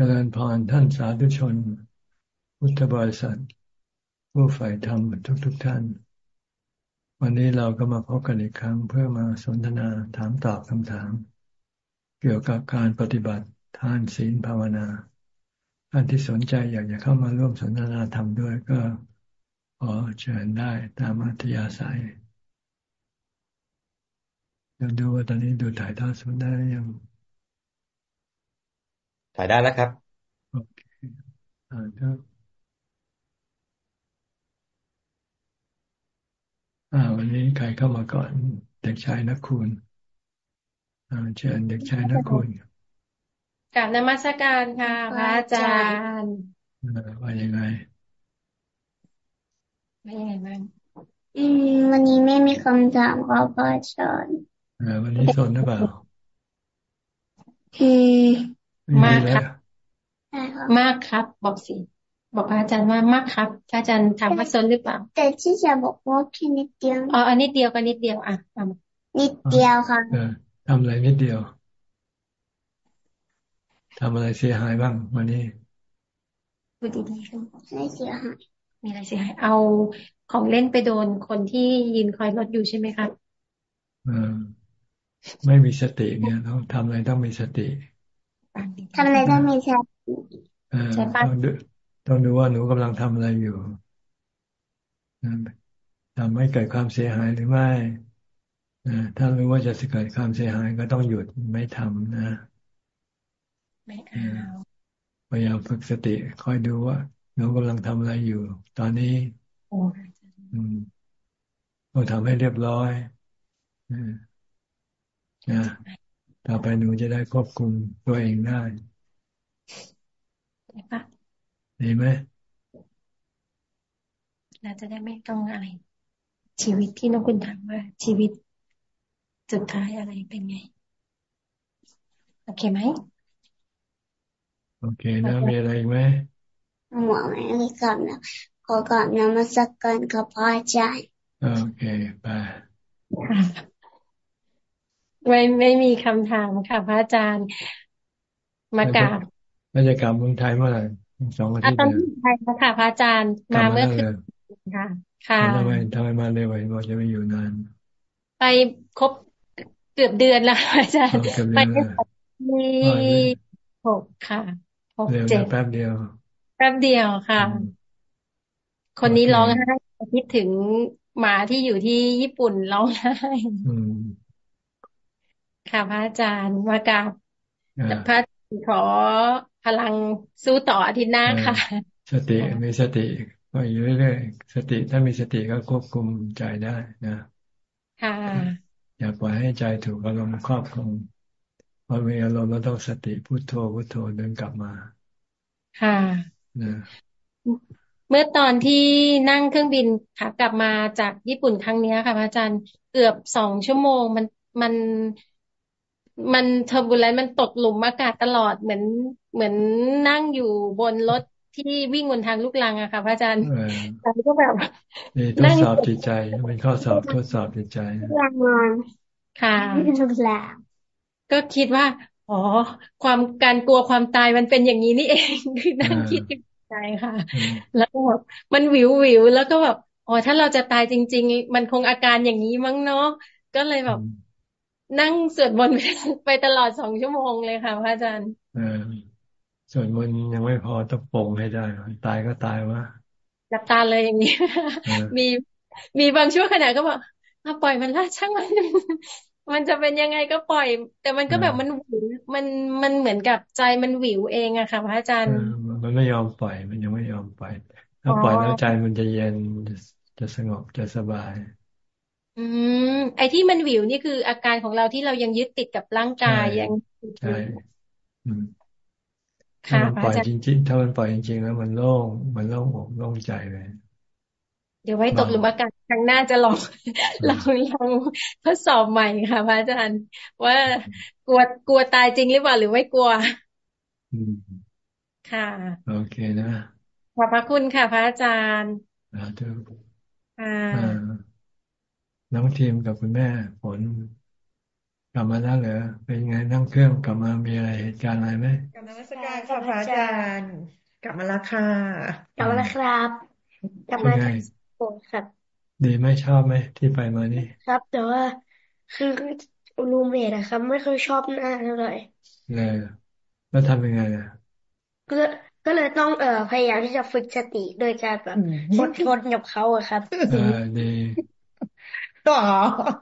จริญพรท่านสาธุชน พุทธบริษัท ผู้ใฝ่ธรรมทุกทุกท่าน วันนี้เราก็มาพบกันอีกครั้งเพื่อมาสนทนาถามตอบคำถาม เกี่ยวกับการปฏิบัติทานศีลภาวนาท่านที่สนใจอยากจะเข้ามาร่วมสนทนาธรรมด้วยก็ขอเชิญได้ตามอัธยาศัยเดี๋ยวดูว่าตอนนี้ดูถ่ายทอดสดได้ยัง ถ่ายได้แล้วครับโอเคอ่าครับอ่า วันนี้ใครเข้ามาก่อน เด็กชายนักคุณอ่าเชิญเด็กชายนักคุณกราบนมัสการค่ะพระอาจารย์ว่ายังไงว่ายังไงบ้างอืม วันนี้ไม่มีคำถามครับพระอาจารย์วันนี้สนหรือเปล่าอืม มากครับมากครับ บอกสิบอกพระอาจารย์ว่ามากครับพระอาจารย์ถามว่าซนหรือเปล่า แต่ที่จะบอกว่าแค่นิดเดียวอ๋ออันนิดเดียวก็นิดเดียวอะนิดเดียวค่ะทำอะไรนิดเดียวทำอะไรเสียหายบ้าง วันนี้พูดดีๆไม่เสียหายมีอะไรเสียหายเอาของเล่นไปโดนคนที่ยืนคอยรถอยู่ใช่ไหมครับอไม่มีสติเนี่ยต้องทำอะไรต้องมีสติ ทำอะไรต้องมีสติใช่ปะต้องดูว่าหนูกำลังทำอะไรอยู่ทำให้เกิดความเสียหายหรือไม่ถ้ารู้ว่าจะเกิดความเสียหายก็ต้องหยุดไม่ทำนะไม่เอาพยายามฝึกสติ คอยดูว่าหนูกำลังทำอะไรอยู่ ตอนนี้อืมต้องทำให้เรียบร้อยนะ ต่อไปหนูจะได้ควบคุมตัวเองได้ได้ปะดีไหมเราจะได้ไม่ต้องอะไร ชีวิตที่น้องคุณถามว่า ชีวิตสุดท้ายอะไรเป็นไง โอเคไหมโอเคนะมีอะไรอีกไหมหมอไม่มีคำนะขอกราบนมัสการกับพระอาจารย์โอเคไป ไม่ไม่มีคำถามค่ะพระอาจารย์มากราบแล้วจะกลับเมืองไทยเมื่อไหร่สองอาทิตย์ตอนไทยค่ะพระอาจารย์มาเมื่อคืนค่ะค่ะทำไมทำไมมาเร็วบอกจะไม่อยู่นาน ไปครบเกือบเดือนแล้วอาจารย์ไปมีหกค่ะหกเจ็ดแป๊บเดียว แป๊บเดียวค่ะ คนนี้ร้องไห้คิดถึงหมาที่อยู่ที่ญี่ปุ่นร้องไห้ ค่ะพระอาจารย์มากราบพระขอพลังสู้ต่ออาทิตย์หน้าค่ะ สติมีสติก็อยู่เรื่อยๆสติถ้ามีสติก็ควบคุมใจได้นะค่ะอย่าปล่อยให้ใจถูกอารมณ์ครอบคลุมพอมีอารมณ์แล้วต้องสติพุโทโธพุโทโธเดินกลับมา ค่ะนะเมื่อตอนที่นั่งเครื่องบินขากลับมาจากญี่ปุ่นครั้งนี้ค่ะพระอาจารย์เกือบสองชั่วโมงมันมัน มันเทอร์บูลเลนมันตกหลุมอากาศตลอดเหมือนเหมือนนั่งอยู่บนรถที่วิ่งบนทางลูกลังอะค่ะ พระอาจารย์แต่ก็แบบนี่ทดสอบจิตใจเป็นข้อสอบทดสอบจิตใจยังงอนค่ะทุกแล้วก็คิดว่า อ๋อ ความการกลัวความตายมันเป็นอย่างนี้นี่เองคือนั่งคิดใจค่ะ แล้วก็แบบมันวิววิวแล้วก็แบบอ๋อถ้าเราจะตายจริง ๆ มันคงอาการอย่างนี้มั้งเนาะก็เลยแบบ นั่งสวดมนต์ไปตลอดสองชั่วโมงเลยค่ะพระอาจารย์เออสวดมนต์ยังไม่พอต้องปงให้ได้ ตายก็ตายวะหลับตาเลยอย่างนี้ มีมีบางช่วงขณะก็บอกปล่อยมันละช่างมัน มันจะเป็นยังไงก็ปล่อย แต่มันก็แบบมันหวิวมันมันเหมือนกับใจมันหวิวเองอะค่ะพระอาจารย์ มันไม่ยอมปล่อย มันยังไม่ยอมปล่อย ถ้าปล่อยแล้วใจมันจะเย็นจะสงบจะสบาย อืมไอ้ที่มันวิวนี่คืออาการของเราที่เรายังยึดติดกับร่างกายยังใช่ถ้ามันปล่อยจริงๆถ้ามันปล่อยจริงๆแล้วมันโล่งมันโล่งอกโล่งใจเลยเดี๋ยวไว้ตกหลุมอากาศครั้งหน้าจะลองลองลองทดสอบใหม่ค่ะพระอาจารย์ว่ากลัวกลัวตายจริงหรือเปล่าหรือไม่กลัวค่ะ โอเคนะขอบพระคุณค่ะ พระอาจารย์สาธุค่ะ น้องทีมกับคุณแม่ฝนกลับมาแล้วเหรอเป็นไงนั่งเครื่องกลับมามีอะไรเหตุการณ์อะไรไหมกลับมาสการค่ะพระอาจารย์กลับมาแล้วค่ะกลับมาแล้วครับ กลับมาจากโปครับ ดีไหมชอบไหมที่ไปมานี่ครับ แต่ว่าคือรูเมทอะครับ ไม่ค่อยชอบหน้าเท่าไหร่เลยแล้วทำยังไงอะก็ก็เลยต้องเอ่อพยายามที่จะฝึกสติโดยการแบบอดทนกับเขาอะครับอ่าดี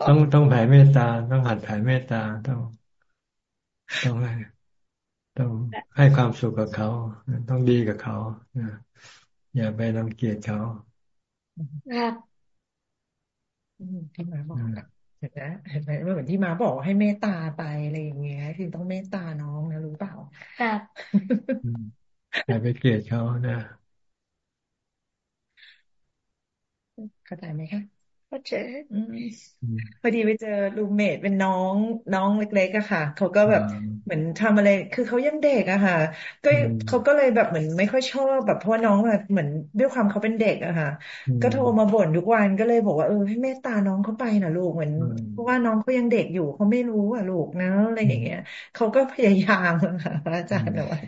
ต้องต้องแผ่เมตตา ต้องหัดแผ่เมตตาต้อง ต้องให้ต้องให้ความสุขกับเขา ต้องดีกับเขาอย่าไปรังเกียจเขาครับที่มาบอกเห็นไหมเห็นไหมเหมือนที่มาบอกให้เมตตาไปอะไรอย่างเงี้ยคือต้องเมตตาน้องนะรู้เปล่าครับอย่าไปเกลียดเขานะเข้าใจไหมคะ เข้าใจพอดีไปเจอรูมเมทเป็นน้องน้องเล็กๆอะค่ะ เขาก็แบบเหมือนทำอะไร คือเขายังเด็กอะค่ะ ก็เขาก็เลยแบบเหมือนไม่ค่อยชอบแบบเพราะน้องแบบเหมือนด้วยความเขาเป็นเด็กอะค่ะ ก็โทรมาบ่นทุกวันก็เลยบอกว่าเออให้เมตตาน้องเขาไปนะลูกเหมือนเพราะว่าน้องเขายังเด็กอยู่เขาไม่รู้อะลูกนะอะไรอย่างเงี้ยเขาก็พยายามค่ะอาจารย์แต่ว่า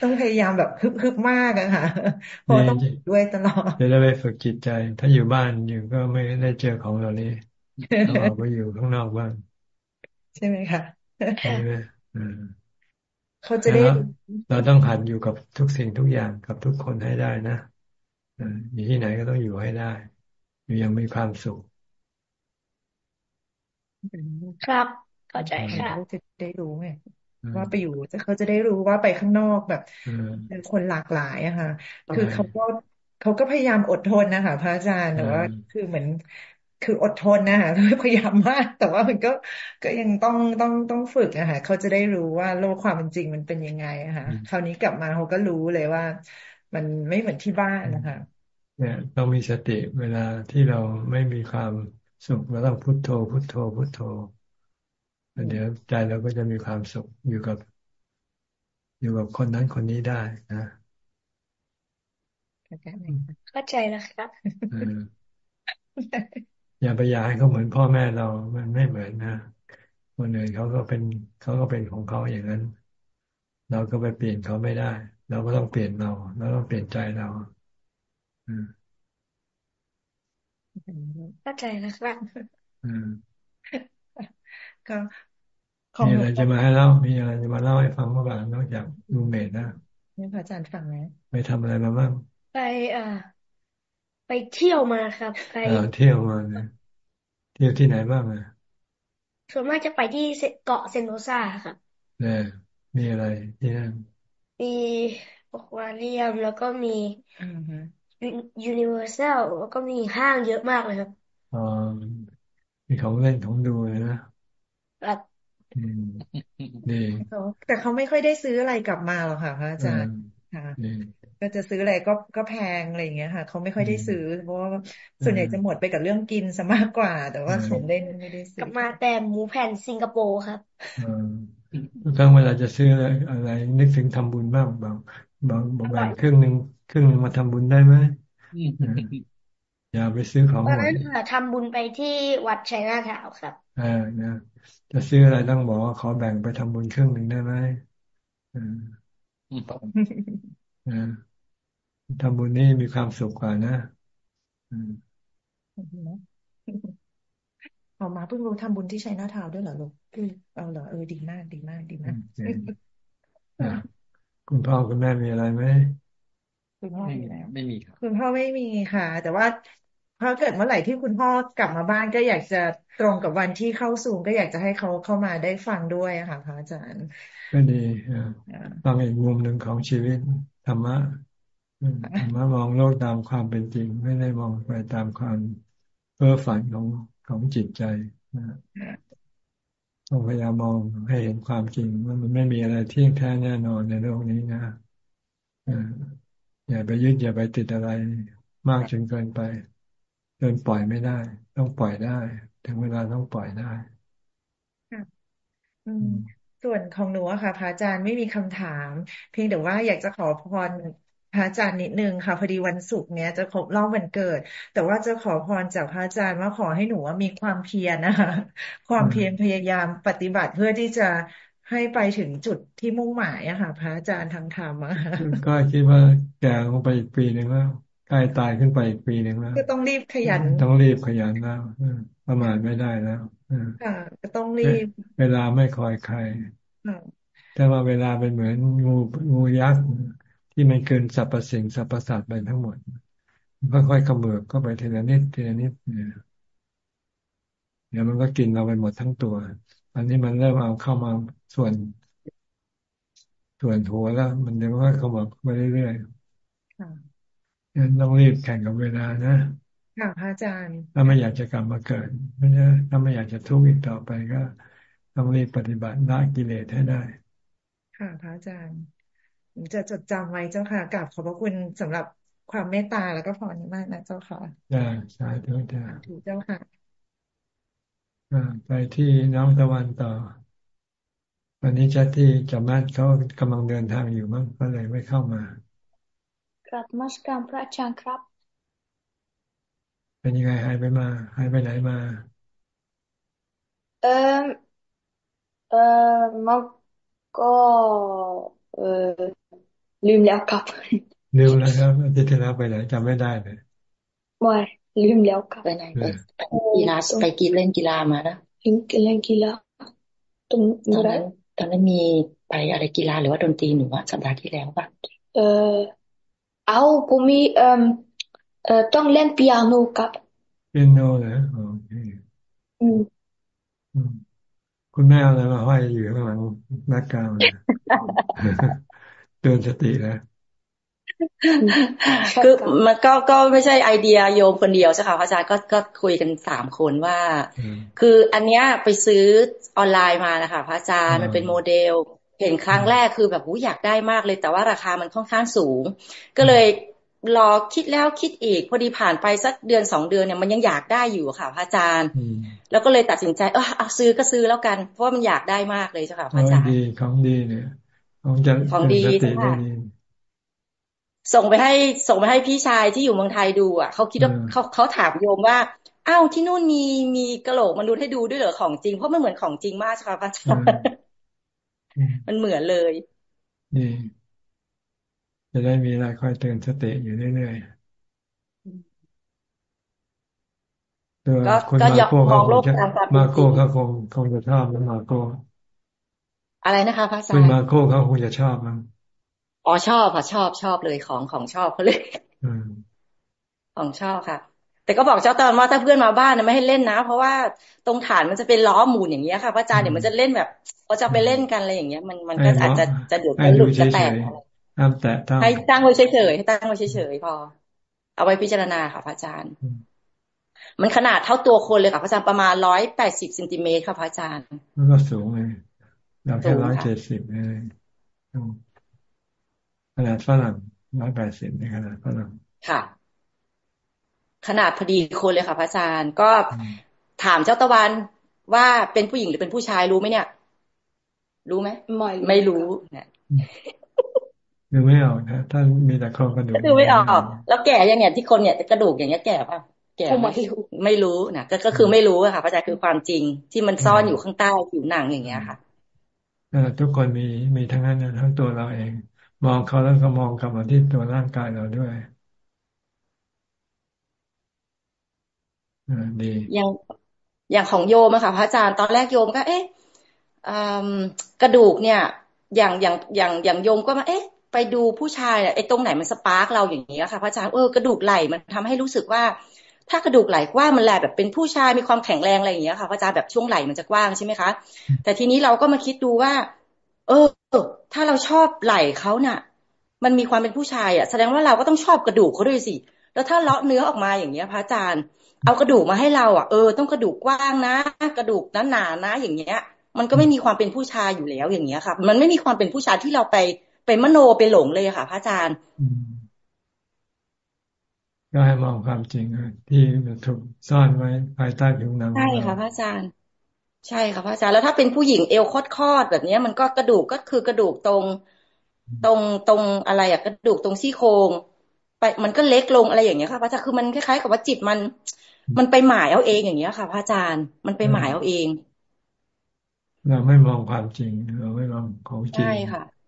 ต้องพยายามแบบฮึบๆมากอะค่ะเพราะต้องด้วยตลอดจะได้ไปฝึกจิตใจ ถ้าอยู่บ้านอยู่ก็ไม่ได้เจอของเหล่านี้ต้องออกไปอยู่ข้างนอกบ้างใช่ไหมคะใช่ไหมเขาจะได้เราต้องหัดอยู่กับทุกสิ่งทุกอย่างกับทุกคนให้ได้นะอยู่ที่ไหนก็ต้องอยู่ให้ได้ อยู่ยังมีความสุข ครับเข้าใจค่ะจะได้รู้ไง ว่าไปอยู่เขาจะได้รู้ว่าไปข้างนอกแบบเป็นคนหลากหลายอะค่ะ คือเขาก็เขาก็พยายามอดทนนะคะพระอาจารย์แต่ว่าคือเหมือนคืออดทนนะคะพยายามมาก แต่ว่ามันก็ก็ยังต้องต้องต้องฝึกนะคะเขาจะได้รู้ว่าโลกความเป็นจริงมันเป็นยังไงอะค่ะคราวนี้กลับมาเขาก็รู้เลยว่า มันไม่เหมือนที่บ้านนะคะเนี่ยต้องมีสติเวลาที่เราไม่มีความสุขเราต้องพุโทโธพุโทโธพุโทโธ เดี๋ยวใจเราก็จะมีความสุขอยู่กับ อยู่กับคนนั้นคนนี้ได้นะเข้าใจแล้วครับอย่าไปอยากให้เขาเหมือนพ่อแม่เรา มันไม่เหมือนนะคนอื่นเขาก็เป็นเขาก็เป็นของเขาอย่างนั้น เราก็ไปเปลี่ยนเขาไม่ได้ เราก็ต้องเปลี่ยนเราเราต้องเปลี่ยนใจเราเข้าใจแล้วครับ ก็มีอะไรจะมาให้เล่า มีอะไรจะมาเล่าให้ฟังบ้างนอกจากรูเมทนะนี่พระอาจารย์ฟังไหมไปทำอะไรมาบ้างไปอ่าไปเที่ยวมาครับไปเที่ยวมาเนี่ยเที่ยวที่ไหนบ้างอะส่วนมากจะไปที่เกาะเซนโตซาครับเนี่ยมีอะไรที่นั่นมีอควาเรียมแล้วก็มียูนิเวอร์แซลแล้วก็มีห้างเยอะมากเลยครับอ๋อมีของเล่นของดูเลยนะ แบบดีแต่เขาไม่ค่อยได้ซื้ออะไรกลับมาหรอกค่ะพระอาจารย์ค่ะก็จะซื้ออะไรก็ก็แพงอะไรอย่างเงี้ยค่ะเขาไม่ค่อยได้ซื้อ เพราะว่าส่วนใหญ่จะหมดไปกับเรื่องกินซะมากกว่า แต่ว่าของเล่นไม่ได้ซื้อกลับมาแต่หมูแผ่นสิงคโปร์ครับทุกครั้งเวลาจะซื้ออะไร นึกถึงทำบุญบ้างบางบางบางครึ่งหนึ่งครึ่งหนึ่งมาทำบุญได้ไหม อย่าไปซื้อของหมดตอนนั้นทำบุญไปที่วัดชัยนาทาวครับอ่านะจะซื้ออะไรต้องบอกว่าขอแบ่งไปทำบุญครึ่งหนึ่งได้ไหมอ่าทำบุญนี่มีความสุขกว่านะอืมออกมาเพิ่งรู้ทำบุญที่ชัยนาทาวด้วยเหรอลูกเอาเหรอเออดีมากดีมากดีมากคุณพ่อคุณแม่มีอะไรไหมคุณพ่อไม่มีแล้วไม่มีครับคุณพ่อไม่มีค่ะ แต่ว่า พอเกิดเมื่อไหร่ที่คุณพ่อกลับมาบ้านก็อยากจะตรงกับวันที่เข้าสูงก็อยากจะให้เขาเข้ามาได้ฟังด้วยค่ะพระอาจารย์ก็ดีฟังอีกมุมหนึ่งของชีวิตธรรมะธรรมะมองโลกตามความเป็นจริง ไม่ได้มองไปตามความเพ้อฝันของของจิตใจนะต้องพยายามมองให้เห็นความจริงว่ามันไม่มีอะไรเที่ยงแท้แน่นอนในโลกนี้นะอย่าไปยึดอย่าไปติดอะไรมากจนเกินไป เกินปล่อยไม่ได้ ต้องปล่อยได้ ถึงเวลาต้องปล่อยได้ส่วนของหนูอะค่ะ พระอาจารย์ไม่มีคำถาม เพียงแต่ว่าอยากจะขอพรพระอาจารย์นิดนึงค่ะ พอดีวันศุกร์เนี้ยจะครบรอบวันเกิด แต่ว่าจะขอพรจากพระอาจารย์ว่าขอให้หนูว่ามีความเพียรนะคะความเพียรพยายามปฏิบัติเพื่อที่จะให้ไปถึงจุดที่มุ่งหมายอะค่ะ พระอาจารย์ทางธรรมอะก็คิดว่าแก่ลงไปอีกปีหนึ่งแล้ว ใกล้ตายขึ้นไปอีกปีหนึ่งแล้วก็ต้องรีบขยัน ต้องรีบขยันแล้วประมาทไม่ได้แล้วค่ะก็ต้องรีบ เวลาไม่คอยใครแต่ว่าเวลาเป็นเหมือนงูงูยักษ์ที่มันเกินสรรพสิ่งสรรพสัตว์ไปทั้งหมดค่อยๆกำเบิดก็ไปทีละนิดทีละนิดเนี่ยเดี๋ยวมันก็กินเราไปหมดทั้งตัว อันนี้มันเริ่มเอาเข้ามาส่วน ส่วนหัวแล้ว มันเดี๋ยวก็เข้ามาไปเรื่อยๆ งั้นต้องรีบแข่งกับเวลานะค่ะพระอาจารย์ ถ้าไม่อยากจะกลับมาเกิดไม่ใช่ถ้าไม่อยากจะทุกข์อีกต่อไปก็ต้องรีบปฏิบัติละกิเลสให้ได้ ค่ะพระอาจารย์จะจดจำไว้เจ้าค่ะกราบขอบพระคุณสำหรับความเมตตาแล้วก็พรนี้มากนะเจ้าค่ะจ้าสาธุจ้าถูกเจ้าค่ะไปที่น้องตะวันต่อ วันนี้จัดที่จำนัดเขากำลังเดินทางอยู่มั้งก็เลยไม่เข้ามา ครับมัสการพระอาจารย์ครับ เป็นยังไงหายไปมาหายไปไหนมา เออเออมันก็เออลืมแล้วครับลืมแล้วครับอาทิตย์ที่แล้วไปไหนจำไม่ได้เลยไม่ลืมแล้วครับไปไหนไปกีฬาไปกีเล่นกีฬามาแล้วเล่นเล่นกีฬาตรงตอนนั้นตอนนั้นมีไปอะไรกีฬาหรือว่าดนตรีหนูว่าสัปดาห์ที่แล้วป่ะเออ เอากูมีเอ่อเอ่อต้องเล่นเปียโนกับเปียโนเหรอโอเคอืมคุณแม่อะไรมาห้อยอยู่ข้างหลังbackground เตือนสติแล้วคือมันก็ก็ไม่ใช่ไอเดียโยมคนเดียวใช่ค่ะพระอาจารย์ก็ก็คุยกันสามคนว่า คืออันเนี้ยไปซื้อออนไลน์มานะคะพระอาจารย์มันเป็นโมเดล เห็นครั้งแรกคือแบบหูอยากได้มากเลย แต่ว่าราคามันค่อนข้างสูง ก็เลยรอคิดแล้วคิดอีก พอดีผ่านไปสักเดือนสองเดือนเนี่ยมันยังอยากได้อยู่ค่ะพระอาจารย์ แล้วก็เลยตัดสินใจเออเอาซื้อก็ซื้อแล้วกัน เพราะว่ามันอยากได้มากเลยเจ้าค่ะพระอาจารย์ดีของดีเนี่ยของจะของดีใช่ค่ะส่งไปให้ส่งไปให้พี่ชายที่อยู่เมืองไทยดูอะเขาคิดว่าเขาเขาถามโยมว่าอ้าวที่นู่นมีมีกระโหลกมันดูให้ดูด้วยเหรอของจริง เพราะมันเหมือนของจริงมากค่ะพระอาจารย์ มันเหมือนเลยนี่จะได้มีอะไรคอยเตือนสติอยู่เรื่อยๆตัวคุณมาโก้เขาคงจะมาโก้เขาคงคงจะชอบนะมาโก้อะไรนะคะพระอาจารย์คุณมาโก้เขาคงจะชอบมั้งอ๋อชอบค่ะชอบชอบเลยของของชอบเขาเลยของชอบค่ะ แต่ก็บอกเจ้าตอนว่าถ้าเพื่อนมาบ้านไม่ให้เล่นนะ เพราะว่าตรงฐานมันจะเป็นล้อหมุนอย่างเงี้ยค่ะพระอาจารย์เดี๋ยวมันจะเล่นแบบเขาจะไปเล่นกันอะไรอย่างเงี้ยมันมันก็อาจจะจะเดือดจะหลุดจะแตกห้ามแตะให้ตั้งไว้เฉยๆให้ตั้งไว้เฉยๆพอ เอาไว้พิจารณาค่ะพระอาจารย์ มันขนาดเท่าตัวคนเลยค่ะพระอาจารย์ประมาณร้อยแปดสิบเซนติเมตรค่ะพระอาจารย์มันก็สูงเลยเราแค่ร้อยเจ็ดสิบเลยขนาดฝรั่งร้อยแปดสิบในขนาดฝรั่งค่ะ ขนาดพอดีคนเลยค่ะพระอาจารย์ ก็ถามเจ้าตะวันว่าเป็นผู้หญิงหรือเป็นผู้ชายรู้ไหมเนี่ย รู้ไหมไม่ไม่รู้เนี่ยดูไม่ออกนะถ้ามีแต่โครงกระดูกดูไม่ออก แล้วแก่ยังเนี่ยที่คนเนี่ยกระดูกอย่างเงี้ยแก่ป่ะแก่ไม่ไม่รู้นะก็คือไม่รู้ค่ะพระอาจารย์คือความจริงที่มันซ่อนอยู่ข้างใต้ผิวหนังอย่างเงี้ยค่ะทุกคนมีมีทั้งนั้นทั้งตัวเราเอง มองเขาแล้วก็มองกลับมาที่ตัวร่างกายเราด้วย ดีอย่างอย่างของโยมอะค่ะพระอาจารย์ตอนแรกโยมก็ เอ๊ะกระดูกเนี่ย อย่างอย่างอย่างอย่างโยมก็มาเอ๊ะ ไปดูผู้ชายไอ้ตรงไหนมันสปาร์กเราอย่างนี้ค่ะพระอาจารย์เออกระดูกไหล่มันทำให้รู้สึกว่า ถ้ากระดูกไหล่กว้างมันแหละแบบเป็นผู้ชายมีความแข็งแรงอะไรอย่างเงี้ยค่ะพระอาจารย์แบบช่วงไหล่มันจะกว้างใช่ไหมคะ แต่ทีนี้เราก็มาคิดดูว่า เออ ถ้าเราชอบไหล่เขาน่ะ มันมีความเป็นผู้ชายอะแสดงว่าเราก็ต้องชอบกระดูกเขาด้วยสิแล้วถ้าเลาะเนื้อออกมาอย่างเงี้ยพระอาจารย์ เอากระดูกมาให้เรา อะเออต้องกระดูกกว้างนะ กระดูกหนาๆนะ อย่างเงี้ย มันก็ไม่มีความเป็นผู้ชายอยู่แล้วอย่างเงี้ยค่ะมันไม่มีความเป็นผู้ชายที่เราไปไปมโนไปหลงเลยค่ะ พระอาจารย์ก็ให้มองความจริงที่มันถูกซ่อนไว้ภายใต้ผิวหนังใช่ค่ะพระอาจารย์ ใช่ค่ะพระอาจารย์แล้วถ้าเป็นผู้หญิงเอวคอดๆแบบนี้มันก็กระดูกก็คือกระดูกตรง ตรงตรงอะไรอะกระดูกตรงซี่โครงไปมันก็เล็กลงอะไรอย่างเงี้ยค่ะพระอาจารย์คือมันคล้ายๆกับว่าจิตมัน มันไปหมายเอาเองอย่างเงี้ยค่ะพระอาจารย์มันไปหมายเอาเอง เราไม่มองความจริง เราไม่มองของจริง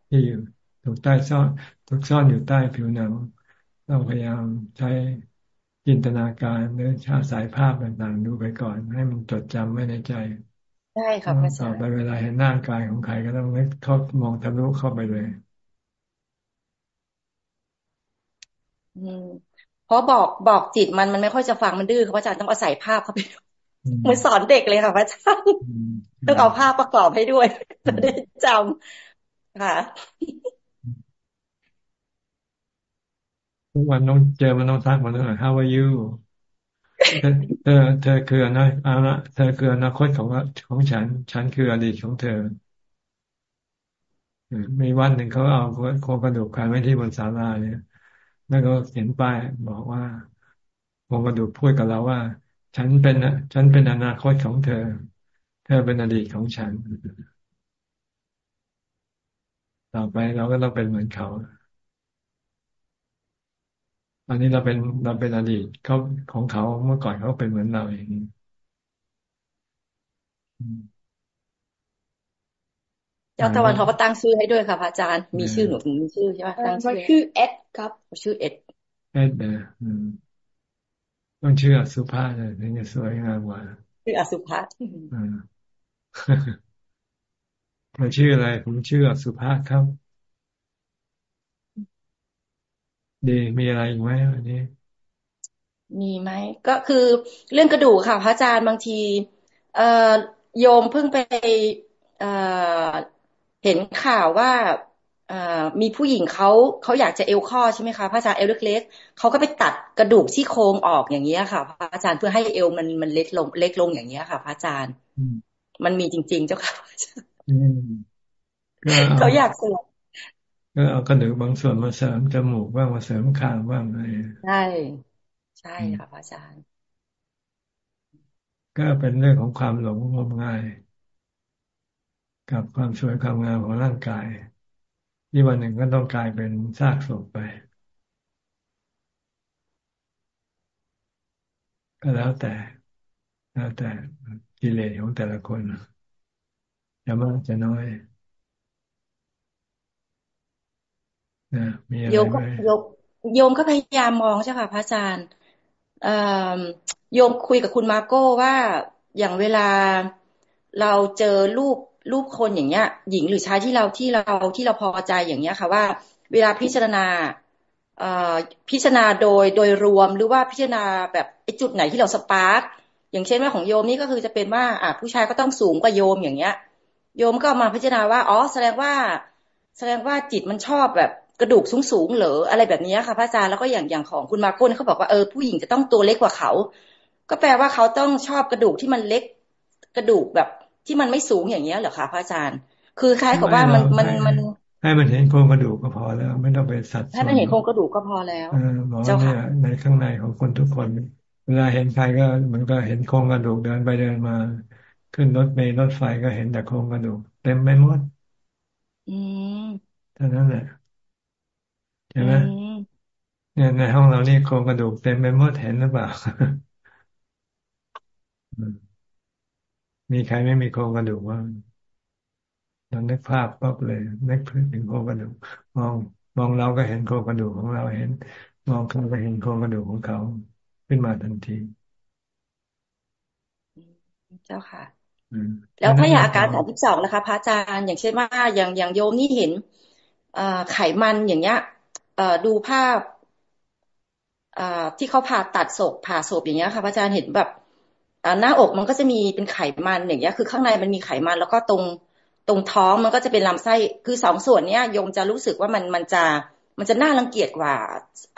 ที่อยู่ถูกใต้ซ่อนถูกซ่อนอยู่ใต้ผิวหนังเราพยายามใช้จินตนาการหรือชาสายภาพต่างๆ ดูไปก่อน ให้มันจดจำไว้ในใจใช่ค่ะพระอาจารย์ต่อไปเวลาเห็นหน้ากายของใครก็ต้องนึกเขามองทะลุเข้าไปเลย อืม เพราะบอกบอกจิตมันมันไม่ค่อยจะฟังมันดื้อค่ะพระอาจารย์ต้องอาศัยภาพเข้าไปเหมือนสอนเด็กเลยค่ะพระอาจารย์ต้องเอาภาพประกอบให้ด้วยจะได้จำค่ะทุกวันต้องเจอมันต้องทักมันต้อง How are you เธอเธอคืออนาอาเธอคืออนาคตของของฉัน ฉันคืออดีตของเธอมีวันหนึ่งเขาเอาโครงกระดูกกันไว้ที่บนศาลาเนี่ย แล้วก็เขียนป้ายบอกว่าโครงกระดูกพูดกับเราว่า ฉันเป็นฉันเป็นอนาคตของเธอ เธอเป็นอดีตของฉัน ต่อไปเราก็ต้องเป็นเหมือนเขาอันนี้เราเป็นเราเป็นอดีตเขาของเขาเมื่อก่อนเขาเป็นเหมือนเราอย่างนี้ เจ้าตะวันเขาก็ตั้งชื่อให้ด้วยค่ะพระอาจารย์ มีชื่อหนูมีชื่อใช่ไหมตั้งชื่อเอ็ดครับ ชื่อเอ็ดเอ็ดเนี่ยต้องชื่ออสุภาเลยถึงจะสวยงามกว่าชื่ออสุภาอ่าชื่ออะไร ผมชื่ออสุภาครับ ดีมีอะไรอีกไหมวันนี้ มีไหม ก็คือเรื่องกระดูกค่ะ พระอาจารย์บางที เอ่อโยมเพิ่งไปเอ่อ เห็นข่าวว่าเอ่อมีผู้หญิงเขาเขาอยากจะเอวข้อใช่ไหมคะพระอาจารย์เอวเล็กๆเขาก็ไปตัดกระดูกที่โครงออกอย่างเงี้ยค่ะพระอาจารย์เพื่อให้เอวมันมันเล็กลงเล็กลงอย่างเงี้ยค่ะพระอาจารย์มันมีจริง ๆ เจ้าค่ะเขาอยากสวยก็เอากระดูกบางส่วนมาเสริมจมูกบ้างมาเสริมคางบ้างอะไรใช่ใช่ค่ะพระอาจารย์ ก็เป็นเรื่องของความหลงงมงาย กับความสวยความงามของร่างกาย ที่วันหนึ่งก็ต้องกลายเป็นซากศพไป ก็แล้วแต่ แล้วแต่กิเลสของแต่ละคนจะมากจะน้อยโยมก็โยมโยมก็พยายามมองใช่ค่ะพระอาจารย์โยมคุยกับคุณมาโก้ว่าอย่างเวลาเราเจอรูป รูปคนอย่างเงี้ย หญิงหรือชายที่เราที่เราที่เราพอใจอย่างเงี้ยค่ะว่า เวลาพิจารณาพิจารณาโดยโดยรวมหรือว่าพิจารณาแบบจุดไหนที่เรา spark อย่างเช่นว่าของโยมนี่ก็คือจะเป็นว่าอ่าผู้ชายก็ต้องสูงกว่าโยมอย่างเงี้ย โยมก็มาพิจารณาว่าอ๋อแสดงว่า แสดงว่าจิตมันชอบแบบกระดูกสูงๆเหรออะไรแบบนี้ค่ะพระอาจารย์แล้วก็อย่างอย่างของคุณมาโก้เขาบอกว่าเออผู้หญิงจะต้องตัวเล็กกว่าเขา ก็แปลว่าเขาต้องชอบกระดูกที่มันเล็กกระดูกแบบ ที่มันไม่สูงอย่างเงี้ยเหรอคะพระอาจารย์ คือคล้ายกับว่ามันมันมันให้มันเห็นโครงกระดูกก็พอแล้ว ไม่ต้องไปสัตว์ให้มันเห็นโครงกระดูกก็พอแล้วเจ้าค่ะในข้างในของคนทุกคน เวลาเห็นใครก็มันก็เห็นโครงกระดูกเดินไปเดินมา ขึ้นรถเมล์รถไฟก็เห็นแต่โครงกระดูก เต็มไปหมดอืมเท่านั้นแหละใช่ไหมเนี่ยในห้องเรานี่โครงกระดูกเต็มไปหมดเห็นหรือเปล่า มีใครไม่มีโครงกระดูกว่างเรานึกภาพปั๊บเลยนึกถึงโครงกระดูกมองมองเราก็เห็นโครงกระดูกของเราเห็น มองเขาก็เห็นโครงกระดูกของเขาขึ้นมาทันที เจ้าค่ะแล้วถ้าอย่างอาการสามสิบสองนะคะพระอาจารย์อย่างเช่นว่าอย่างอย่างโยมนี่เห็นไขมันอย่างเงี้ยดูภาพที่เขาผ่าตัดศพผ่าศพอย่างเงี้ยค่ะพระอาจารย์เห็นแบบ หน้าอกมันก็จะมีเป็นไขมันอย่างเงี้ย คือข้างในมันมีไขมันแล้วก็ตรงตรงท้องมันก็จะเป็นลำไส้คือสองส่วนเนี้ยโยมจะรู้สึกว่ามันมันจะมันจะน่ารังเกียจกว่า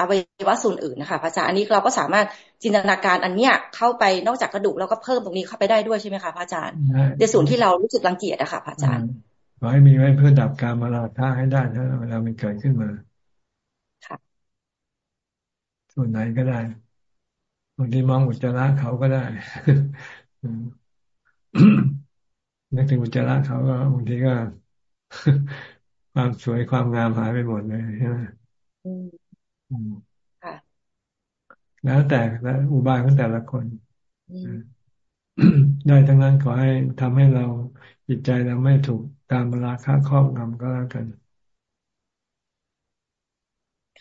อวัยวะส่วนอื่นนะคะพระอาจารย์อันนี้เราก็สามารถจินตนาการอันเนี้ยเข้าไปนอกจากกระดูกเราก็เพิ่มตรงนี้เข้าไปได้ด้วยใช่ไหมคะพระอาจารย์ในส่วนที่เรารู้สึกรังเกียจอะค่ะพระอาจารย์ขอให้มีไว้เพื่อดับการมาลาท่าให้ได้ถ้าเวลามันเกิดขึ้นมาค่ะส่วนไหนก็ได้ บางทีมองอุจจาระเขาก็ได้นึกถึงอุจจาระเขาก็บางทีก็ ความสวยความงามหายไปหมดเลยใช่ไหมค่ะแล้วแต่แล้วอุบายของแต่ละคนได้ทั้งนั้นขอให้ทำให้เราจิตใจเราไม่ถูกการมราคะครอบงำก็แล้วกัน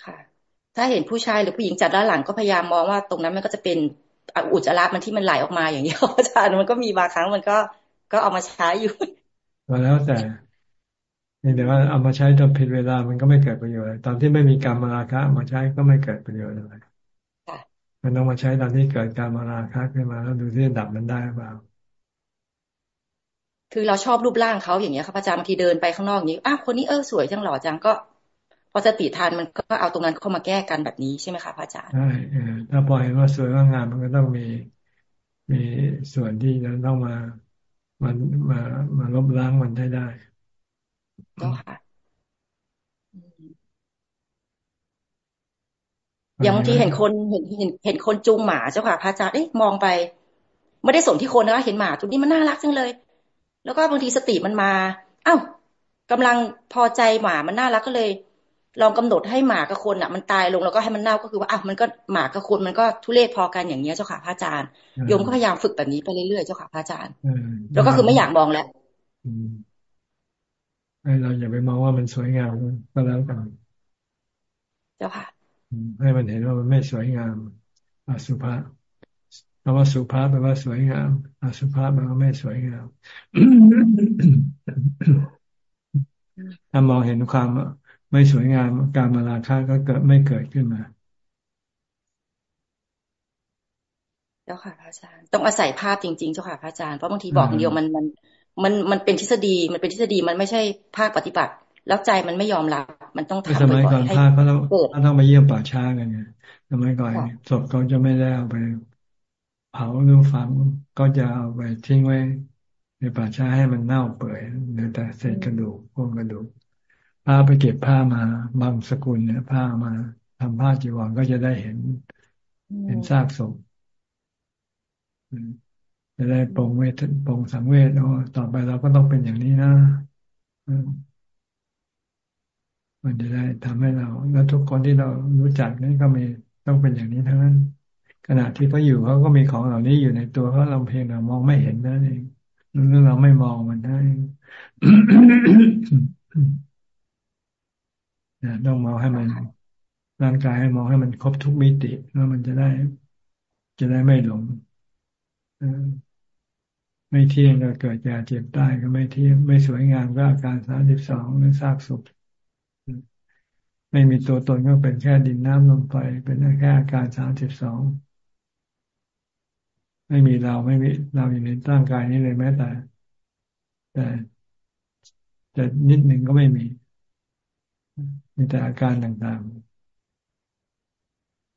ค่ะ ถ้าเห็นผู้ชายหรือผู้หญิงจัดด้านหลังก็พยายามมองว่าตรงนั้นมันก็จะเป็นอุจจาระมันที่มันไหลออกมาอย่างนี้อาจารย์มันก็มีบางครั้งมันก็ก็เอามาใช้อยู่ก็แล้วแต่เดี๋ยวว่าเอามาใช้ตอนผิดเวลามันก็ไม่เกิดประโยชน์ตอนที่ไม่มีการมาราคะมาใช้ก็ไม่เกิดประโยชน์อะไรมันต้องมาใช้ตอนที่เกิดการมาราคะขึ้นมาแล้วดูที่ดับมันได้เปล่าคือเราชอบรูปร่างเขาอย่างเงี้ยครับอาจารย์บางทีเดินไปข้างนอกอย่างนี้อ้าวคนนี้เออสวยจังหล่อจังก็ พอสติทานมันก็เอาตรงนั้นเข้ามาแก้กันแบบนี้ใช่ไหมคะพระอาจารย์ใช่ถ้าปล่อยว่าสวยว่างามมันก็ต้องมีมีส่วนที่จะต้องมามันมามาลบล้างมันได้ได้ก็ค่ะอย่างบางทีเห็นคนเห็นเห็นเห็นคนจูงหมาเจ้าค่ะพระอาจารย์เอ๊ะมองไป ไม่ได้สนที่คนนะเห็นหมาตัวนี้มันน่ารักจังเลย แล้วก็บางทีสติมันมา เอ้ากำลังพอใจหมามันน่ารักก็เลย ลองกำหนดให้หมากับคนอะ มันตายลงแล้วก็ให้มันเน่าก็คือว่าอะมันก็หมากับคนมันก็ทุเรศพอกันอย่างเงี้ยเจ้าค่ะพระอาจารย์โยมก็พยายามฝึกแบบนี้ไปเรื่อยๆเจ้าค่ะพระอาจารย์แล้วก็คือไม่อยากมองแล้วให้เราอย่าไปมองว่ามันสวยงามก็แล้วกันเจ้าค่ะให้มันเห็นว่ามันไม่สวยงามอสุภะคำว่าสุภาพแปลว่าสวยงามอสุภาพแปลว่าไม่สวยงามถ้ามองเห็นความ ไม่สวยงามการมาราคาก็เกิดไม่เกิดขึ้นมาเจ้าค่ะพระอาจารย์ต้องอาศัยภาพจริงๆเจ้าค่ะพระอาจารย์เพราะบางทีบอกอย่างเดียวมันมันมันมันเป็นทฤษฎีมันเป็นทฤษฎีมันไม่ใช่ภาคปฏิบัติ แล้วใจมันไม่ยอมรับ มันต้องทำบ่อยๆให้เกิดเขาต้องมาเยี่ยมป่าช้ากันไงสมัยก่อนศพเขาจะไม่ได้เอาไปเผาหรือฝังก็จะเอาไปทิ้งไว้ ในป่าช้าให้มันเน่าเปื่อยเหลือแต่เศษกระดูกพวกกระดูก ผ้าไปเก็บผ้ามาบางสกุลเนี่ยผ้ามาทำผ้าจีวรก็จะได้เห็น เห็นซากศพจะได้ปรงเวทปรงสังเวชโอ้ต่อไปเราก็ต้องเป็นอย่างนี้นะมันจะได้ทำให้เรา แล้วทุกคนที่เรารู้จักนี่ก็มีต้องเป็นอย่างนี้ทั้งนั้น ขณะที่เขาอยู่เขาก็มีของเหล่านี้อยู่ในตัวเขาเราเพียงเรามองไม่เห็นนั่นเองหรือเราไม่มองมันได้ ต้องมองให้มันร่างกายให้มองให้มันครบทุกมิติ แล้วมันจะได้ จะได้ไม่หลงไม่เที่ยงก็เกิดแก่เจ็บตายก็ไม่เที่ยง ไม่สวยงามก็อาการสามสิบสองหรือซากศพไม่มีตัวตนก็เป็นแค่ดินน้ำลมไฟเป็นแค่อาการสามสิบสองไม่มีเราไม่มีเราอยู่ในร่างกายนี้เลยแม้แต่ แต่แต่นิดหนึ่งก็ไม่มี มีแต่อาการต่าง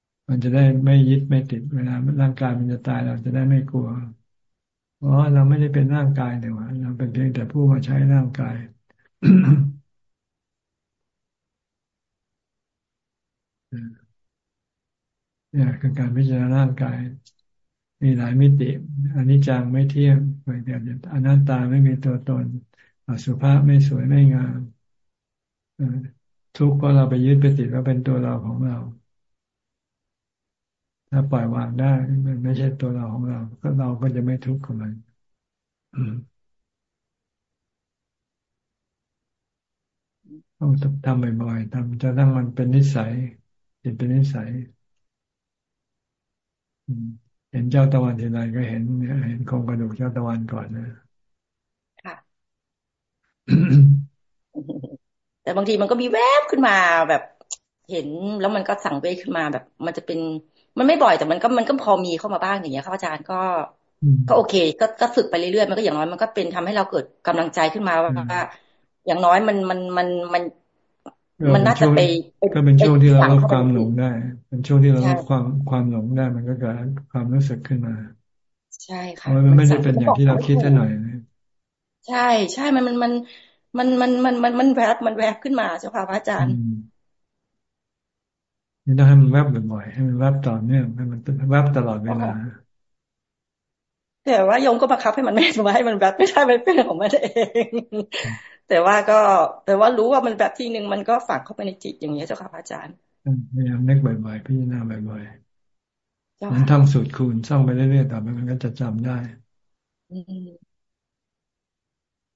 ๆ มันจะได้ไม่ยึดไม่ติดเวลาร่างกายมันจะตายเราจะได้ไม่กลัวเพราะเราไม่ได้เป็นร่างกายเลยว่าเราเป็นเพียงแต่ผู้มาใช้ร่างกายเนี่ยคือการพิจารณาร่างกาย มีหลายมิติอันนี้จังไม่เที่ยงเหมือนแบบอนัตตาไม่มีตัวตนอสุภาพไม่สวยไม่งาม ทุกข์ก็เราไปยึดไปติดว่าเป็นตัวเราของเรา ถ้าปล่อยวางได้มันไม่ใช่ตัวเราของเรา ก็เราก็จะไม่ทุกข์กับมันต้องทำบ่อยๆทำจะตั้งมันเป็นนิสัยเป็นนิสัยเห็นเจ้าตะวันทีไรก็เห็นเห็นโครงกระดูกเจ้าตะวันก่อนนะค่ะ แต่บางทีมันก็มีแวบขึ้นมาแบบเห็นแล้วมันก็สั่งเวขึ้นมาแบบ มันจะเป็นมันไม่บ่อยแต่มันก็มันก็พอมีเข้ามาบ้างอย่างเงี้ยครับอาจารย์ก็ ก็โอเค ก็ก็ฝึกไปเรื่อยๆมันก็อย่างน้อยมันก็เป็นทำให้เราเกิดกำลังใจขึ้นมาว่าอย่างน้อยมันมันมันมัน มันน่าจะไปก็เป็นช่วงที่เราลดความหลงได้ เป็นช่วงที่เราลดความความหลงได้ มันก็เกิดความรู้สึกขึ้นมา ใช่ค่ะมันไม่ได้เป็นอย่างที่เราคิดเท่าหน่อยใช่ใช่มันมันมัน มันมันมันมันมันแวบมันแวบขึ้นมาเจ้าค่ะพระอาจารย์นี่ต้องให้มันแวบบ่อยๆให้มันแวบต่อเนื่องให้มันแวบตลอดเวลาแต่ว่าโยมก็บังคับให้มันไม่ให้มันแวบไม่ใช่มันเป็นของมันเองแต่ว่าก็ แต่ว่ารู้ว่ามันแบบที่หนึ่งมันก็ฝังเข้าไปในจิตอย่างนี้เจ้าค่ะพระอาจารย์พยายามนึกบ่อยๆพิจารณาบ่อยๆมันทำสูตรคูณซ่องไปเรื่อยๆต่อไปมันก็จะจำได้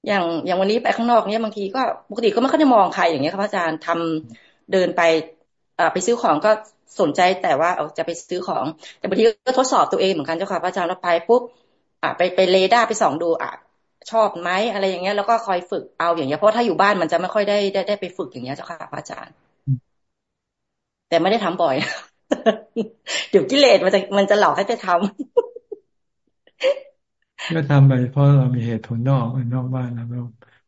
อย่างอย่างวันนี้ไปข้างนอกเนี่ยบางทีก็ปกติก็ไม่ค่อยได้มองใครอย่างเงี้ยครับอาจารย์ทำเดินไปอ่าไปซื้อของก็สนใจแต่ว่าเอาจะไปซื้อของ แต่บางทีก็ทดสอบตัวเองเหมือนกันเจ้าค่ะอาจารย์เราไปปุ๊บอ่าไปไปเรดาร์ไปส่องดูอะชอบไหมอะไรอย่างเงี้ยแล้วก็คอยฝึกเอาอย่างเงี้ยเพราะถ้าอยู่บ้านมันจะไม่ค่อยได้ได้ได้ไปฝึกอย่างเงี้ยเจ้าค่ะอาจารย์ แต่ไม่ได้ทำบ่อยเดี๋ยวกิเลสมันจะมันจะหลอกให้ไปทำ ก็ทำไปเพราะเรามีเหตุผลนอกนอกบ้านแล้ว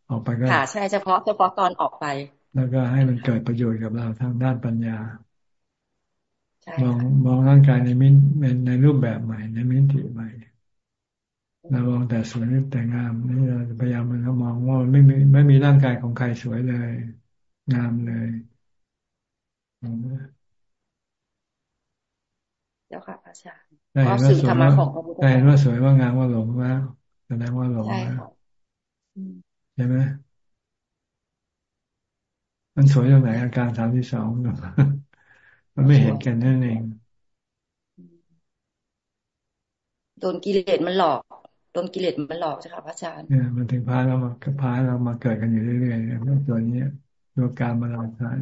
ออกไปก็ค่ะ ใช่เฉพาะเฉพาะตอนออกไป แล้วก็ให้มันเกิดประโยชน์กับเราทางด้านปัญญามองมองร่างกายในมิตในรูปแบบใหม่ ในมิติใหม่เรามองแต่สวยแต่งามนี่เราพยายามมันก็มองว่าไม่มีไม่มีร่างกายของใครสวยเลย งามเลยเจ้าค่ะพระอาจารย์ ได้เห็นว่าสวยว่าได้เห็นว่าสวยว่างามว่าหลงแล้วแสดงว่าหลงแล้วใช่ไหมมันสวยตรงไหนอาการสามที่สองมันไม่เห็นกันนั่นเองโดนกิเลสมันหลอกโดนกิเลสมันหลอกใช่ค่ะพระอาจารย์เนี่ยมันถึงพาเรามาพาเรามาเกิดกันอยู่เรื่อยๆตัวนี้ตัวการมาลาทาย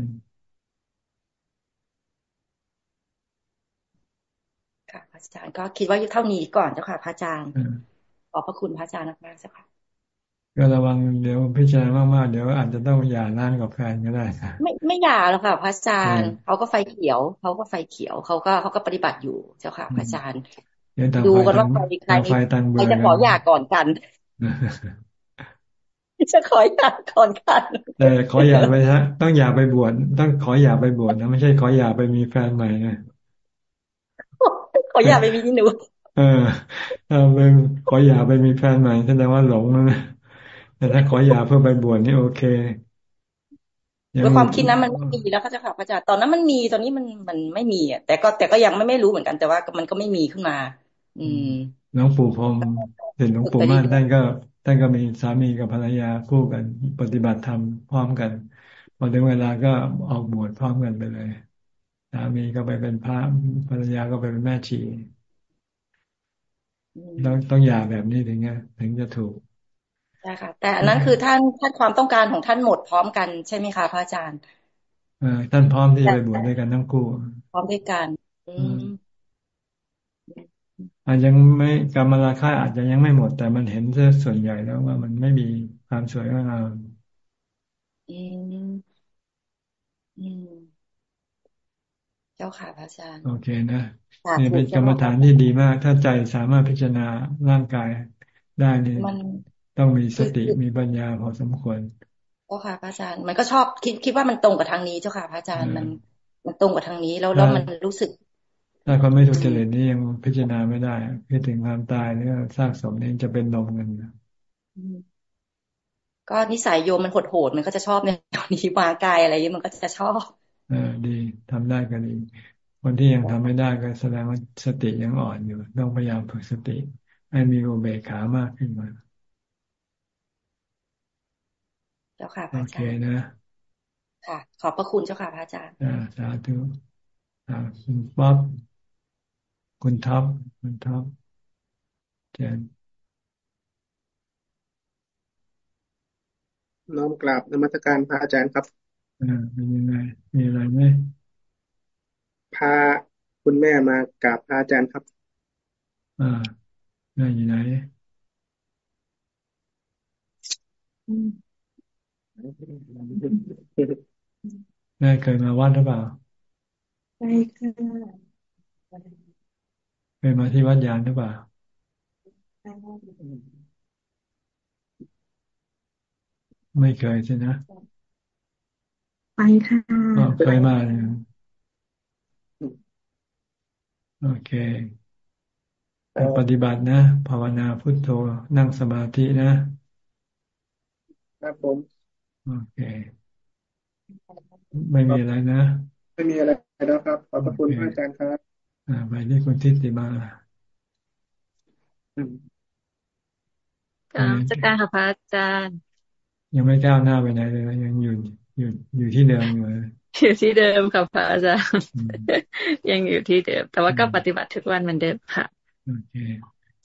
ค่ะพระอาจารย์ก็คิดว่าเท่านี้ก่อนเจ้าค่ะพระอาจารย์ขอบพระคุณพระอาจารย์มากๆเจ้าค่ะก็ระวังเดี๋ยวพิจารณามากๆเดี๋ยวอาจจะต้องหย่าร้างกับแฟนก็ได้ค่ะไม่ไม่หย่าหรอกค่ะพระอาจารย์เขาก็ไฟเขียวเขาก็ไฟเขียวเขาก็เขาก็ปฏิบัติอยู่เจ้าค่ะพระอาจารย์ดูกันว่าใครใครใครจะขอหย่าก่อนกันจะขอหย่าก่อนกันแต่ขอหย่าไปฮะ ต้องหย่าไปบวชต้องขอหย่าไปบวชนะไม่ใช่ขอหย่าไปมีแฟนใหม่นะ ขอหย่าไปมีนี่หนู เออเออไปขอหย่าไปมีแฟนใหม่แสดงว่าหลงนะแต่ถ้าขอหย่าเพื่อไปบวชนี่โอเคด้วยความคิดนั้นมันไม่มีแล้วก็จะค่ะพระอาจารย์ตอนนั้นมันมีตอนนี้มันมันไม่มีอะแต่ก็แต่ก็ยังไม่ไม่รู้เหมือนกันแต่ว่ามันก็ไม่มีขึ้นมา อืมน้องปู่พรมเห็นหลวงปู่ม่านท่านก็ท่านก็มีสามีกับภรรยาคู่กันปฏิบัติธรรมพร้อมกันพอถึงเวลาก็ออกบวชพร้อมกันไปเลย สามีก็ไปเป็นพระภรรยาก็ไปเป็นแม่ชีต้องต้องหย่าแบบนี้ถึงจะถึงจะถูกใช่ค่ะ แต่อันนั้นคือท่านท่านความต้องการของท่านหมดพร้อมกันใช่ไหมคะพระอาจารย์อท่านพร้อมที่จะไปบวชด้วยกันทั้งคู่ พร้อมด้วยกันอืมอาจจะไม่กรรมราคาอาจจะยังไม่หมด แต่มันเห็นส่วนใหญ่แล้วว่ามันไม่มีความสวยงามอืมอืม เจ้าค่ะพระอาจารย์ โอเคนะนี่เป็นกรรมฐานที่ดีมาก ถ้าใจสามารถพิจารณาร่างกายได้นี่ต้องมีสติมีปัญญาพอสมควรเจ้าค่ะพระอาจารย์ มันก็ชอบคิดคิดว่ามันตรงกับทางนี้เจ้าค่ะพระอาจารย์มันมันตรงกับทางนี้แล้วแล้วมันรู้สึกถ้าคนไม่ถูกเจริญนี่ยังพิจารณาไม่ได้คิดถึงความตายนี่สร้างสมนี่จะเป็นนมเงินก็นิสัยโยมมันโหดโหดมันก็จะชอบในตอนนี้วางกายอะไรนี้มันก็จะชอบเออดีทำได้ก็ดีคนที่ยังทำไม่ได้ก็แสดงว่าสติยังอ่อนอยู่ ต้องพยายามฝึกสติ ให้มีอุเบกขามากขึ้นมาเจ้าค่ะพระอาจารย์โอเคนะค่ะ ขอบพระคุณเจ้าค่ะพระอาจารย์อ่าสาธุอ่าคุณป๊อบคุณท็อปคุณท็อปเจนน้อมกราบนมัตการพระอาจารย์ครับอ่า เป็นยังไง มีอะไรไหมพาคุณแม่มากราบพระอาจารย์ครับ อ่าแม่อยู่ไหนแม่เคยมาวัดหรือเปล่าไปค่ะเคยมาที่วัดยานหรือเปล่าไม่เคยใช่นะ ไปค่ะเคยมาเลยโอเคปฏิบัตินะ ภาวนาพุทโธนั่งสมาธินะ ครับผม โอเค ไม่มีอะไรนะ ไม่มีอะไรแล้วครับ ขอบพระคุณพระอาจารย์ครับ อ่าไปที่คุณทิติมาการจัดการค่ะพระอาจารย์ ยังไม่ก้าวหน้าไปไหนเลยยังอยู่ อยู่อยู่ที่เดิมอยู่อยู่ที่เดิมค่ะพระอาจารย์ยังอยู่ที่เดิม แต่ว่าก็ปฏิบัติทุกวันเหมือนเดิมค่ะโอเค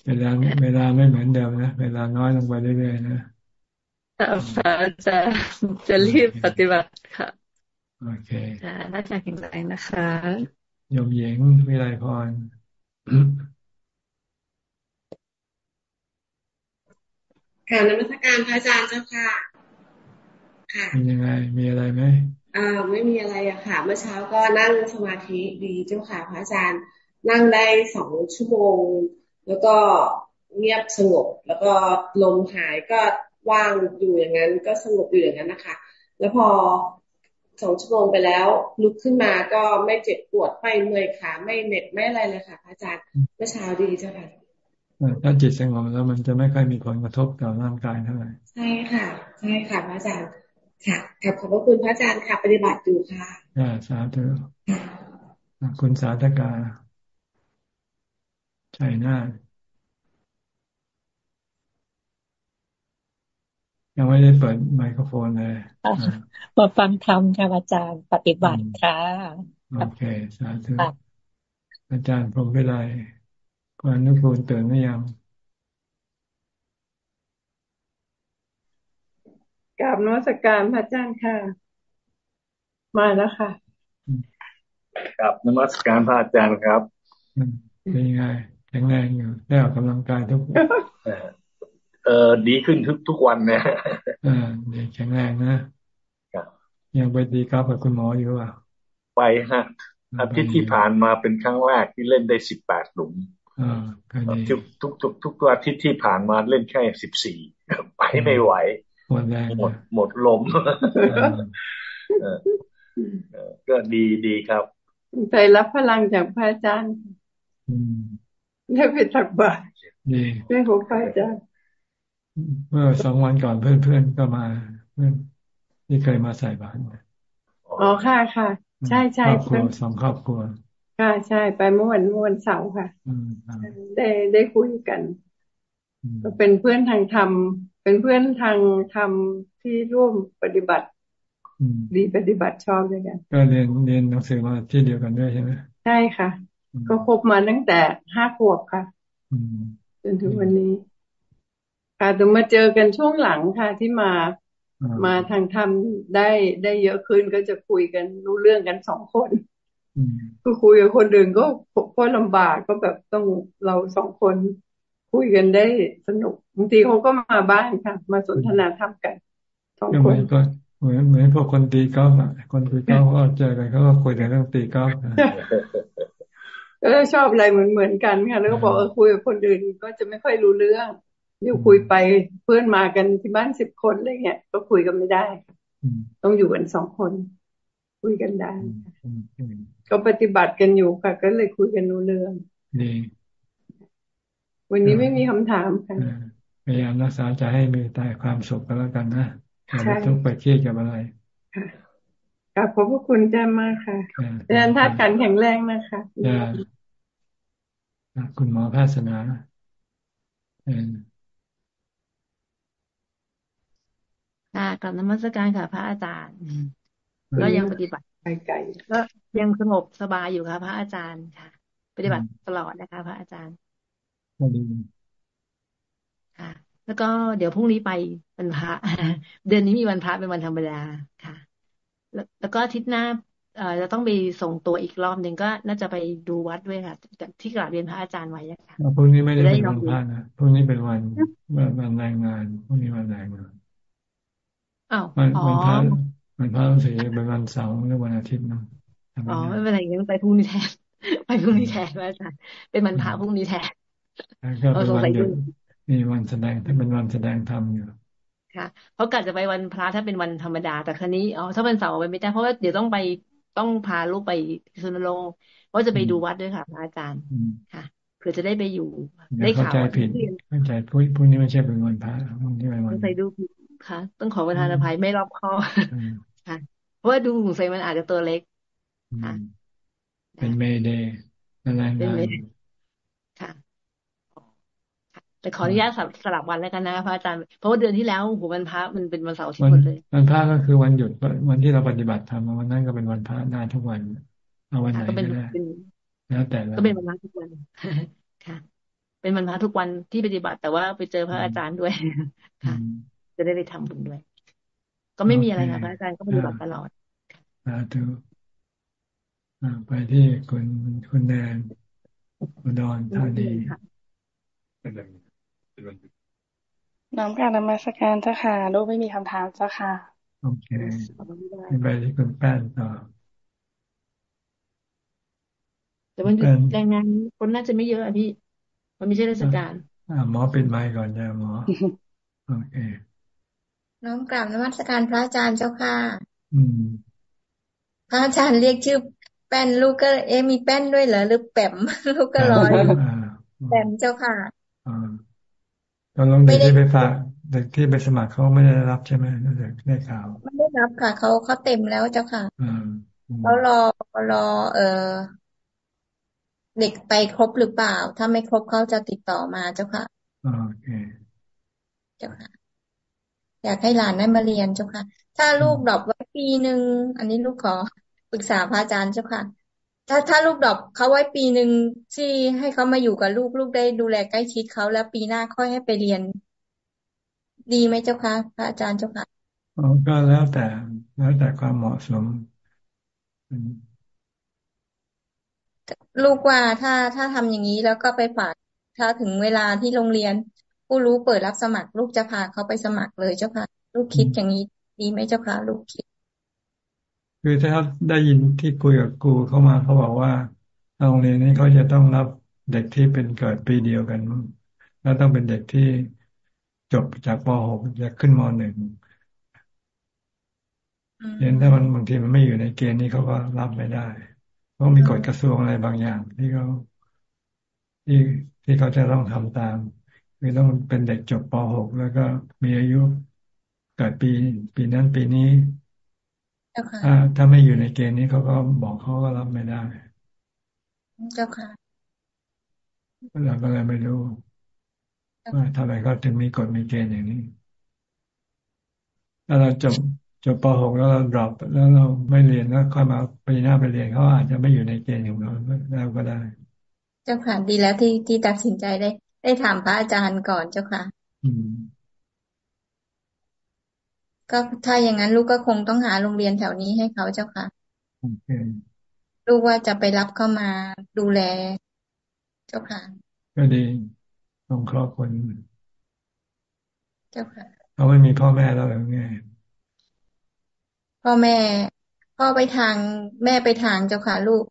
เวลาเวลาไม่เหมือนเดิมนะเวลาน้อยลงไปเรื่อยๆนะพระอาจารย์จะรีบปฏิบัติค่ะโอเคค่ะน่าจะแข็งแรงนะคะโยมหญิงวิไลพรค่ะนักการพระอาจารย์เจ้าค่ะ ค่ะมียังไง มีอะไรไหมอ่าไม่มีอะไรอะค่ะ เมื่อเช้าก็นั่งสมาธิดีเจ้าค่ะพระอาจารย์ นั่งได้สองชั่วโมง แล้วก็เงียบสงบ แล้วก็ลมหายก็ว่างอยู่อย่างนั้น ก็สงบอยู่อย่างนั้นนะคะ แล้วพอสองชั่วโมงไปแล้วลุกขึ้นมาก็ไม่เจ็บปวดไม่เมื่อยขาไม่เหน็บไม่อะไรเลยค่ะพระอาจารย์เมื่อเช้าดีเจ้าค่ะถ้าจิตสงบแล้วมันจะไม่ค่อยมีผลกระทบต่อร่างกายเท่าไหร่ใช่ค่ะใช่ค่ะพระอาจารย์ ค่ะขอบขอบพระคุณพระอาจารย์ค่ะ ปฏิบัติอยู่ค่ะอ่าสาธุคุณสาธกาใช่หน้ายังไม่ได้เปิดไมโครโฟนเลยมาฟังธรรมค่ะอาจารย์ปฏิบัติค่ะ โอเค สาธุ อาจารย์พรมวิไลคุณอนุกูลตื่นหรือยัง กราบนวัตการพระอาจารย์ค่ะ มาแล้วค่ะกับนมัสการพระอาจารย์ครับเป็นยังไงแข็งแรงอยู่ได้ออกกำลังกายทุกวันเออดีขึ้นทุกทุกวันนะอ่าดีแข็งแรงนะยังไปดีครับกับคุณหมออยู่อะไปฮะอาทิตย์ที่ผ่านมาเป็นครั้งแรกที่เล่นได้สิบแปดหลุมทุกทุกทุกทุกอาทิตย์ที่ผ่านมาเล่นแค่สิบสี่ไปไม่ไหว หมดแรงหมดหมดลมก็ดีดีครับไปรับพลังจากพระอาจารย์ได้ไปตักบาตรได้พบพระอาจารย์เมื่อสองวันก่อนเพื่อนๆก็มา เพื่อนที่เคยมาใส่บาตรอ๋อค่ะค่ะ ใช่ใช่ครอบครัวสองครอบครัวค่ะใช่ไปเมื่อวันเมื่อวันเสาร์ค่ะได้ได้คุยกัน ก็เป็นเพื่อนทางธรรม เป็นเพื่อนทางธรรมที่ร่วมปฏิบัติดีปฏิบัติชอบด้วยกัน ก็เรียนเรียนหนังสือมาที่เดียวกันด้วยใช่ไหมใช่ค่ะ ก็คบมาตั้งแต่ห้าขวบค่ะจนถึงวันนี้ ค่ะแต่มาเจอกันช่วงหลังค่ะที่มามาทางธรรมได้ได้เยอะขึ้นก็จะคุยกันรู้เรื่องกันสองคนคือคุยกับคนอื่นก็ก็ลำบากก็แบบต้องเราสองคน คุยกันได้สนุกบางทีเขาก็มาบ้านค่ะ มาสนทนาธรรมกันสองคนก็เหมือนเหมือนพวกคนตีกอล์ฟอะ คนตีกอล์ฟก็เจอกันเขาก็คุยแต่เรื่องตีกอล์ฟเออชอบอะไรเหมือนเหมือนกันค่ะแล้วก็บอกเออคุยกับคนอื่นก็จะไม่ค่อยรู้เรื่องเดี๋ยวคุยไปเพื่อนมากันที่บ้านสิบคนอะไรเงี้ยก็คุยกันไม่ได้ต้องอยู่กันสองคน คุยกันได้ก็ปฏิบัติกันอยู่ค่ะ ก็เลยคุยกันรู้เรื่อง วันนี้ไม่มีคำถามค่ะพยายามรักษาใจให้มีแต่ความสุขก็แล้วกันนะอย่าไปทุกข์ไปเครียดกับอะไรค่ะขอบพระคุณจ้ามากค่ะอาจารย์ทัดกันแข็งแรงนะคะคุณหมอแพทย์สนาค่ะกับนมัสการค่ะ พระอาจารย์ก็ยังปฏิบัติไกลๆก็ยังสงบสบายอยู่ค่ะ พระอาจารย์ค่ะ ปฏิบัติตลอดนะคะ พระอาจารย์ ค่ะ แล้วก็เดี๋ยวพรุ่งนี้ไปวันพระเดือนนี้มีวันพระเป็นวันธรรมดาค่ะ แล้วก็อาทิตย์หน้าเอ่อจะต้องไปส่งตัวอีกรอบหนึ่งก็น่าจะไปดูวัดด้วยค่ะที่กราบเรียนพระอาจารย์ไว้ค่ะพรุ่งนี้ไม่ได้เป็นวันพระนะพรุ่งนี้เป็นวันวันแรงงานพรุ่งนี้วันแรงงานอ้าววันวันพระวันพระต้องเสียเป็นวันเสาร์หรือวันอาทิตย์นะอ๋อไม่เป็นไรงั้นไปพรุ่งนี้แทนไปพรุ่งนี้แทนพระอาจารย์เป็นวันพระพรุ่งนี้แทน ก็เป็นวันหยุดมีวันแสดงถ้าเป็นวันแสดงธรรมอยู่ค่ะ เพราะกะจะไปวันพระถ้าเป็นวันธรรมดา แต่ครั้นี้อ๋อถ้าเป็นเสาร์ไปไม่ได้เพราะว่าเดี๋ยวต้องไปต้องพาลูกไปสุนทรโลกว่าจะไปดูวัดด้วยค่ะพระอาจารย์ค่ะเผื่อจะได้ไปอยู่ ได้ข่าวเข้าใจผิดเข้าใจพรุ่งพรุ่งนี้ไม่ใช่เป็นวันพระพรุ่งนี้เป็นวันใส่ดูค่ะ ต้องขอประทานอภัยไม่รอบคอบค่ะ เพราะว่าดูของใส่มันอาจจะตัวเล็กค่ะเป็นเมเดย์อะไรงานค่ะไป แต่ขออนุญาตสลับวันแล้วกันนะพระอาจารย์เพราะว่าเดือนที่แล้วหูวันพระมันเป็นวันเสาร์ที่หมดเลยวันพระก็คือวันหยุดวันที่เราปฏิบัติธรรมวันนั้นก็เป็นวันพระได้ทุกวันเอาวันไหนก็ได้แล้วแต่ก็เป็นวันพระทุกวันค่ะ เป็นวันพระทุกวันที่ปฏิบัติ แต่ว่าไปเจอพระอาจารย์ด้วยค่ะ จะได้ไปทำบุญด้วย ก็ไม่มีอะไรค่ะพระอาจารย์ก็ปฏิบัติตลอดสาธุไปที่คุณคุณแนนอุดรธานีน้ อมกราบนมัสการเจ้าค่ะลูกไม่มีคำถามเจ้าค่ะ โอเคไปที่คุณแป้นต่อแต่วันแรงงานคนน่าจะไม่เยอะอะพี่ มันไม่ใช่ราชการอ่าหมอปิดไมค์ก่อนจ้ะหมอโอเคน้อมกราบนมัสการพระอาจารย์เจ้าค่ะ อืม พระอาจารย์เรียกชื่อ แป้นลูกก็เอ๊มีแป้นด้วยเหรอหรือแปมลูกก็รออยู่แปมเจ้าค่ะ ตอนลงเด็กที่ไปฝากเด็กที่ไปสมัครเขาไม่ได้รับใช่ไหมนั่นเด็กได้ข่าวไม่ได้รับค่ะเขาเขาเต็มแล้วเจ้าค่ะเขารอรอ เออเด็กไปครบหรือเปล่า ถ้าไม่ครบเขาจะติดต่อมาเจ้าค่ะโอเคเจ้าค่ะอยากให้หลานได้มาเรียนเจ้าค่ะ ถ้าลูก drop ไว้ปีหนึ่งอันนี้ลูกขอปรึกษาพระอาจารย์เจ้าค่ะ ถ้าถ้าลูก drop เขาไว้ปีหนึ่งที่ให้เขามาอยู่กับลูกลูกได้ดูแลใกล้ชิดเขาแล้วปีหน้าค่อยให้ไปเรียน ดีไหมเจ้าค่ะพระอาจารย์เจ้าค่ะอ๋อก็แล้วแต่แล้วแต่ความเหมาะสมลูกว่าถ้าถ้าทำอย่างนี้แล้วก็ไปฝากถ้าถึงเวลาที่โรงเรียน ผู้รู้เปิดรับสมัคร ลูกจะพาเขาไปสมัครเลยเจ้าค่ะ ลูกคิดอย่างนี้ดีไหมเจ้าค่ะ ลูกคิด คือถ้าได้ยินที่คุยกับครูเข้ามาเขาบอกว่าโรงเรียนนี้เขาจะต้องรับเด็กที่เป็นเกิดปีเดียวกัน แล้วต้องเป็นเด็กที่จบจากป .6 จะขึ้นม .1 เห็นถ้ามันบางทีมันไม่อยู่ในเกณฑ์นี้เขาก็รับไม่ได้เพราะมีกฎกระทรวงอะไรบางอย่าง ที่เขาที่ที่เขาจะต้องทำตามคือต้องเป็นเด็กจบป .6 แล้วก็มีอายุเกิดปี ปีนั้นปีนี้ ถ้าถ้าไม่อยู่ในเกณฑ์นี้เขาก็บอกเขาก็รับไม่ได้เจ้าค่ะเราก็เลยไม่รู้ว่าทำไมเขาถึงมีกฎมีเกณฑ์อย่างนี้ถ้าเราจบจบป .6 แล้วเราดรอปแล้วเราไม่เรียนแล้วค่อยมาปีหน้าไปเรียนเขาอาจจะไม่อยู่ในเกณฑ์ของเราแล้วก็ได้ เจ้าค่ะ ดีแล้วที่ที่ตัดสินใจได้ ได้ถามพระอาจารย์ก่อนเจ้าค่ะ อืม ก็ถ้าอย่างนั้นลูกก็คงต้องหาโรงเรียนแถวนี้ให้เขาเจ้าค่ะลูกว่าจะไปรับเข้ามาดูแล เจ้าค่ะ ก็ดีสงเคราะห์คนเจ้าค่ะเขาไม่มีพ่อแม่แล้วหรือไงพ่อแม่ พ่อไปทางแม่ไปทางเจ้าค่ะ ลูก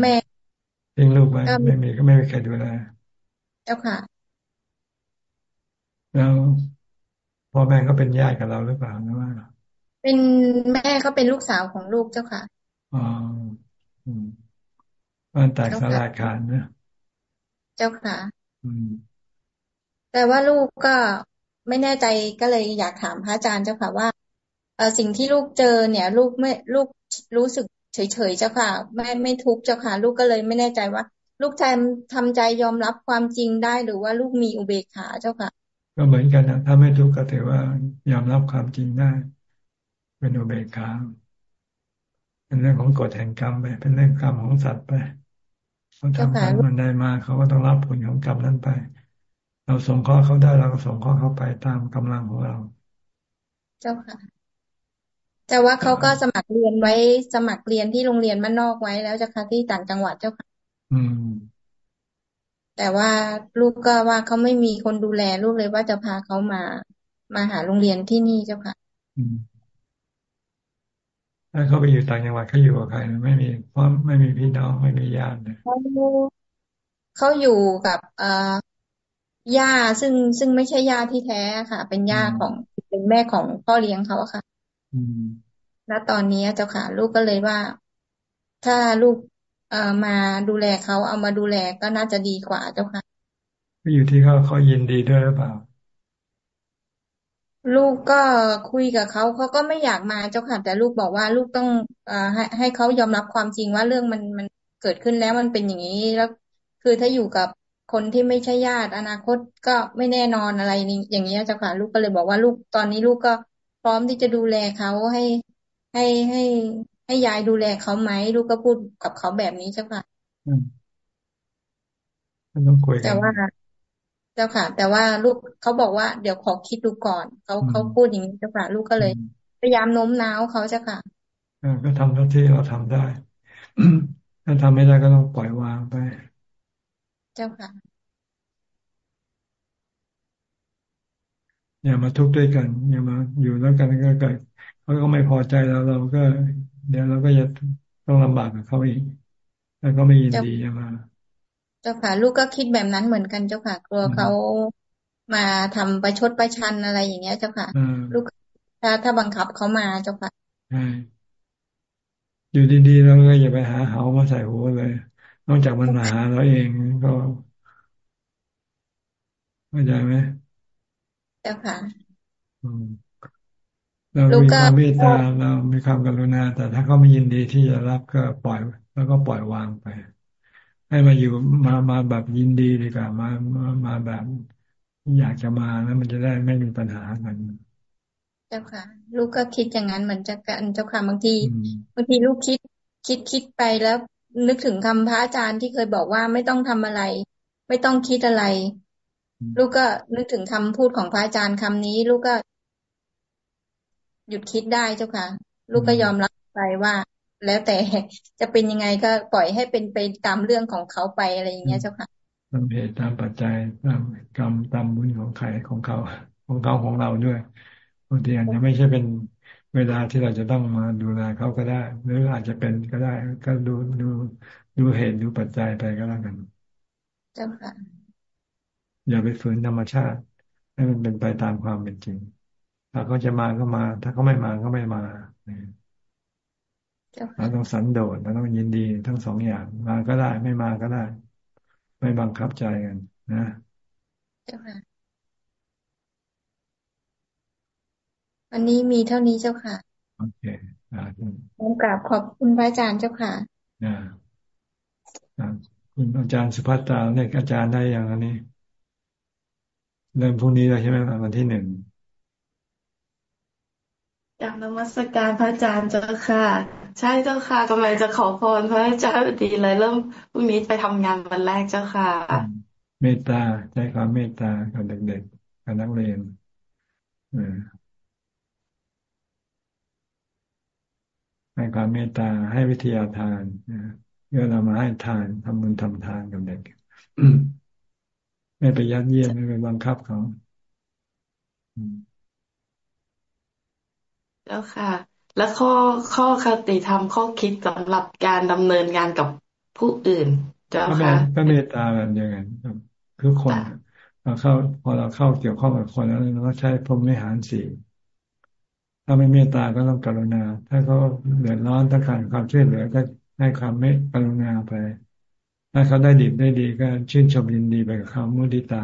แม่ทิ้งลูกไปไม่มีก็ไม่มีใครดูแลเจ้าค่ะ แล้ว พ่อแม่ก็เป็นญาติกับเราหรือเปล่านะว่าเป็นแม่เขาเป็นลูกสาวของลูกเจ้าค่ะอ๋อบ้านแตกสลายขาดนะเจ้าค่ะ อืม แต่ว่าลูกก็ไม่แน่ใจก็เลยอยากถามพระอาจารย์เจ้าค่ะว่าเออสิ่งที่ลูกเจอเนี่ย ลูกไม่ลูกรู้สึกเฉยๆเจ้าค่ะ ไม่ไม่ทุกข์เจ้าค่ะ ลูกก็เลยไม่แน่ใจว่า ลูกทำทำใจยอมรับความจริงได้หรือว่าลูกมีอุเบกขาเจ้าค่ะ ก็เหมือนกันนะถ้าไม่ทุกข์ก็ถือว่ายอมรับความจริงได้ เป็นอุเบกขาเป็นเรื่องของกฎแห่งกรรมไปเป็นเรื่องกรรมของสัตว์ไปเขาทำกรรมมันได้มาเขาก็ต้องรับผลของกรรมนั้นไป เราส่งข้อเขาได้เราก็ส่งข้อเขาไปตามกำลังของเรา เจ้าค่ะแต่ว่าเขาก็สมัครเรียนไว้สมัครเรียนที่โรงเรียนบ้านนอกไว้แล้วเจ้าค่ะที่ต่างจังหวัดเจ้าค่ะ อืม แต่ว่าลูกก็ว่าเขาไม่มีคนดูแลลูกเลยว่าจะพาเขามามาหาโรงเรียนที่นี่เจ้าค่ะถ้าเขาไปอยู่ต่างจังหวัดเขาอยู่กับใครไม่มีเพราะไม่มีพี่น้องไม่มีญาติเลยเขาเขาอยู่กับเอ่อย่าซึ่งซึ่งไม่ใช่ย่าที่แท้ค่ะ เป็นย่าของเป็นแม่ของพ่อเลี้ยงเขาค่ะแล้วตอนนี้เจ้าค่ะ ลูกก็เลยว่า ถ้าลูก เอ่อมาดูแลเขาเอามาดูแลก็น่าจะดีกว่าเจ้าค่ะอยู่ที่เขาเขายินดีด้วยหรือเปล่า ลูกก็คุยกับเขาเขาก็ไม่อยากมาเจ้าค่ะ แต่ลูกบอกว่าลูกต้องอให้ให้เขายอมรับความจริงว่าเรื่องมันมันเกิดขึ้นแล้วมันเป็นอย่างนี้แล้วคือถ้าอยู่กับคนที่ไม่ใช่ญาติอนาคตก็ไม่แน่นอนอะไรนี่อย่างเงี้ยเจ้าค่ะ ลูกก็เลยบอกว่าลูกตอนนี้ลูกก็พร้อมที่จะดูแลเขาให้ให้ให้ ให้ยายดูแลเขาไหมลูกก็พูดกับเขาแบบนี้เจ้าค่ะต้องคุยแต่ว่าเจ้าค่ะ แต่ว่าลูกเขาบอกว่าเดี๋ยวขอคิดดูก่อนเขาเขาพูดอย่างนี้เจ้าค่ะ ลูกก็เลย พยายามโน้มน้าวเขาเจ้าค่ะก็ทำเท่าที่เราทำได้ถ้าทำไม่ได้ก็ต้องปล่อยวางไป เจ้าค่ะอย่ามาทุกข์ด้วยกัน อย่ามาอยู่แล้วกันก็เกิดเขาก็ไม่พอใจแล้วเราก็ เดี๋ยวเราก็จะต้องลำบากกับเขาอีก แล้วก็ไม่ยินดีจะมา เจ้าค่ะ ลูกก็คิดแบบนั้นเหมือนกันเจ้าค่ะ กลัวเขามาทำประชดประชันอะไรอย่างเงี้ยเจ้าค่ะ ลูกถ้าถ้าบังคับเขามาเจ้าค่ะใช่อยู่ดีๆ แล้วก็อย่าไปหาเขามาใส่หัวเลย นอกจากมันหาเราเองก็เข้าใจไหมเจ้าค่ะ เรามีความเมตตาเรามีความกรุณา แต่ถ้าเขาไม่ยินดีที่จะรับก็ปล่อย แล้วก็ปล่อยวางไป ให้มาอยู่มามาแบบยินดีดีกว่ามามามาแบบอยากจะมาแล้วมันจะได้ไม่มีปัญหากันเจ้าค่ะ ลูกก็คิดอย่างนั้นเหมือนจะกันเจ้าค่ะบางทีบางทีลูกคิดคิดคิดไปแล้ว นึกถึงคำพระอาจารย์ที่เคยบอกว่าไม่ต้องทำอะไร ไม่ต้องคิดอะไร ลูกก็นึกถึงคำพูดของพระอาจารย์คำนี้ ลูกก็ หยุดคิดได้เจ้าค่ะ ลูกก็ยอมรับไปว่า แล้วแต่จะเป็นยังไงก็ปล่อยให้เป็นไปตามเรื่องของเขาไปอะไรอย่างเงี้ยเจ้าค่ะตามเหตุตามปัจจัยตามกรรมตามบุญของใครของเขา ของเขาของเราด้วยบางทีอาจจะไม่ใช่เป็นเวลาที่เราจะต้องมาดูแลเขาก็ได้ หรืออาจจะเป็นก็ได้ ก็ดูดูดูเหตุดูปัจจัยไปก็แล้วกัน เจ้าค่ะ อย่าไปฝืนธรรมชาติ ให้มันเป็นไปตามความเป็นจริง ถ้าเขาจะมาก็มา ถ้าเขาไม่มาก็ไม่มาเราต้องสันโดษเราต้องยินดีทั้งสองอย่าง มาก็ได้ ไม่มาก็ได้ ไม่บังคับใจกัน นะวันนี้มีเท่านี้เจ้าค่ะโอเคขอกราบขอบคุณพระอาจารย์เจ้าค่ะคุณอาจารย์สุภัตตาเนี่ยอาจารย์ได้อย่างนี้ เริ่มพรุ่งนี้แล้วใช่ไหมวันที่หนึ่ง อยากนมัสการพระอาจารย์เจ้าค่ะ ใช่เจ้าค่ะกำลังจะขอพรพระอาจารย์ดีเลยเริ่มพรุ่งนี้ไปทำงานวันแรกเจ้าค่ะ เมตตาใจความเมตตากับเด็กๆกับนักเรียนให้ความเมตตาให้วิทยาทานเพื่อเรามาให้ทานทำบุญทำทานกับเด็กไม่ไปยัดเยียดไม่ไปบังคับเขา แล้วค่ะ แล้วข้อข้อคติธรรมข้อคิดสำหรับการดำเนินงานกับผู้อื่น เจ้าค่ะก็เมตตาแบบเดียวกันคือคนเราเข้าพอเราเข้าเกี่ยวข้องกับคนแล้วเราก็ใช้พรหมิหารสี่ถ้าไม่เมตตาก็ต้องกรุณา ถ้าเขาเดือดร้อนต้องการความช่วยเหลือก็ให้ความเมตกรุณาไป ถ้าเขาได้ดีได้ดีก็ชื่นชมยินดีไปกับเขามุติตา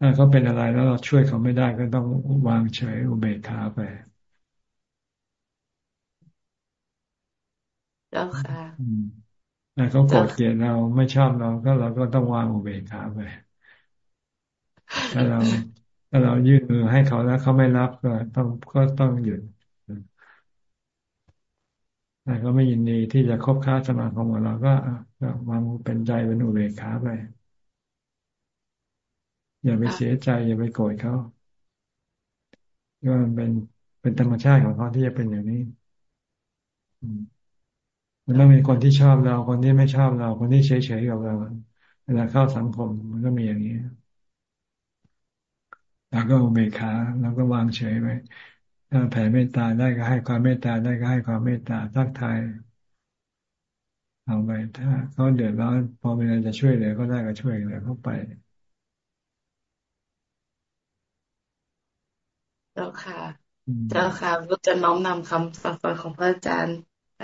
ถ้าเขาเป็นอะไรแล้วเราช่วยเขาไม่ได้ก็ต้องวางเฉยอุเบกขาไปแล้วค่ะถ้าเขาโกรธเกลียดเราไม่ชอบเราก็เราก็ต้องวางอุเบกขาไปถ้าเราถ้าเรายื่นมือให้เขาแล้วเขาไม่รับก็ต้องก็ต้องหยุดแต่เขาไม่ยินดีที่จะคบค้าสมาคมกับเราก็วางเป็นใจเป็นอุเบกขาไป อย่าไปเสียใจ อย่าไปโกรธเขาว่ามันเป็นเป็นธรรมชาติของเขาที่จะเป็นอย่างนี้มันต้องมีคนที่ชอบเรา คนที่ไม่ชอบเรา คนที่เฉยๆกับเราเวลาเข้าสังคมมันก็มีอย่างนี้แล้วก็อุเบกขาแล้วก็วางเฉยไปถ้าแผ่เมตตาได้ก็ให้ความเมตตาได้ก็ให้ความเมตตาทักทายเอาไปถ้าเขาเดือดร้อนพอเวลาจะช่วยเหลือก็ได้ก็ช่วยเหลือเข้าไป เจ้าค่ะ เจ้าค่ะก็จะน้อมนำคำสั่งสอนของพระอาจารย์ไป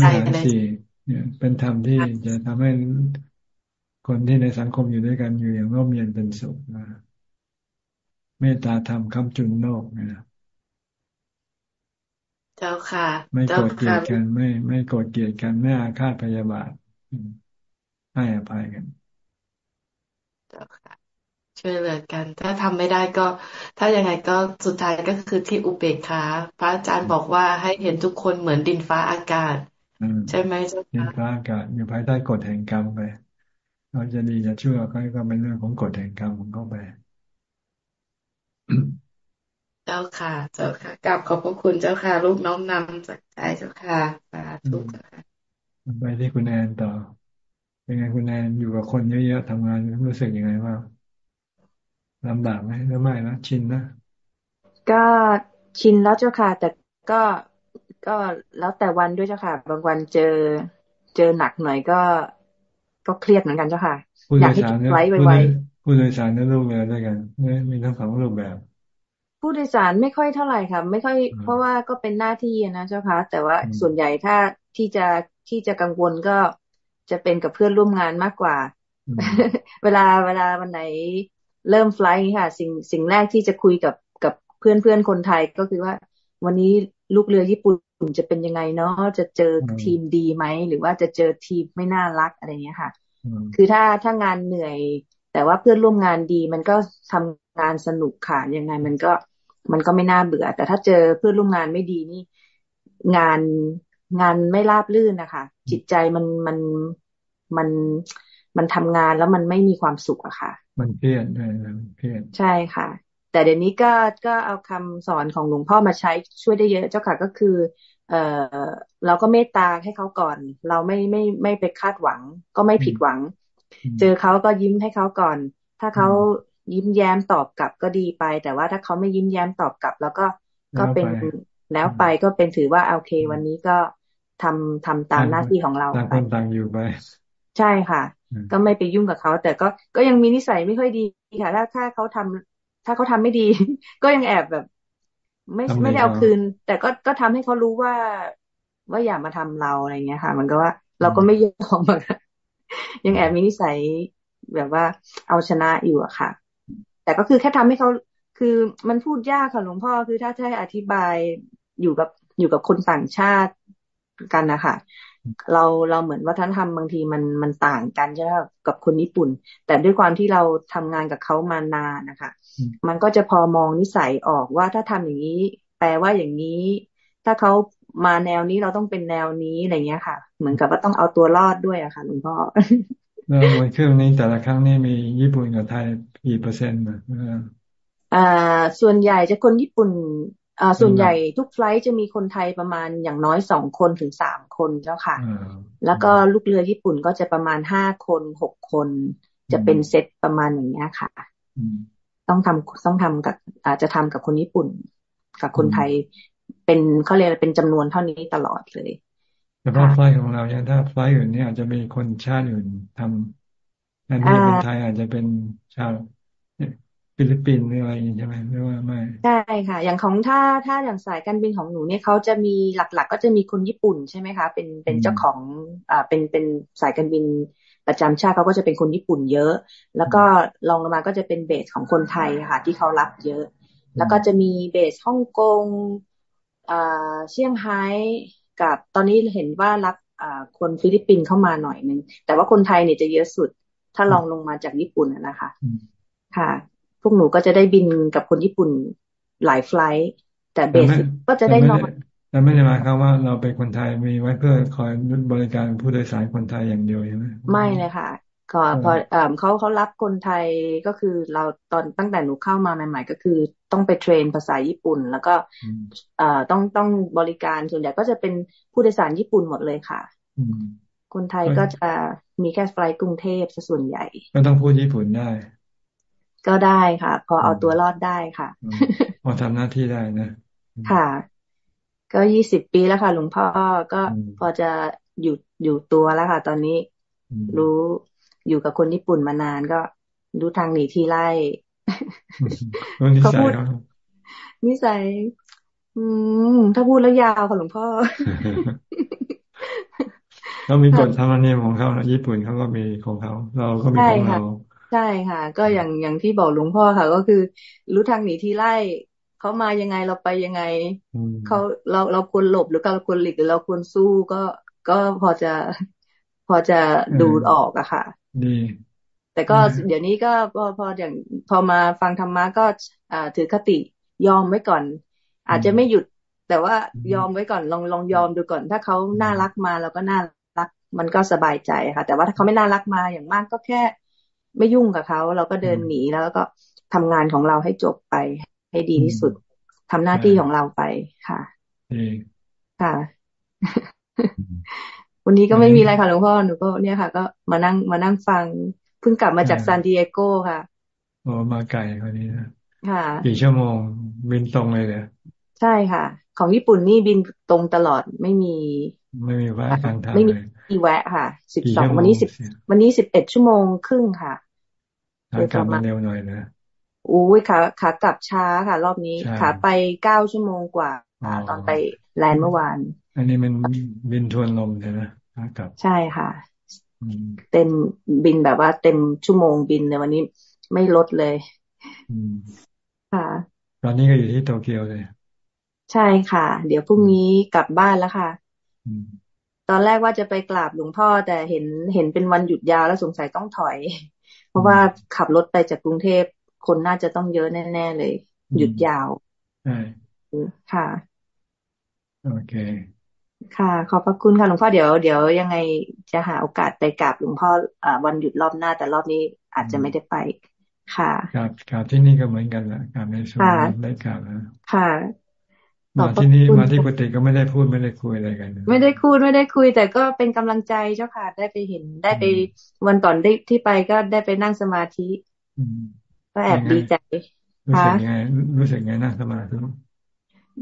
ใจเลยเนี่ยเป็นธรรมที่จะทำให้คนที่ในสังคมอยู่ด้วยกันอยู่อย่างร่มเย็นเป็นสุขนะเมตตาธรรมคำจุนโลกนะเจ้าค่ะ ไม่โกรธเกลียดกันไม่ ไม่โกรธเกลียดกันไม่อาฆาตพยาบาทให้อภัยกัน เจ้าค่ะ ช่วยเหลือกัน ถ้าทำไม่ได้ก็ ถ้ายังไงก็สุดท้ายก็คือที่อุเบกขาพระอาจารย์บอกว่าให้เห็นทุกคนเหมือนดินฟ้าอากาศใช่ไหมเจ้าค่ะดินฟ้าอากาศอยู่ภายใต้กฎแห่งกรรมไปเราจะดีจะชั่วก็ก็เป็นเรื่องของกฎแห่งกรรมของเขาไปเจ้าค่ะ เจ้าค่ะกลับขอบพระคุณเจ้าค่ะลูกน้อมนำจากใจเจ้าค่ะสาธุเจ้าค่ะไปที่คุณแอนต่อเป็นไงคุณแอนอยู่กับคนเยอะๆทำงานรู้สึกยังไงบ้าง ลำบากไหมหรือไม่นะชินนะก็ชินแล้วเจ้าค่ะ แต่ก็ก็แล้วแต่วันด้วยเจ้าค่ะ บางวันเจอเจอหนักหน่อยก็ ก็เครียดเหมือนกันเจ้าค่ะ อยากให้ไว้ไวๆผู้โดยสารนั่นรูปแบบด้วยกันมีทั้งสองรูปแบบ ผู้โดยสารไม่ค่อยเท่าไหร่ค่ะ ไม่ค่อย เพราะว่าก็เป็นหน้าที่นะเจ้าค่ะ แต่ว่าส่วนใหญ่ถ้าที่จะที่จะกังวลก็จะเป็นกับเพื่อนร่วมงานมากกว่า เวลาเวลาวันไหน เริ่มไฟล์ค่ะ สิ่งสิ่งแรกที่จะคุยกับกับเพื่อนเพื่อนคนไทยก็คือว่า วันนี้ลูกเรือญี่ปุ่นจะเป็นยังไงเนาะจะเจอทีมดีไหมหรือว่าจะเจอทีมไม่น่ารักอะไรเงี้ยค่ะ คือถ้าถ้างานเหนื่อย แต่ว่าเพื่อนร่วมงานดี มันก็ทำงานสนุกค่ะยังไงมันก็มันก็ไม่น่าเบื่อ แต่ถ้าเจอเพื่อนร่วมงานไม่ดีนี่ งานงานไม่ราบลื่นนะคะ จิตใจมันมันมันมันทำงานแล้วมันไม่มีความสุขอะค่ะ มันเครียดด้วยนะเครียดใช่ค่ะ แต่เดี๋ยวนี้ก็ก็เอาคำสอนของหลวงพ่อมาใช้ช่วยได้เยอะเจ้าค่ะก็คือ เอ่อเราก็เมตตาให้เขาก่อน เราไม่ไม่ไม่ไปคาดหวัง ก็ไม่ผิดหวัง เจอเขาก็ยิ้มให้เขาก่อน ถ้าเขายิ้มแย้มตอบกลับก็ดีไป แต่ว่าถ้าเขาไม่ยิ้มแย้มตอบกลับ แล้วก็ก็เป็นแล้วไปก็เป็นถือว่าโอเค วันนี้ก็ทำทำตามหน้าที่ของเราต่างคนต่างอยู่ไป ใช่ค่ะ ก็ไม่ไปยุ่งกับเขา แต่ก็ก็ยังมีนิสัยไม่ค่อยดีค่ะถ้าถ้าเขาทำถ้าเขาทำไม่ดี ก็ยังแอบแบบ ไม่ไม่ได้เอาคืน แต่ก็ก็ทำให้เขารู้ว่า ว่าอย่ามาทำเราอะไรเงี้ยค่ะ มันก็ว่าเราก็ไม่ยอมยังแอบมีนิสัยแบบว่าเอาชนะอยู่อะค่ะ แต่ก็คือแค่ทำให้เขาคือมันพูดยากค่ะหลวงพ่อคือถ้าให้อธิบายอยู่กับอยู่กับคนต่างชาติกันนะคะ เราเราเหมือนวัฒนธรรมบางทีมันมันต่างกันใช่ไหมกับคนญี่ปุ่น แต่ด้วยความที่เราทำงานกับเขามานานนะคะ มันก็จะพอมองนิสัยออกว่าถ้าทำอย่างนี้ แปลว่าอย่างนี้ ถ้าเขามาแนวนี้เราต้องเป็นแนวนี้อะไรเงี้ยค่ะ เหมือนกับว่าต้องเอาตัวรอดด้วยอะค่ะหลวงพ่อแล้วบนเครื่องนี้แต่ละครั้งนี่มีญี่ปุ่นกับไทยกี่เปอร์เซ็นต์อ่าส่วนใหญ่จะคนญี่ปุ่นอ่า ส่วนใหญ่ทุกไฟล์จะมีคนไทยประมาณอย่างน้อยสองคนถึงสามคนเจ้าค่ะ แล้วก็ลูกเรือญี่ปุ่นก็จะประมาณห้าคนหกคน จะเป็นเซตประมาณอย่างเงี้ยค่ะ ต้องทำต้องทำกับอาจจะทำกับคนญี่ปุ่น กับคนไทยเป็นเขาเรียกเป็นจำนวนเท่านี้ตลอดเลยแต่พาะไฟล์ของเราเนี่ยถ้า flight อื่นเนี่ยอาจจะมีคนชาติอื่นทำอันนี้เป็นไทยอาจจะเป็นชาว ฟิลิปปินส์หรืออะไรอย่างนี้ใช่ไหมหรือว่าไม่ใช่ค่ะ อย่างของถ้าถ้าอย่างสายการบินของหนูเนี่ยเขาจะมีหลักๆ ก็จะมีคนญี่ปุ่นใช่ไหมคะ เป็นเป็นเจ้าของอ่าเป็นเป็นสายการบินประจำชาติเขาก็จะเป็นคนญี่ปุ่นเยอะ แล้วก็ลองลงมาก็จะเป็นเบสของคนไทยค่ะที่เขารับเยอะ แล้วก็จะมีเบสฮ่องกงอ่าเซี่ยงไฮ้กับตอนนี้เห็นว่ารับอ่าคนฟิลิปปินส์เข้ามาหน่อยนึงแต่ว่าคนไทยเนี่ยจะเยอะสุด ถ้าลองลงมาจากญี่ปุ่นนะคะ ค่ะ พวกหนูก็จะได้บินกับคนญี่ปุ่นหลายไฟล์แต่เบสก็จะได้นอนแต่ไม่ได้หมายความว่าเราเป็นคนไทยมีไว้เพื่อคอยบริการผู้โดยสารคนไทยอย่างเดียวใช่ไหมไม่เลยค่ะก็พอเขาเขารับคนไทยก็คือเราตอนตั้งแต่หนูเข้ามาใหม่ ๆ ก็คือ ต้องไปเทรนภาษาญี่ปุ่น แล้วก็เอ่อต้องต้องบริการส่วนใหญ่ก็จะเป็นผู้โดยสารญี่ปุ่นหมดเลยค่ะคนไทยก็จะมีแค่ไฟล์กรุงเทพซะส่วนใหญ่ ก็ต้องพูดญี่ปุ่นได้ ก็ได้ค่ะ พอเอาตัวรอดได้ค่ะ พอทำหน้าที่ได้นะค่ะ ก็ยี่สิบปีแล้วค่ะ หลวงพ่อก็พอจะอยู่อยู่ตัวแล้วค่ะ ตอนนี้ รู้อยู่กับคนญี่ปุ่นมานานก็รู้ทางหนีที่ไล่เขาพูดนิสัยอืมถ้าพูดแล้วยาวค่ะหลวงพ่อเขามีกฎธรรมเนียมของเขานะญี่ปุ่นเขาก็มีของเขา เราก็มีของเรา ใช่ค่ะ ก็อย่างอย่างที่บอกหลวงพ่อค่ะ ก็คือรู้ทางหนีที่ไล่เขามายังไงเราไปยังไงเขาเราเราควรหลบหรือเราควรหลีกหรือเราควรสู้ก็ก็พอจะพอจะดูออกอะค่ะดีแต่แต่ก็เดี๋ยวนี้ก็พอพออย่างพอมาฟังธรรมะก็อ่าถือคติยอมไว้ก่อน อาจจะไม่หยุด แต่ว่ายอมไว้ก่อนลองลองยอมดูก่อน ถ้าเขาน่ารักมาเราก็น่ารัก มันก็สบายใจค่ะ แต่ว่าถ้าเขาไม่น่ารักมาอย่างมากก็แค่ ไม่ยุ่งกับเขาเราก็เดินหนีแล้วก็ทำงานของเราให้จบไป ให้ดีที่สุดทำหน้าที่ของเราไปค่ะค่ะ วันนี้ก็ไม่มีอะไรค่ะหลวงพ่อหนูก็เนี่ยค่ะ ก็มานั่งมานั่งฟังเพิ่งกลับมาจากซานดิเอโกค่ะโอ้มาไกลคนนี้นะค่ะกี่ชั่วโมง บินตรงเลยเลยใช่ค่ะ ของญี่ปุ่นนี่บินตรงตลอดไม่มี ไม่มีแวะกลางทางไม่มีแวะค่ะสิบสองวันนี้สิบวันนี้สิบเอ็ดชั่วโมงครึ่งค่ะ กลับมาเร็วหน่อยนะอุ้ยขาขากลับช้าค่ะ รอบนี้ขาไปเก้าชั่วโมงกว่าตอนไปแลนด์เมื่อวาน อันนี้มันบินทวนลมใช่ไหมกลับ ใช่ค่ะเต็มบินแบบว่าเต็มชั่วโมงบินในวันนี้ไม่ลดเลยค่ะ ตอนนี้ก็อยู่ที่โตเกียวเลย ใช่ค่ะ เดี๋ยวพรุ่งนี้กลับบ้านแล้วค่ะตอนแรกว่าจะไปกราบหลวงพ่อแต่เห็นเห็นเป็นวันหยุดยาวแล้วสงสัยต้องถอยเพ ราะว่าขับรถไปจากกรุงเทพคนน่าจะต้องเยอะแน่ ๆ เลย หยุดยาวใช่ค่ะ โอเค ค่ะ ขอบพระคุณค่ะหลวงพ่อเดี๋ยวเดี๋ยวยังไงจะหาโอกาสไปกราบหลวงพ่ออวันหยุดรอบหน้า แต่รอบนี้อาจจะไม่ได้ไป ค่ะกราบกราบที่นี่ก็เหมือนกันแหละกราบในส่วนได้กราบนะค่ะ มาที่นี่มาที่ปกติก็ไม่ได้พูดไม่ได้คุยอะไรกัน ไม่ได้คุยไม่ได้คุย แต่ก็เป็นกำลังใจเจ้าค่ะได้ไปเห็น ได้ไปวันก่อนได้ที่ไปก็ได้ไปนั่งสมาธิก็แอบดีใจรู้สึกไงรู้สึกไงนั่งสมาธิ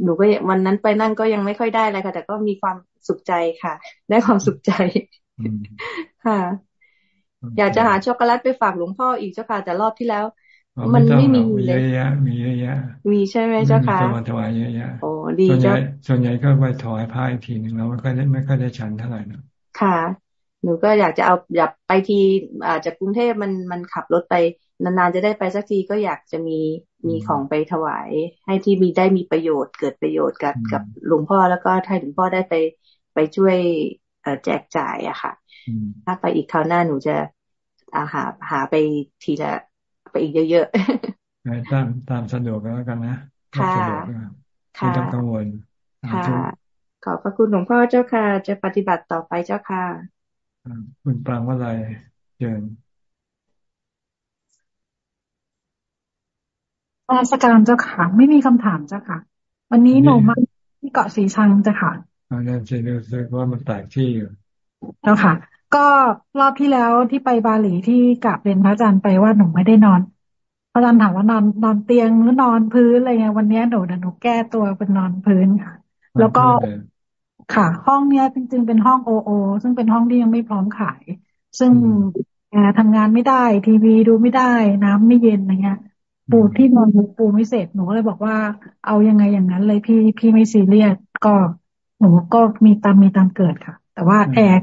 หนูก็วันนั้นไปนั่งก็ยังไม่ค่อยได้เลยค่ะ แต่ก็มีความสุขใจค่ะ ได้ความสุขใจค่ะ อยากจะหาช็อกโกแลตไปฝากหลวงพ่ออีกเจ้าค่ะ แต่รอบที่แล้ว มันไม่มีเลยเยอะแยะมีเยอะแยะมีใช่ไหมเจ้าค่ะมาถวายเยอะแยะโอ้ดีเจ้าส่วนใหญ่ก็ไปถวายผ้าอีกทีหนึ่งแล้วไม่ค่อยได้ไม่ค่อยได้ฉันเท่าไหร่นะค่ะ หนูก็อยากจะเอาอยากไปทีอาจจะกรุงเทพมันมันขับรถไปนานๆจะได้ไปสักทีก็อยากจะมีมีของไปถวาย ให้ที่มีได้มีประโยชน์เกิดประโยชน์กับกับหลวงพ่อแล้วก็ให้หลวงพ่อได้ไปไปช่วยแจกจ่ายอะค่ะ ถ้าไปอีกคราวหน้าหนูจะอาหาหาไปทีละ ไปอีกเยอะๆตามตามสะดวกแล้วกันนะค่ะไม่ต้องกังวลค่ะขอบพระคุณหลวงพ่อเจ้าค่ะ จะปฏิบัติต่อไปเจ้าค่ะคุณปรางว่าอะไรเชิญราชการเจ้าค่ะ ไม่มีคำถามเจ้าค่ะ วันนี้หนูมาที่เกาะสีชังเจ้าค่ะอันนั้นจะรู้สึกว่ามันแตกที่อยู่เจ้าค่ะ ก็รอบที่แล้วที่ไปบาหลีที่กลับเรียนพระอาจารย์ไปว่าหนูไม่ได้นอน พระอาจารย์ถามว่านอนนอนเตียงหรือนอนพื้นอะไรเงี้ยวันนี้หนูหนูแก้ตัวเป็นนอนพื้นค่ะ แล้วก็ค่ะ ห้องเนี้ยจริง ๆ เป็นห้องโอโอซึ่งเป็นห้องที่ยังไม่พร้อมขาย ซึ่งแอร์ทำงานไม่ได้ ทีวีดูไม่ได้ น้ำไม่เย็นอะไรเงี้ยปูที่นอนปูไม่เสร็จหนูเลยบอกว่า เอายังไงอย่างนั้นเลยพี่พี่ไม่ซีเรียสก็หนูก็มีตามมีตามเกิดค่ะ แต่ว่าแอร์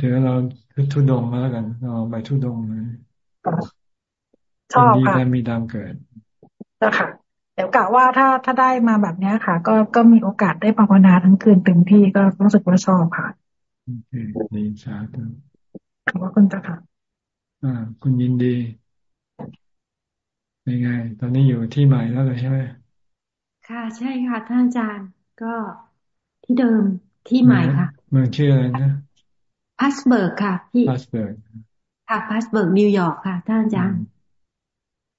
ถือเราทุดงมาแล้วกัน เราไปทุดงเลยชอบค่ะมีตามเกิดนะค่ะเดี๋ยวกะว่าถ้าถ้าได้มาแบบนี้ค่ะ ก็ก็มีโอกาสได้ภาวนาทั้งคืนเต็มที่ก็รู้สึกว่าชอบค่ะโอเคดีสาธุขอบคุณจ้ะค่ะอ่า คุณยินดีเป็นไง ตอนนี้อยู่ที่ใหม่แล้วเลยใช่ไหมค่ะ ใช่ค่ะ ท่านอาจารย์ก็ที่เดิมที่ใหม่ค่ะ เมืองชื่ออะไรนะ พิตต์สเบิร์กค่ะพี่พิตต์สเบิร์กค่ะพัสเบิร์กนิวยอร์กค่ะท่านอาจารย์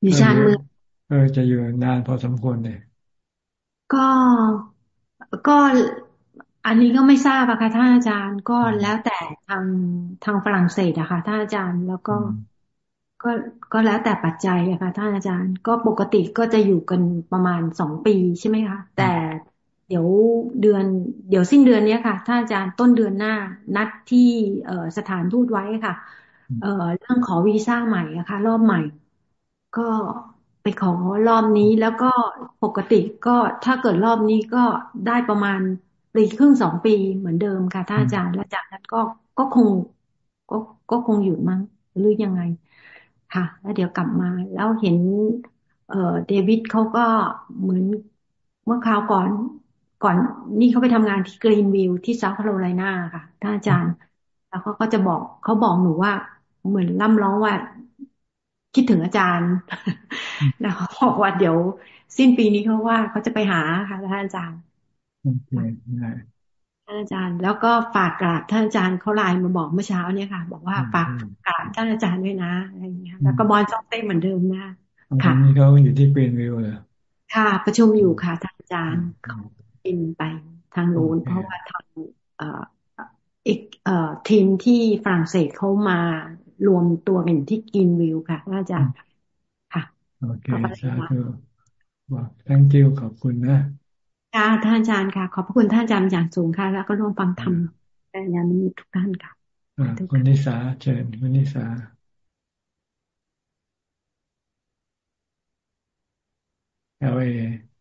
อยู่ชานเมืองเออจะอยู่นานพอสมควรเลยก็ก็อันนี้ก็ไม่ทราบอะค่ะท่านอาจารย์ก็แล้วแต่ทางทางฝรั่งเศสอะค่ะท่านอาจารย์แล้วก็ก็ก็แล้วแต่ปัจจัยอะค่ะท่านอาจารย์ ก็ปกติก็จะอยู่กันประมาณสองปีใช่ไหมคะแต่ เดี๋ยวเดือน เดี๋ยวสิ้นเดือนนี้ค่ะท่านอาจารย์ต้นเดือนหน้า นัดที่เอสถานทูตไว้ค่ะ เอเรื่องขอวีซ่าใหม่อะค่ะรอบใหม่ ก็ไปขอรอบนี้แล้วก็ปกติก็ถ้าเกิดรอบนี้ก็ได้ประมาณปีครึ่งสองปีเหมือนเดิมค่ะท่านอาจารย์ แล้วจากนั้นก็ก็คงก็ก็คงอยู่มั้งหรือยังไง ค่ะ แล้วเดี๋ยวกลับมา แล้วเห็น เอ่อเดวิดเขาก็เหมือนเมื่อคราวก่อน ก่อนนี่เขาไปทำงานที่กรีนวิวที่เซาท์แคโรไลนาค่ะท่านอาจารย์ แล้วเขาก็จะบอกเขาบอกหนูว่า เหมือนล่ำร้องว่า คิดถึงอาจารย์ แล้วเขาบอกว่าเดี๋ยว สิ้นปีนี้เขาว่าเขาจะไปหาค่ะท่านอาจารย์ท่านอาจารย์ แล้วก็ฝากกราบท่านอาจารย์เขาไลน์มาบอกเมื่อเช้าเนี่ยค่ะ บอกว่าฝากกราบท่านอาจารย์ด้วยนะอะไรอย่างเงี้ยแล้วก็บอลจอกเต้เหมือนเดิมนะค่ะนี่เขาอยู่ที่กรีนวิวเลยค่ะ ประชุมอยู่ค่ะท่านอาจารย์เขา บินไปทางนู้นเพราะว่าทางอีกทีมที่ฝรั่งเศสเขามารวมตัวกันอยู่ที่กินวิวค่ะอาจารย์ค่ะโอเคสาธุบอก thank you ขอบคุณนะค่ะท่านอาจารย์ค่ะ ขอบพระคุณท่านอาจารย์อย่างสูงค่ะ แล้วก็ร่วมฟังธรรมแต่ยานี้ทุกท่านค่ะคุณนิสาเชิญคุณนิสาเอลเอ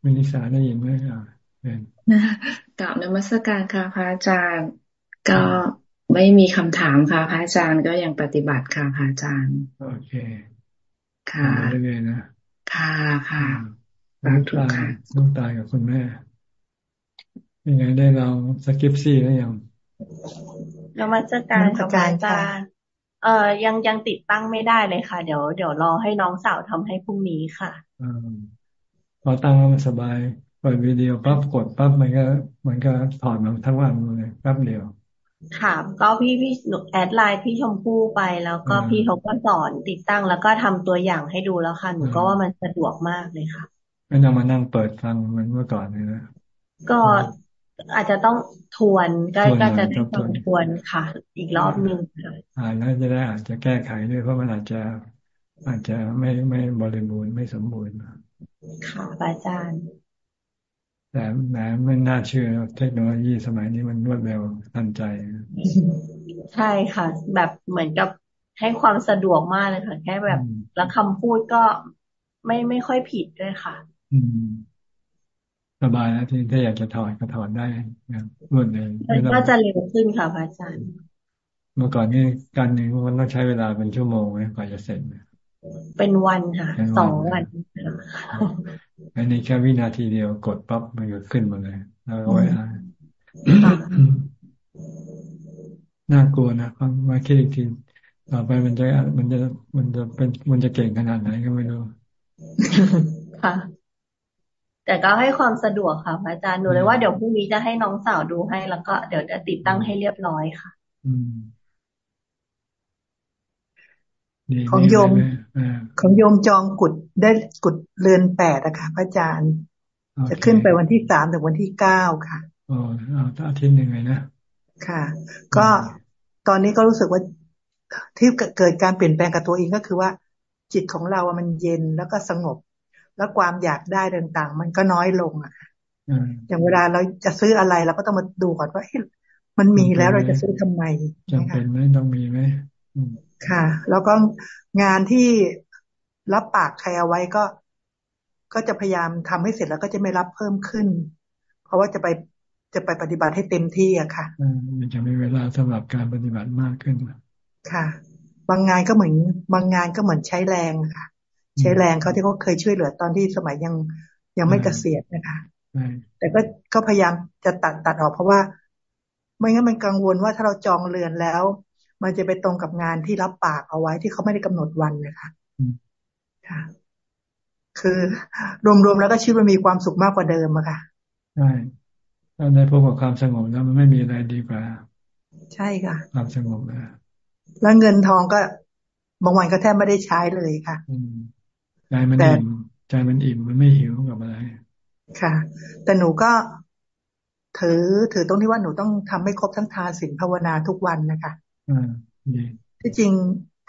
คุณนิสาได้ยินไหมอ่า เป็นกล่าวนมัสการค่ะพระอาจารย์ ก็ไม่มีคำถามค่ะพระอาจารย์ก็ยังปฏิบัติค่ะพระอาจารย์ โอเค ค่ะเรื่อยๆนะค่ะค่ะลูกตายลูกตายกับคุณแม่ยังไงได้เราสกิปซี่แล้วยังนมัสการกับอาจารย์เอ่อยังยังติดตั้งไม่ได้เลยค่ะ เดี๋ยวเดี๋ยวรอให้น้องสาวทำให้พรุ่งนี้ค่ะอพอตั้งแล้วมันสบาย เปิดวิดีโอปั๊บกดปั๊บมันก็มันก็ถอดมาทั้งวันเลยแป๊บเดียวค่ะก็พี่พี่ add ไลน์พี่ชมพู่ไปแล้วก็พี่เขาก็สอนติดตั้งแล้วก็ทำตัวอย่างให้ดูแล้วค่ะหนูก็ว่ามันสะดวกมากเลยค่ะไม่ต้องมานั่งเปิดฟังเหมือนเมื่อก่อนเลยนะก็อาจจะต้องทวนก็ก็จะต้องทวนค่ะ อีกรอบหนึ่งอ่าแล้วจะได้อาจจะแก้ไขด้วยเพราะมันอาจจะ อาจจะไม่ไม่บริบูรณ์ไม่สมบูรณ์ค่ะอาจารย์ แต่แม้ไม่น่าเชื่อเทคโนโลยีสมัยนี้มันรวดเร็วทันใจ ใช่ค่ะ แบบเหมือนกับให้ความสะดวกมากเลยค่ะ แค่แบบ แล้วคำพูดก็ไม่ไม่ค่อยผิดด้วยค่ะ อืมสบายแล้วที่ถ้าอยากจะถอดก็ถอดได้รวดเร็วก็จะเร็วขึ้นค่ะพระอาจารย์ เมื่อก่อนนี่การหนึ่งมันต้องใช้เวลาเป็นชั่วโมงไหมกว่าจะเสร็จเป็นวันค่ะสองวัน อันนี้แค่วินาทีเดียวกดปั๊บมันก็ขึ้นมาเลย แล้วไว้อ่านน่ากลัวนะฟังมาคิดอีกทีต่อไปมันจะมันจะมันจะเป็นมันจะเก่งขนาดไหนก็ไม่รู้ค่ะ แต่ก็ให้ความสะดวกค่ะอาจารย์หนูเลยว่าเดี๋ยวพรุ่งนี้จะให้น้องสาวดูให้แล้วก็เดี๋ยวจะติดตั้งให้เรียบร้อยค่ะ อืม ของโยมของโยมจองกุดได้กุดเรือนแปดอะค่ะพระอาจารย์ จะขึ้นไปวันที่สามถึงวันที่เก้าค่ะอ๋อเอาอาทิตย์หนึ่งไงนะค่ะ ก็ตอนนี้ก็รู้สึกว่าที่เกิดการเปลี่ยนแปลงกับตัวเองก็คือว่าจิตของเรามันเย็นแล้วก็สงบ แล้วความอยากได้ต่างๆ มันก็น้อยลงอะอย่างเวลาเราจะซื้ออะไรเราก็ต้องมาดูก่อนว่ามันมีแล้วเราจะซื้อทำไมจำเป็นไหมต้องมีไหม ค่ะ แล้วก็งานที่รับปากใครเอาไว้ก็ ก็จะพยายามทำให้เสร็จแล้วก็จะไม่รับเพิ่มขึ้น เพราะว่าจะไปจะไปปฏิบัติให้เต็มที่อะค่ะมันจะมีเวลาสำหรับการปฏิบัติมากขึ้นค่ะ บางงานก็เหมือน บางงานก็เหมือนใช้แรงค่ะ ใช้แรงเขาที่เขาเคยช่วยเหลือตอนที่สมัยยังยังไม่เกษียณนะคะแต่ก็ก็พยายามจะตัดตัดออกเพราะว่า ไม่งั้นมันกังวลว่าถ้าเราจองเรือนแล้ว มันจะไปตรงกับงานที่รับปากเอาไว้ที่เขาไม่ได้กำหนดวันเลยค่ะค่ะ คือรวมๆแล้วก็ชีวิตมันมีความสุขมากกว่าเดิมอะค่ะใช่ถ้าได้พบกับความสงบแล้วมันไม่มีอะไรดีกว่า ใช่ค่ะ ความสงบนะแล้วเงินทองก็บางวันก็แทบไม่ได้ใช้เลยค่ะใจมันอิ่มใจมันอิ่มมันไม่หิวกับอะไร ค่ะ แต่หนูก็ถือถือตรงที่ว่าหนูต้องทำให้ครบทั้งทานศีลภาวนาทุกวันนะคะ ที่จริง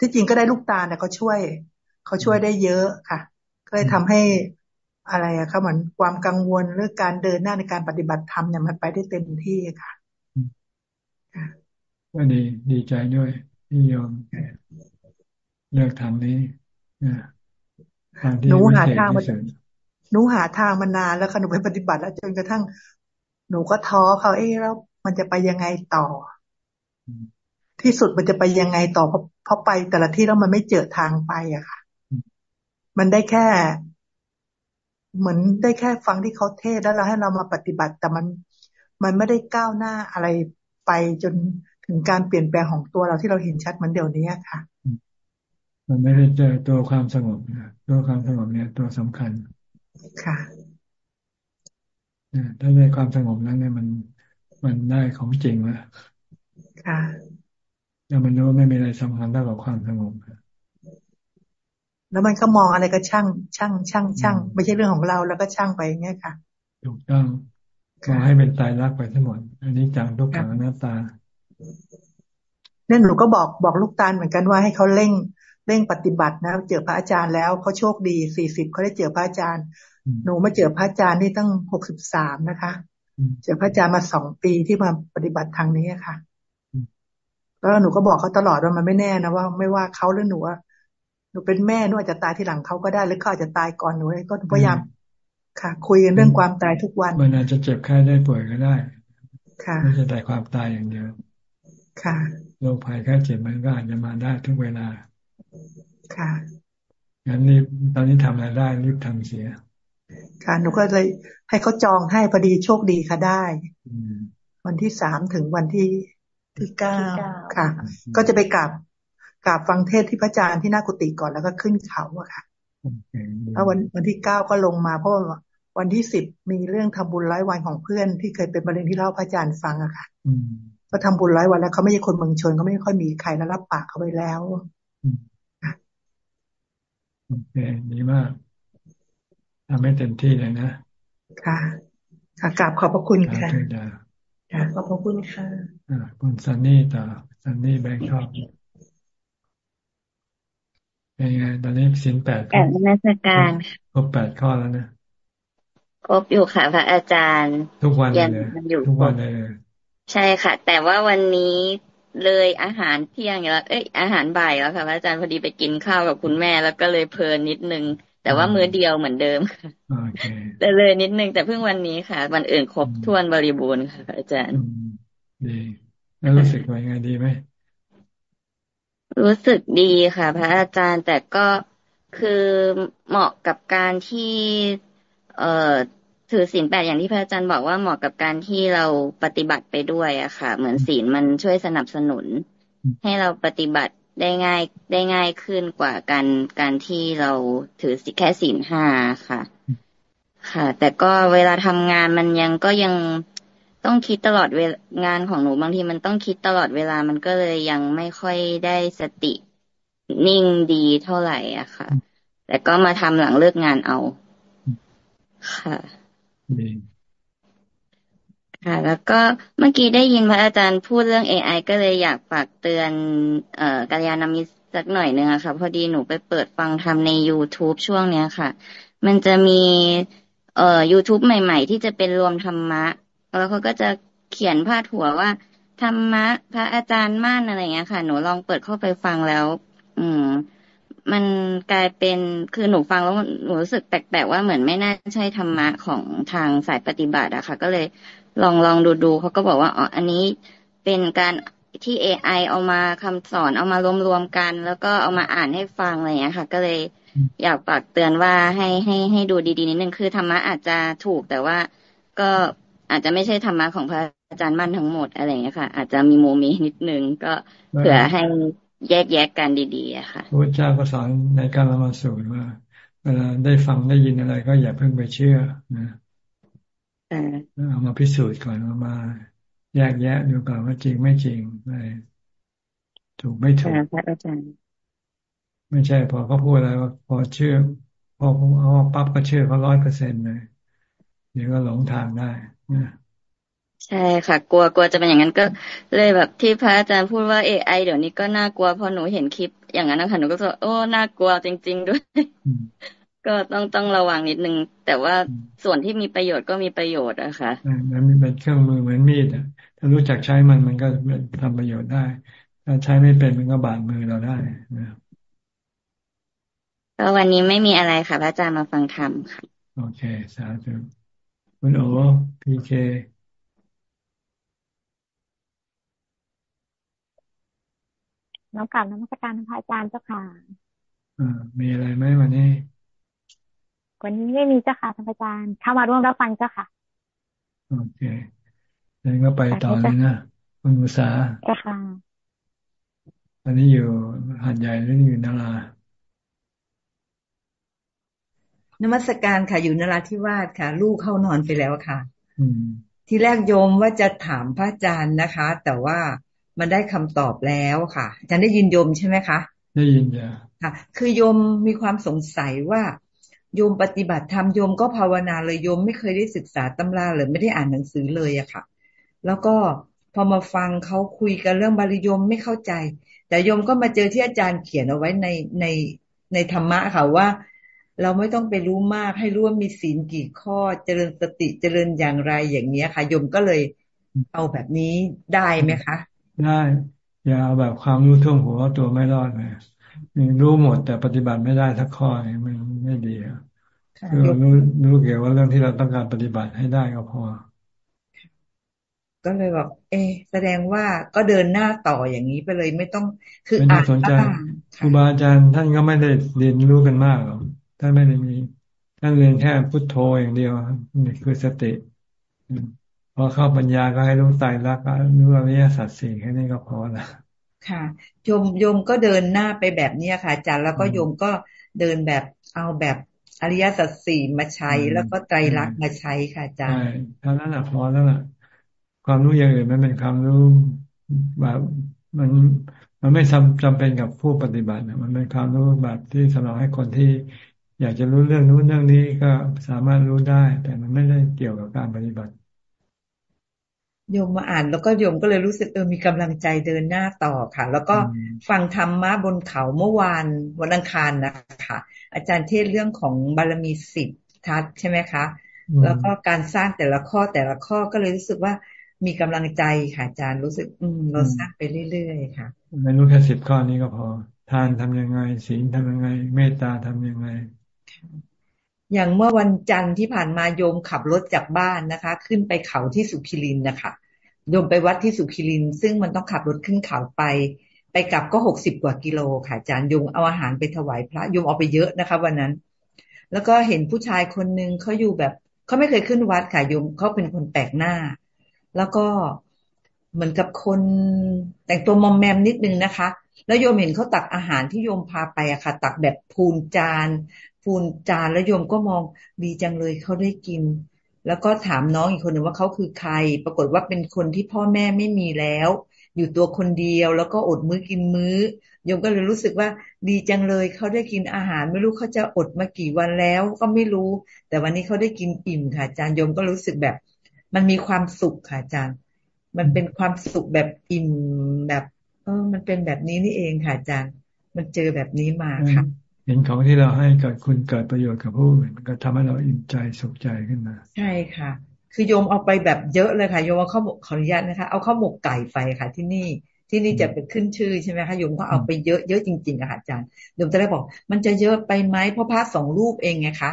ที่จริงก็ได้ลูกตาเนี่ยเขาช่วยเขาช่วยได้เยอะค่ะ ก็เลยทำให้อะไรอะคะเหมือนความกังวลเรื่องการเดินหน้าในการปฏิบัติธรรมเนี่ยมันไปได้เต็มที่ค่ะก็ดีดีใจด้วยที่ยอมเลือกทำนี้หนูหาทางมาหนูหาทางมานานแล้วค่ะหนูไปปฏิบัติแล้วจนกระทั่ง หนูก็ท้อเขาเอ๊ะแล้วมันจะไปยังไงต่อ ที่สุดมันจะไปยังไงต่อเพราะเพราะไปแต่ละที่แล้วมันไม่เจอทางไปอะค่ะ มันได้แค่ เหมือนได้แค่ฟังที่เขาเทศแล้วเราให้เรามาปฏิบัติ แต่มันมันไม่ได้ก้าวหน้าอะไรไปจนถึงการเปลี่ยนแปลงของตัวเราที่เราเห็นชัดเหมือนเดี๋ยวนี้ค่ะ มันไม่ได้เจอตัวความสงบนะตัวความสงบเนี่ย ตัวสำคัญค่ะถ้าได้ความสงบแล้วเนี่ยมันมันได้ของจริงแล้วค่ะ แล้วมันรู้ไม่มีอะไรสำคัญเท่ากับความสงบแล้วมันก็มองอะไรก็ช่าง ช่าง ช่าง ช่าง ไม่ใช่เรื่องของเราแล้วก็ช่างไปอย่างเงี้ยค่ะ ถูกต้องขอให้เป็นตายรักไปทั้งหมด อันนี้จังทุกขังหน้าตานั่นหนูก็บอกบอกลูกตาลเหมือนกันว่าให้เขาเร่งเร่งปฏิบัตินะเจอพระอาจารย์แล้วเขาโชคดีสี่สิบเขาได้เจอพระอาจารย์ หนูมาเจอพระอาจารย์นี่ตั้งหกสิบสามนะคะ เจอพระอาจารย์มาสองปีที่มาปฏิบัติทางนี้ค่ะ แล้วหนูก็บอกเขาตลอดว่ามันไม่แน่นะว่าไม่ว่าเขาหรือหนูหนูเป็นแม่หนูอาจจะตายทีหลังเขาก็ได้หรือเขาอาจจะตายก่อนหนูก็พยายามค่ะ คุยกันเรื่องความตายทุกวัน มันอาจจะเจ็บไข้ได้ป่วยก็ได้ ค่ะไม่ใช่แต่ความตายอย่างเดียว ค่ะโรคภัยแค่เจ็บมันก็อาจจะมาได้ทุกเวลา ค่ะงั้นรีบตอนนี้ทำอะไรได้รีบทำเสีย ค่ะหนูก็เลยให้เขาจองให้พอดีโชคดีค่ะได้ วันที่สามถึงวันที่ ที่เก้าค่ะ ก็จะไปกราบกราบฟังเทศที่พระอาจารย์ที่หน้ากุฏิก่อนแล้วก็ขึ้นเขาอะค่ะแล้ววันวันที่เก้าก็ลงมาเพราะวันที่สิบมีเรื่องทำบุญร้อยวันของเพื่อนที่เคยเป็นมะเร็งที่เล่าพระอาจารย์ฟังอะค่ะก็ทำบุญร้อยวันแล้วเขาไม่ใช่คนเมืองชนเขาไม่ค่อยมีใครแล้วรับปากเขาไปแล้วโอเคดีมากทำให้เต็มที่เลยนะ ค่ะ ค่ะกราบขอบพระคุณค่ะ ค่ะขอบพระคุณค่ะอ่าคุณซันนี่ต่อซันนี่แบงค์ชอบเป็นไงตอนนี้สินแปดแปดนักการครบแปดข้อแล้วนะครบอยู่ค่ะ พระอาจารย์ ทุกวันเลยทุกวันเลยใช่ค่ะ แต่ว่าวันนี้เลยอาหารเที่ยงแล้วเอ้ยอาหารบ่ายแล้วค่ะพระอาจารย์พอดีไปกินข้าวกับคุณแม่แล้วก็เลยเพลินนิดนึง แต่ว่ามื้อเดียวเหมือนเดิมค่ะแต่เลยนิดนึงแต่เพิ่งวันนี้ค่ะ วันอื่นครบถ้วนบริบูรณ์ค่ะ อาจารย์ดีแล้วรู้สึกว่ายังไงดีไหมรู้สึกดีค่ะ พระอาจารย์แต่ก็คือเหมาะกับการที่ เอ่อถือศีลแปดอย่างที่พระอาจารย์บอกว่าเหมาะกับการที่เราปฏิบัติไปด้วยอะค่ะ เหมือนศีลมันช่วยสนับสนุน ให้เราปฏิบัติ ได้ง่ายได้ง่ายขึ้นกว่าการการที่เราถือแค่ศีลห้าค่ะ ค่ะ แต่ก็เวลาทำงานมันยังก็ยังต้องคิดตลอดเวลงานของหนูบางทีมันต้องคิดตลอดเวลามันก็เลยยังไม่ค่อยได้สตินิ่งดีเท่าไหร่อะค่ะ แต่ก็มาทำหลังเลิกงานเอา ค่ะ ค่ะ แล้วก็เมื่อกี้ได้ยินพระอาจารย์พูดเรื่อง AI ก็เลยอยากฝากเตือน เอ่อกัลยาณมิตรสักหน่อยนึงอะค่ะพอดีหนูไปเปิดฟังทำใน YouTube ช่วงเนี้ยค่ะ มันจะมี เอ่อ YouTube ใหม่ ๆ ที่จะเป็นรวมธรรมะ แล้วเขาก็จะเขียนพาดหัวว่า ธรรมะ พระอาจารย์ม่านอะไรเงี้ยค่ะ หนูลองเปิดเข้าไปฟังแล้ว อืมมันกลายเป็นคือหนูฟังแล้วหนูรู้สึกแปลกๆว่าเหมือนไม่น่าใช่ธรรมะของทางสายปฏิบัติอะค่ะ ก็เลย ลองลองดูดูเขาก็บอกว่าอ๋ออันนี้เป็นการที่ AI เอามาคำสอนเอามารวมๆกัน แล้วก็เอามาอ่านให้ฟังอะไรอย่างนี้ค่ะ ก็เลยอยากฝากเตือนว่าให้ให้ให้ดูดีๆนิดนึงคือธรรมะอาจจะถูกแต่ว่าก็อาจจะไม่ใช่ธรรมะของพระอาจารย์มั่นทั้งหมดอะไรอย่างนี้ค่ะ อาจจะมีโมมีนิดนึงก็เผื่อให้แยกแยกกันดีๆอะค่ะพระเจ้าก็สอนในการละมาสูตรว่า เวลาได้ฟังได้ยินอะไรก็อย่าเพิ่งไปเชื่อนะ เอามาพิสูจน์ก่อนเอามา แยกแยะดูก่อนว่าจริงไม่จริงอะไรถูกไม่ถูกอาจารย์ไม่ใช่พอเขาพูดอะไรว่าพอเชื่อ พอเอาปั๊บก็เชื่อเขาร้อยเปอร์เซ็นต์เลยเดี๋ยวก็หลงทางได้นะใช่ค่ะ กลัวกลัวจะเป็นอย่างนั้นก็เลยแบบที่พระอาจารย์พูดว่าเอไอเดี๋ยวนี้ก็น่ากลัวพอหนูเห็นคลิปอย่างนั้นนะคะหนูก็จะโอ้น่ากลัวจริง ๆ ด้วย ก็ต้องต้องระวังนิดนึง แต่ว่าส่วนที่มีประโยชน์ก็มีประโยชน์อะค่ะมันเป็นเครื่องมือเหมือนมีดอะถ้ารู้จักใช้มันมันก็ทำประโยชน์ได้ ถ้าใช้ไม่เป็นมันก็บาดมือเราได้นะก็วันนี้ไม่มีอะไรค่ะพระอาจารย์มาฟังธรรมค่ะ โอเค สาธุคุณโอพีเคน้องกลับน้ำมัสการพระอาจารย์เจ้าค่ะอ่ามีอะไรไหมวันนี้ วันนี้ไม่มีเจ้าค่ะท่านอาจารย์เข้ามาร่วมรับฟังเจ้าค่ะ โอเคงั้นก็ไปต่อเลยนะคุณมุสาเจ้าค่ะอันนี้อยู่หัดใหญ่หรืออยู่นารานมัสการค่ะ อยู่นราธิวาสค่ะ ลูกเข้านอนไปแล้วค่ะที่แรกโยมว่าจะถามพระอาจารย์นะคะ แต่ว่ามันได้คำตอบแล้วค่ะอาจารย์ได้ยินโยมใช่ไหมคะ ได้ยินจ้ะค่ะ คือโยมมีความสงสัยว่า โยมปฏิบัติธรรมโยมก็ภาวนาเลยโยมไม่เคยได้ศึกษาตำราเลยไม่ได้อ่านหนังสือเลยอะค่ะ แล้วก็พอมาฟังเขาคุยกันเรื่องบาลีโยมไม่เข้าใจ แต่โยมก็มาเจอที่อาจารย์เขียนเอาไว้ในในในธรรมะค่ะว่า เราไม่ต้องไปรู้มากให้รู้ว่ามีศีลกี่ข้อเจริญสติเจริญอย่างไรอย่างเนี้ยค่ะโยมก็เลยเอาแบบนี้ได้ไหมคะ ได้ อย่าเอาแบบความรู้ท่วมหัวตัวไม่รอดเลย รู้หมดแต่ปฏิบัติไม่ได้ทักข้อมันไม่ดีคือรู้รู้เกี่ยวว่าเรื่องที่เราต้องการปฏิบัติให้ได้ก็พอ ก็เลยบอก เอ แสดงว่าก็เดินหน้าต่ออย่างนี้ไปเลยไม่ต้อง คืออ่านสนใจครูบาอาจารย์ท่านก็ไม่ได้เรียนรู้กันมากหรอกท่านไม่ได้มีท่านเรียนแค่พุทโธอย่างเดียวนี่คือสติพอเข้าปัญญาก็ให้รู้ใจรักรู้อริยสัจสี่แค่นี้ก็พอละ ค่ะโยมโยมก็เดินหน้าไปแบบนี้ค่ะอาจารย์แล้วก็โยมก็เดินแบบเอาแบบอริยสัจสี่มาใช้ แล้วก็ไตรลักษณ์มาใช้ค่ะอาจารย์ใช่เท่านั้นแหละพอแล้วล่ะ ความรู้อย่างอื่นมันเป็นความรู้แบบมันมันไม่จำจำเป็นกับผู้ปฏิบัตินะมันเป็นความรู้แบบที่สำหรับให้คนที่อยากจะรู้เรื่องนู้นเรื่องนี้ก็สามารถรู้ได้ แต่มันไม่ได้เกี่ยวกับการปฏิบัติ โยมมาอ่านแล้วก็โยมก็เลยรู้สึกเออมีกำลังใจเดินหน้าต่อค่ะ แล้วก็ฟังธรรมะบนเขาเมื่อวานวันอังคารนะคะอาจารย์เทศเรื่องของบารมีสิบทัศใช่ไหมคะแล้วก็การสร้างแต่ละข้อแต่ละข้อก็เลยรู้สึกว่ามีกำลังใจค่ะอาจารย์รู้สึก อืมเราสร้างไปเรื่อยๆค่ะไม่รู้แค่สิบข้อนี้ก็พอ ทานทำยังไงศีลทำยังไง เมตตาทำยังไง อย่างเมื่อวันจันทร์ที่ผ่านมาโยมขับรถจากบ้านนะคะ ขึ้นไปเขาที่สุขิรินนะคะ โยมไปวัดที่สุขิริน ซึ่งมันต้องขับรถขึ้นเขาไป ไปกลับก็หกสิบกว่ากิโลค่ะอาจารย์โยมเอาอาหารไปถวายพระโยมเอาไปเยอะนะคะ วันนั้น แล้วก็เห็นผู้ชายคนหนึ่งเขาอยู่แบบเขาไม่เคยขึ้นวัดค่ะโยมเขาเป็นคนแปลกหน้า แล้วก็เหมือนกับคนแต่งตัวมอมแมมนิดนึงนะคะ แล้วโยมเห็นเขาตักอาหารที่โยมพาไปอะค่ะ ตักแบบพูนจานพูนจานแล้วโยมก็มองดีจังเลยเขาได้กิน แล้วก็ถามน้องอีกคนหนึ่งว่าเขาคือใคร ปรากฏว่าเป็นคนที่พ่อแม่ไม่มีแล้ว อยู่ตัวคนเดียวแล้วก็อดมื้อกินมื้อโยมก็เลยรู้สึกว่าดีจังเลยเขาได้กินอาหารไม่รู้เขาจะอดมากี่วันแล้ว ก็ไม่รู้ แต่วันนี้เขาได้กินอิ่มค่ะอาจารย์โยมก็รู้สึกแบบ มันมีความสุขค่ะอาจารย์ มันเป็นความสุขแบบอิ่มแบบ เออมันเป็นแบบนี้นี่เองค่ะอาจารย์ มันเจอแบบนี้มาค่ะ เห็นของที่เราให้เกิดคุณเกิดประโยชน์กับผู้อื่นก็ทำให้เราอิ่มใจสุขใจขึ้นมา ใช่ค่ะ คือโยมเอาไปแบบเยอะเลยค่ะโยมเอาข้าวขออนุญาตนะคะ เอาข้าวหมกไก่ไปค่ะ ที่นี่ที่นี่จะเป็นขึ้นชื่อใช่ไหมคะโยมก็เอาไปเยอะเยอะจริงๆอะค่ะอาจารย์โยมจะได้บอก มันจะเยอะไปไหมเพราะพระสองรูปเองไงคะ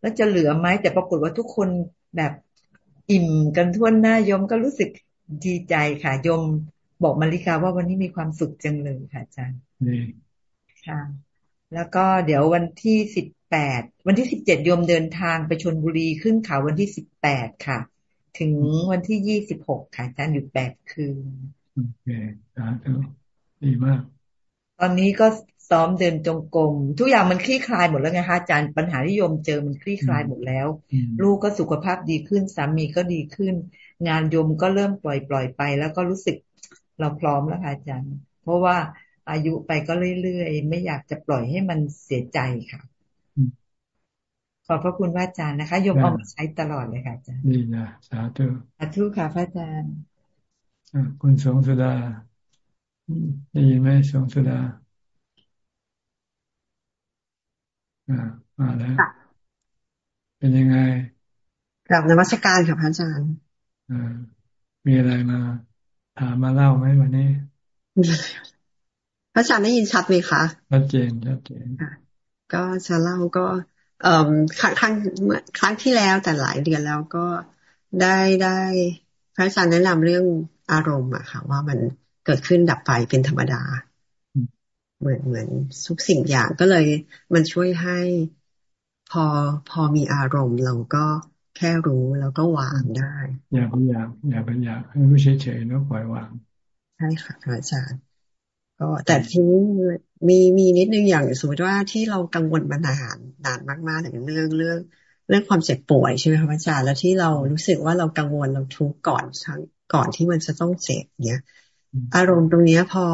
แล้วจะเหลือไหมแต่ปรากฏว่าทุกคนแบบอิ่มกันทั่วหน้าโยมก็รู้สึกดีใจค่ะโยมบอกมาริกาว่าวันนี้มีความสุขจังเลยค่ะอาจารย์ค่ะ แล้วก็เดี๋ยววันที่สิบแปดวันที่สิบเจ็ดโยมเดินทางไปชนบุรีขึ้นเขาวันที่สิบแปดค่ะ ถึงวันที่ยี่สิบหกค่ะอาจารย์อยู่แปดคืนโอเคสาธุดีมาก ตอนนี้ก็ซ้อมเดินจงกรมทุกอย่างมันคลี่คลายหมดแล้วไงคะอาจารย์ปัญหาที่โยมเจอมันคลี่คลายหมดแล้ว ลูกก็สุขภาพดีขึ้นสามีก็ดีขึ้น งานโยมก็เริ่มปล่อยปล่อยไป แล้วก็รู้สึกเราพร้อมแล้วค่ะอาจารย์ เพราะว่า อายุไปก็เรื่อยๆ ไม่อยากจะปล่อยให้มันเสียใจค่ะ ขอบพระคุณพระอาจารย์นะคะโยมเอามาใช้ตลอดเลยค่ะอาจารย์ดีนะสาธุสาธุค่ะพระอาจารย์คุณสงสุดาได้ยินไหมสงสุดาอ่ามาแล้วเป็นยังไงกลับนมัสการค่ะพระอาจารย์อ่ามีอะไรมาถามมาเล่าไหมวันนี้ ระอาจารย์ได้ยินชัดไหมคะชัดเจนชัดเจนก็จะเล่าก็ เอ่อครั้งครั้งเมื่อครั้งที่แล้วแต่หลายเดือนแล้วก็ได้ได้พระอาจารย์แนะนำเรื่องอารมณ์อะค่ะ ว่ามันเกิดขึ้นดับไปเป็นธรรมดา เหมือนเหมือนทุกสิ่งอย่างก็เลยมันช่วยให้พอพอมีอารมณ์เราก็แค่รู้แล้วก็วางได้ อย่าไปอยากอย่าไปอยากให้รู้เฉยๆแล้วปล่อยวาง ใช่ค่ะอาจารย์ ก็แต่ทีนี้มีมีนิดนึงอย่างสมมติว่าที่เรากังวลมานานนานมากๆอย่างเรื่องเรื่องเรื่องความเจ็บป่วยใช่ไหมคะอาจารย์แล้วที่เรารู้สึกว่าเรากังวลเราทุกข์ก่อนทั้งก่อนที่มันจะต้องเจ็บเนี้ยอารมณ์ตรงนี้พอ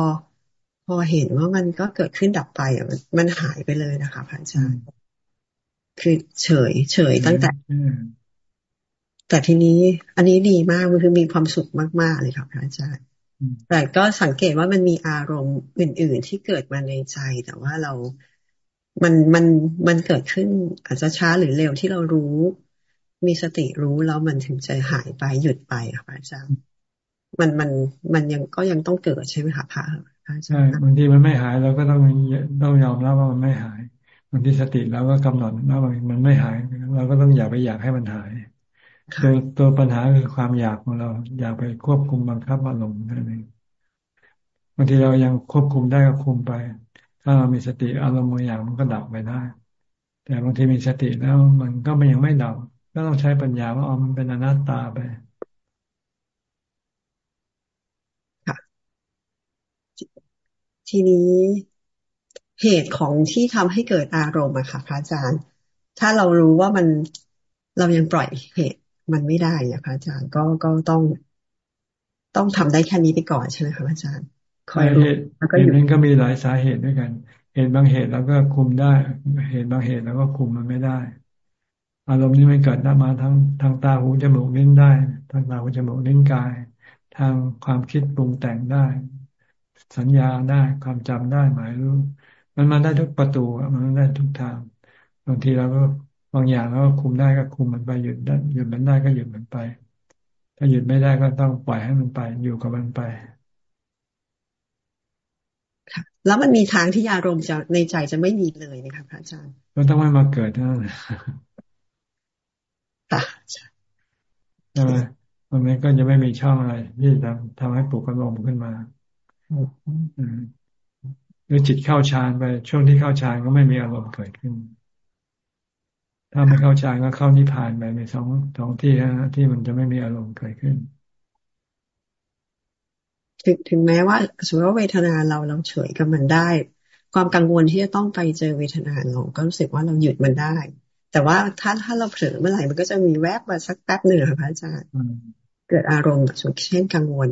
พอเห็นว่ามันก็เกิดขึ้นดับไปอะมันมันหายไปเลยนะคะพระอาจารย์คือเฉย เฉยตั้งแต่แต่ทีนี้ อันนี้ดีมากมันคือมีความสุขมาก ๆ เลยค่ะพระอาจารย์ แต่ก็สังเกตว่ามันมีอารมณ์อื่น ๆ ที่เกิดมาในใจ แต่ว่าเรา มันมันมันเกิดขึ้น อาจจะช้าหรือเร็วที่เรารู้ มีสติรู้แล้วมันถึงจะหายไปหยุดไปค่ะอาจารย์มันมันมันยังก็ยังต้องเกิดใช่ไหมคะพระใช่บางทีมันไม่หายเราก็ต้องต้องยอมรับว่ามันไม่หายบางทีสติเราก็กำหนดว่ามันไม่หายเราก็ต้องอย่าไปอยากให้มันหาย ตัวตัวปัญหาคือความอยากของเรา อยากไปควบคุมบังคับอารมณ์นั่นเองบางทีเรายังควบคุมได้ก็คุมไป ถ้าเรามีสติอารมณ์บางอย่างมันก็ดับไปได้ แต่บางทีมีสติแล้วมันก็มันยังไม่ดับ ก็ต้องใช้ปัญญาว่าอ๋อมันเป็นอนัตตาไปทีนี้เหตุของที่ทำให้เกิดอารมณ์อะค่ะพระอาจารย์ ถ้าเรารู้ว่ามันเรายังปล่อยเหตุ มันไม่ได้อะพระอาจารย์ก็ก็ต้อง ต้องทำได้แค่นี้ไปก่อนใช่ไหมคะอาจารย์คอยเหตุแล้วก็อยู่นั้นก็มีหลายสาเหตุด้วยกัน เหตุบางเหตุเราก็คุมได้ เหตุบางเหตุเราก็คุมมันไม่ได้ อารมณ์นี้มันเกิดได้มาทั้งทางตาหูจมูกลิ้นได้ทางตาหูจมูกลิ้นกาย ทางความคิดปรุงแต่งได้ สัญญาได้ความจำได้หมายรู้ มันมาได้ทุกประตูมันได้ทุกทางบางทีเราก็ บางอย่างเราก็คุมได้ก็คุมมันไปหยุดได้หยุดมันได้ก็หยุดมันไป ถ้าหยุดไม่ได้ก็ต้องปล่อยให้มันไป อยู่กับมันไปค่ะแล้วมันมีทางที่อารมณ์จะในใจจะไม่มีเลยนะคะพระอาจารย์ก็ต้องไม่มาเกิดเท่านั้นค่ะใช่ไหมมันก็จะไม่มีช่องอะไรที่จะทำให้ปลุกอารมณ์ขึ้นมาหรือจิตเข้าฌานไป ช่วงที่เข้าฌานก็ไม่มีอารมณ์เกิดขึ้น ถ้าไม่เข้าฌานก็เข้านิพพานไปมีสองสองที่นะที่มันจะไม่มีอารมณ์เกิดขึ้น ถึงถึงแม้ว่าสมมติว่าเวทนาเราเราเฉยกับมันได้ ความกังวลที่จะต้องไปเจอเวทนาเราก็รู้สึกว่าเราหยุดมันได้ แต่ว่าถ้าถ้าเราเผลอเมื่อไหร่มันก็จะมีแวบมาสักแป๊บหนึ่งค่ะพระอาจารย์เกิดอารมณ์เช่นกังวล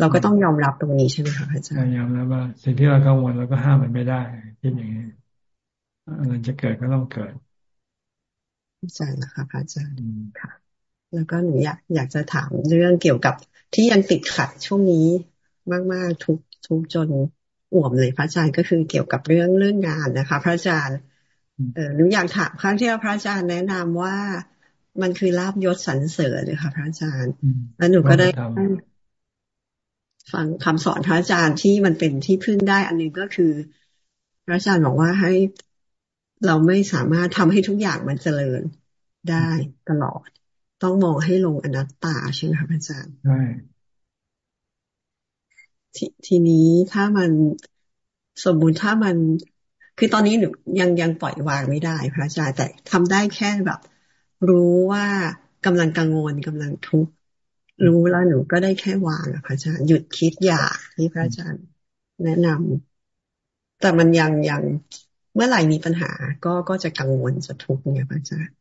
เราก็ต้องยอมรับตรงนี้ใช่ไหมคะอาจารย์ยอมรับว่าสิ่งที่เรากังวลเราก็ห้ามมันไม่ได้คิดอย่างนี้อะไรจะเกิดก็ต้องเกิด อาจารย์นะคะอาจารย์ค่ะ แล้วก็หนูอยากอยากจะถามเรื่องเกี่ยวกับที่ยังติดขัดช่วงนี้มาก ๆ ทุกทุกจนอ่วมเลยพระอาจารย์ก็คือเกี่ยวกับเรื่องเรื่องงานนะคะ พระอาจารย์เออหนูอยากถามครั้งที่พระอาจารย์แนะนำว่ามันคือลาบยศสรรเสริญเลยค่ะ พระอาจารย์ แล้วหนูก็ได้ฟังคำสอนพระอาจารย์ที่มันเป็นที่พึ่งได้ อันนึงก็คือ พระอาจารย์บอกว่าให้ เราไม่สามารถทำให้ทุกอย่างมันเจริญได้ตลอด ต้องมองให้ลงอนัตตาใช่ไหมครับอาจารย์ใช่ททีนี้ถ้ามันสมบูรณ์ถ้ามันคือตอนนี้หนูยังยังปล่อยวางไม่ได้พระอาจารย์แต่ทำได้แค่แบบ รู้ว่ากำลังกังวลกำลังทุกข์รู้แล้วหนูก็ได้แค่วางพระอาจารย์หยุดคิดอยากที่พระอาจารย์แนะนำแต่มันยังยัง เมื่อไหร่มีปัญหา ก็ก็จะกังวลจะทุกข์เนี่ยพระอาจารย์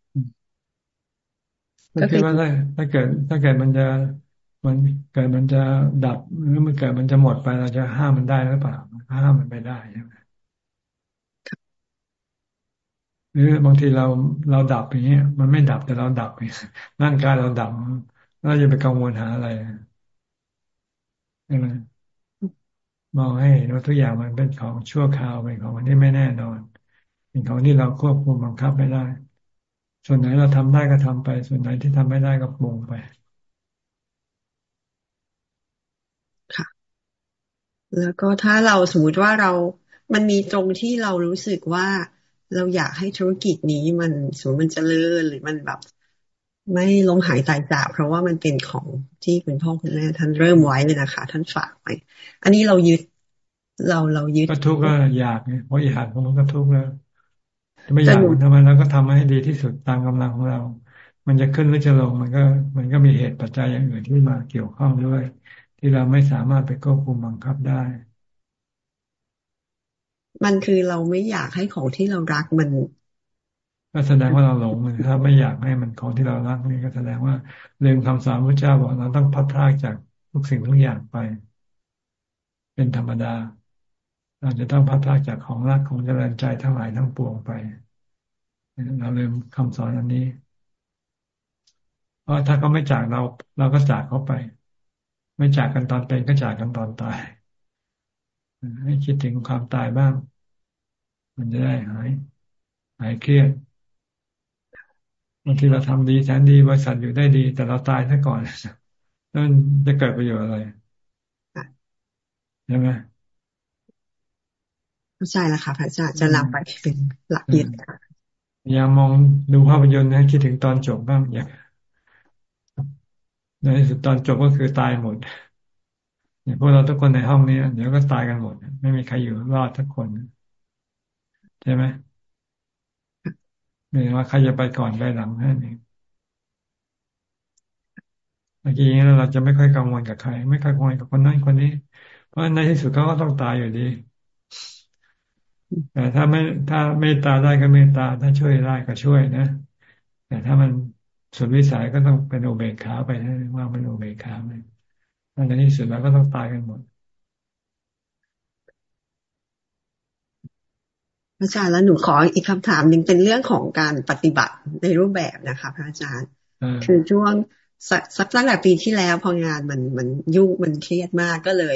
ก็คิดว่าถ้าถ้าเกิด ถ้าเกิดมันจะมันเกิดมันจะดับหรือมันเกิดมันจะหมดไปเราจะห้ามมันได้หรือเปล่าห้ามมันไม่ได้ใช่ไหมหรือบางทีเราเราดับอย่างเงี้ยมันไม่ดับแต่เราดับร่างกายเราดับเราจะไปกังวลหาอะไรใช่ไหม มองให้เห็นว่าทุกอย่างมันเป็นของชั่วคราวเป็นของที่ไม่แน่นอน เป็นของที่เราควบคุมบังคับไม่ได้ ส่วนไหนเราทำได้ก็ทำไป ส่วนไหนที่ทำไม่ได้ก็ปรุงไป ค่ะ แล้วก็ถ้าเราสมมติว่าเรา มันมีตรงที่เรารู้สึกว่าเราอยากให้ธุรกิจนี้มันสมมติมันจเจริญหรือมันแบบ ไม่ล้มหายตายจากเพราะว่ามันเป็นของที่คุณพ่อคุณแม่ท่านเริ่มไว้เลยนะคะ ท่านฝากไว้อันนี้เรายึดเราเรายึดก็ทุกข์ก็อยากเพราะอยากมันก็ทุกข์แล้วไม่อยากมันทำไมเราก็ทำให้ดีที่สุดตามกำลังของเรา มันจะขึ้นหรือจะลงมันก็ มันก็มีเหตุปัจจัยอย่างอื่นที่มาเกี่ยวข้องด้วย ที่เราไม่สามารถไปควบคุมบังคับได้มมันคือเราไม่อยากให้ของที่เรารักมัน ก็แสดงว่าเราหลงถ้าไม่อยากให้มันของที่เรารักนี่ก็แสดงว่าเรื่องคำสอนพระเจ้าบอกเราต้องพัดพลากจากทุกสิ่งทุกอย่างไป เป็นธรรมดา เราจะต้องพัดพลากจากของรักของเจริญใจทั้งหลายทั้งปวงไปเราลืมคำสอนอันนี้ เพราะถ้าเขาไม่จากเรา เราก็จากเขาไป ไม่จากกันตอนเป็นก็จากกันตอนตายให้คิดถึงความตายบ้าง มันจะได้หายหายเครียด บางทีเราทำดีแสนดีบริษัทอยู่ได้ดี แต่เราตายซะก่อนนั่นจะเกิดประโยชน์อะไรใช่ไหมเข้าใจแล้วค่ะพระอาจารย์จะนำไปเป็นหลักยึดค่ะอย่ามองดูภาพยนตร์นะคิดถึงตอนจบบ้างอย่าในสุดตอนจบก็คือตายหมดเนี่ยพวกเราทุกคนในห้องนี้เดี๋ยวก็ตายกันหมด ไม่มีใครอยู่รอดทุกคน ใช่ไหม ไม่ว่าใครจะไปก่อนไปหลังแค่นี้เมื่อกี้เราจะไม่ค่อยกังวลกับใคร ไม่ค่อยกังวลกับคนนั้นคนนี้ เพราะในที่สุดเขาก็ต้องตายอยู่ดี แต่ถ้าไม่ถ้าเมตตาได้ก็เมตตา ถ้าช่วยได้ก็ช่วยนะ แต่ถ้ามันสุดวิสัยก็ต้องเป็นโอเบกขาไปนะว่ามันโอเบกขาไปในที่สุดแล้วก็ต้องตายกันหมด อาจารย์แล้วหนูขออีกคำถามหนึ่งเป็นเรื่องของการปฏิบัติในรูปแบบนะคะพระอาจารย์ คือช่วงสักตั้งแต่ปีที่แล้วพองานมันมันยุ่งมันเครียดมากก็เลย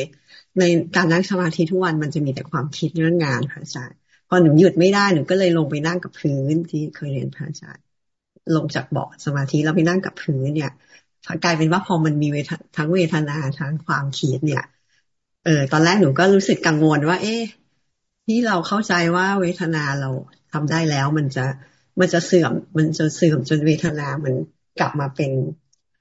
ในการนั่งสมาธิทุกวันมันจะมีแต่ความคิดเรื่องงานพระอาจารย์พอหนูหยุดไม่ได้หนูก็เลยลงไปนั่งกับพื้นที่เคยเรียนพระอาจารย์ลงจากเบาะสมาธิแล้วไปนั่งกับพื้นเนี่ยกลายเป็นว่าพอมันมีเวททั้งเวทนาทั้งความคิดเนี่ย เออตอนแรกหนูก็รู้สึกกังวลว่า เอ๊ะ ที่เราเข้าใจว่าเวทนาเราทำได้แล้ว มันจะมันจะเสื่อม มันจะเสื่อมจนเวทนามันกลับมาเป็น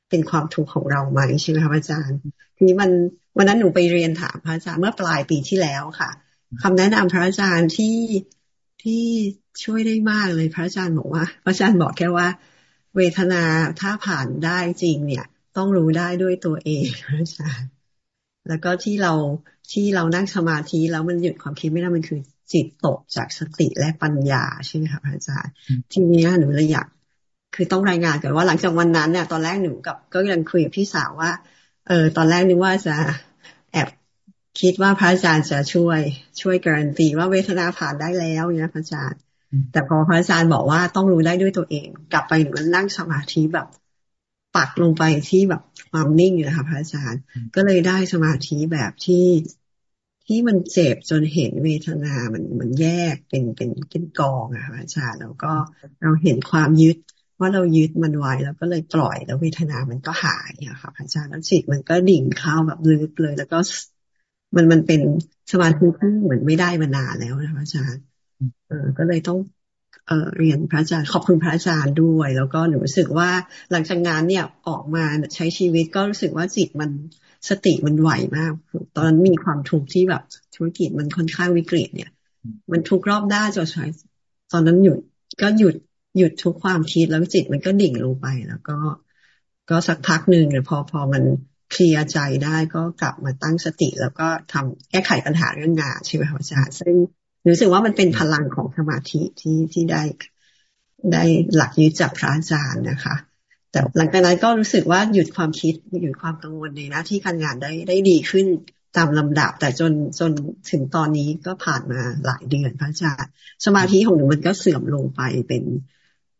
เป็นความทุกข์ของเราไหมใช่ไหมคะอาจารย์ ทีนี้มันวันนั้นหนูไปเรียนถามพระอาจารย์เมื่อปลายปีที่แล้วค่ะคำแนะนำพระอาจารย์ที่ที่ช่วยได้มากเลยพระอาจารย์บอกว่า พระอาจารย์บอกแค่ว่า เวทนาถ้าผ่านได้จริงเนี่ย ต้องรู้ได้ด้วยตัวเองพระอาจารย์ แล้วก็ที่เรา ที่เรานั่งสมาธิแล้วมันหยุดความคิดไม่ได้มันคือจิตตกจากสติและปัญญาใช่ไหมคะพระอาจารย์ทีนี้หนูเลยอยากคือต้องรายงานก่อนว่าหลังจากวันนั้นเนี่ยตอนแรกหนูกับก็ยังคุยกับพี่สาวว่า เออตอนแรกนึกว่าจะแอบคิดว่าพระอาจารย์จะช่วยช่วยการันตีว่าเวทนาผ่านได้แล้วเนี่ยพระอาจารย์ แต่พอพระอาจารย์บอกว่าต้องรู้ได้ด้วยตัวเอง กลับไปหนูนั่งสมาธิแบบปักลงไปที่แบบความนิ่งอยู่นะคะพระอาจารย์ ก็เลยได้สมาธิแบบที่ ที่มันเจ็บจนเห็นเวทนา มันมันแยกเป็นเป็นเป็นกองอะค่ะอาจารย์แล้วก็เราเห็นความยึดว่าเรายึดมันไว้แล้วก็เลยปล่อยแล้วเวทนามันก็หายอะค่ะอาจารย์แล้วจิตมันก็ดิ่งเข้าแบบลึกเลย แล้วก็มันมันเป็นสมาธิที่เหมือนไม่ได้มานานแล้วนะคะอาจารย์เออก็เลยต้องเออเรียนพระอาจารย์ขอบคุณพระอาจารย์ด้วย แล้วก็หนูรู้สึกว่าหลังจากงานเนี่ยออกมาใช้ชีวิตก็รู้สึกว่าจิตมัน สติมันไหวมาก ตอนนั้นมีความทุกข์ที่แบบธุรกิจมันค่อนข้างวิกฤตเนี่ย มันทุกรอบด้านจนใช้ตอนนั้นหยุดก็หยุดหยุดทุกความคิดแล้วจิตมันก็ดิ่งลงไปแล้วก็ ก็สักพักหนึ่งหรือพอพอมันเคลียร์ใจได้ก็กลับมาตั้งสติ แล้วก็ทำแก้ไขปัญหาเรื่องงานใช่ไหมคะอาจารย์ซึ่งรู้สึกว่ามันเป็นพลังของสมาธิที่ที่ได้ได้หลักยึดจากพระอาจารย์นะคะ แต่หลังจากนั้นก็รู้สึกว่าหยุดความคิดหยุดความกังวลในหน้าที่การงานได้ได้ดีขึ้นตามลำดับ แต่จนจนถึงตอนนี้ก็ผ่านมาหลายเดือนพระอาจารย์สมาธิของหนูมันก็เสื่อมลงไปเป็น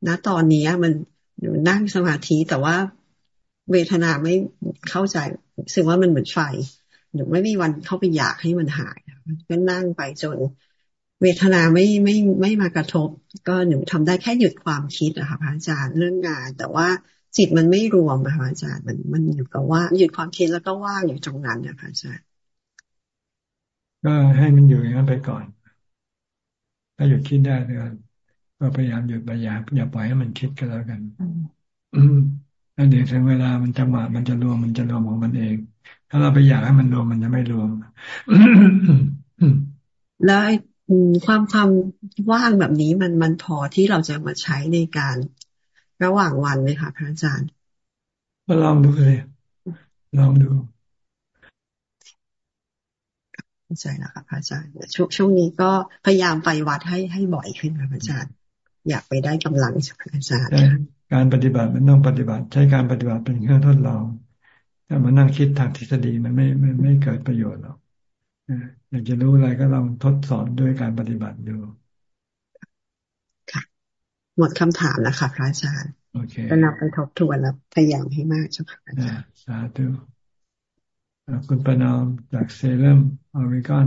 ณตอนนี้มันหนูนั่งสมาธิแต่ว่าเวทนาไม่เข้าใจรู้สึกว่ามันเหมือนไฟหนูไม่มีวันเข้าไปอยากให้มันหายก็นั่งไปจนเวทนาไม่ไม่ไม่มากระทบ ก็หนูทำได้แค่หยุดความคิดอะคะพระอาจารย์เรื่องงาน แต่ว่า จิตมันไม่รวมอะค่ะอาจารย์มันมันอยู่กับว่าหยุดความคิดแล้วก็ว่างอยู่ตรงนั้นนะคะอาจารย์ก็ให้มันอยู่อย่างนั้นไปก่อน ถ้าหยุดคิดได้ก็พยายามหยุดไปอย่าอย่าปล่อยให้มันคิดก็แล้วกันอืมแล้วเดี๋ยวถึงเวลามันจังหวะมันจะรวมมันจะรวมของมันเอง ถ้าเราไปอยากให้มันรวมมันจะไม่รวมแล้วความความว่างแบบนี้มันมันพอที่เราจะมาใช้ในการ ระหว่างวันไหมคะพระอาจารย์มาลองดูเลยลองดูเข้าใจแล้วค่ะพระอาจารย์ช่วงช่วงนี้ก็พยายามไปวัดให้ให้บ่อยขึ้นค่ะพระอาจารย์ อยากไปได้กำลังจากพระอาจารย์การปฏิบัติมันต้องปฏิบัติ ใช้การปฏิบัติเป็นเครื่องทดลองถ้ามานั่งคิดทางทฤษฎีมันไม่ไม่ไม่เกิดประโยชน์หรอกอยากจะรู้อะไรก็ลองทดสอบด้วยการปฏิบัติดูค่ะ หมดคำถามแล้วค่ะพระอาจารย์โอเคจะนำไปทบทวนแล้วพยายามให้มากเจ้าค่ะอาจารย์สาธุคุณประนอมจากเซเลมออริกอน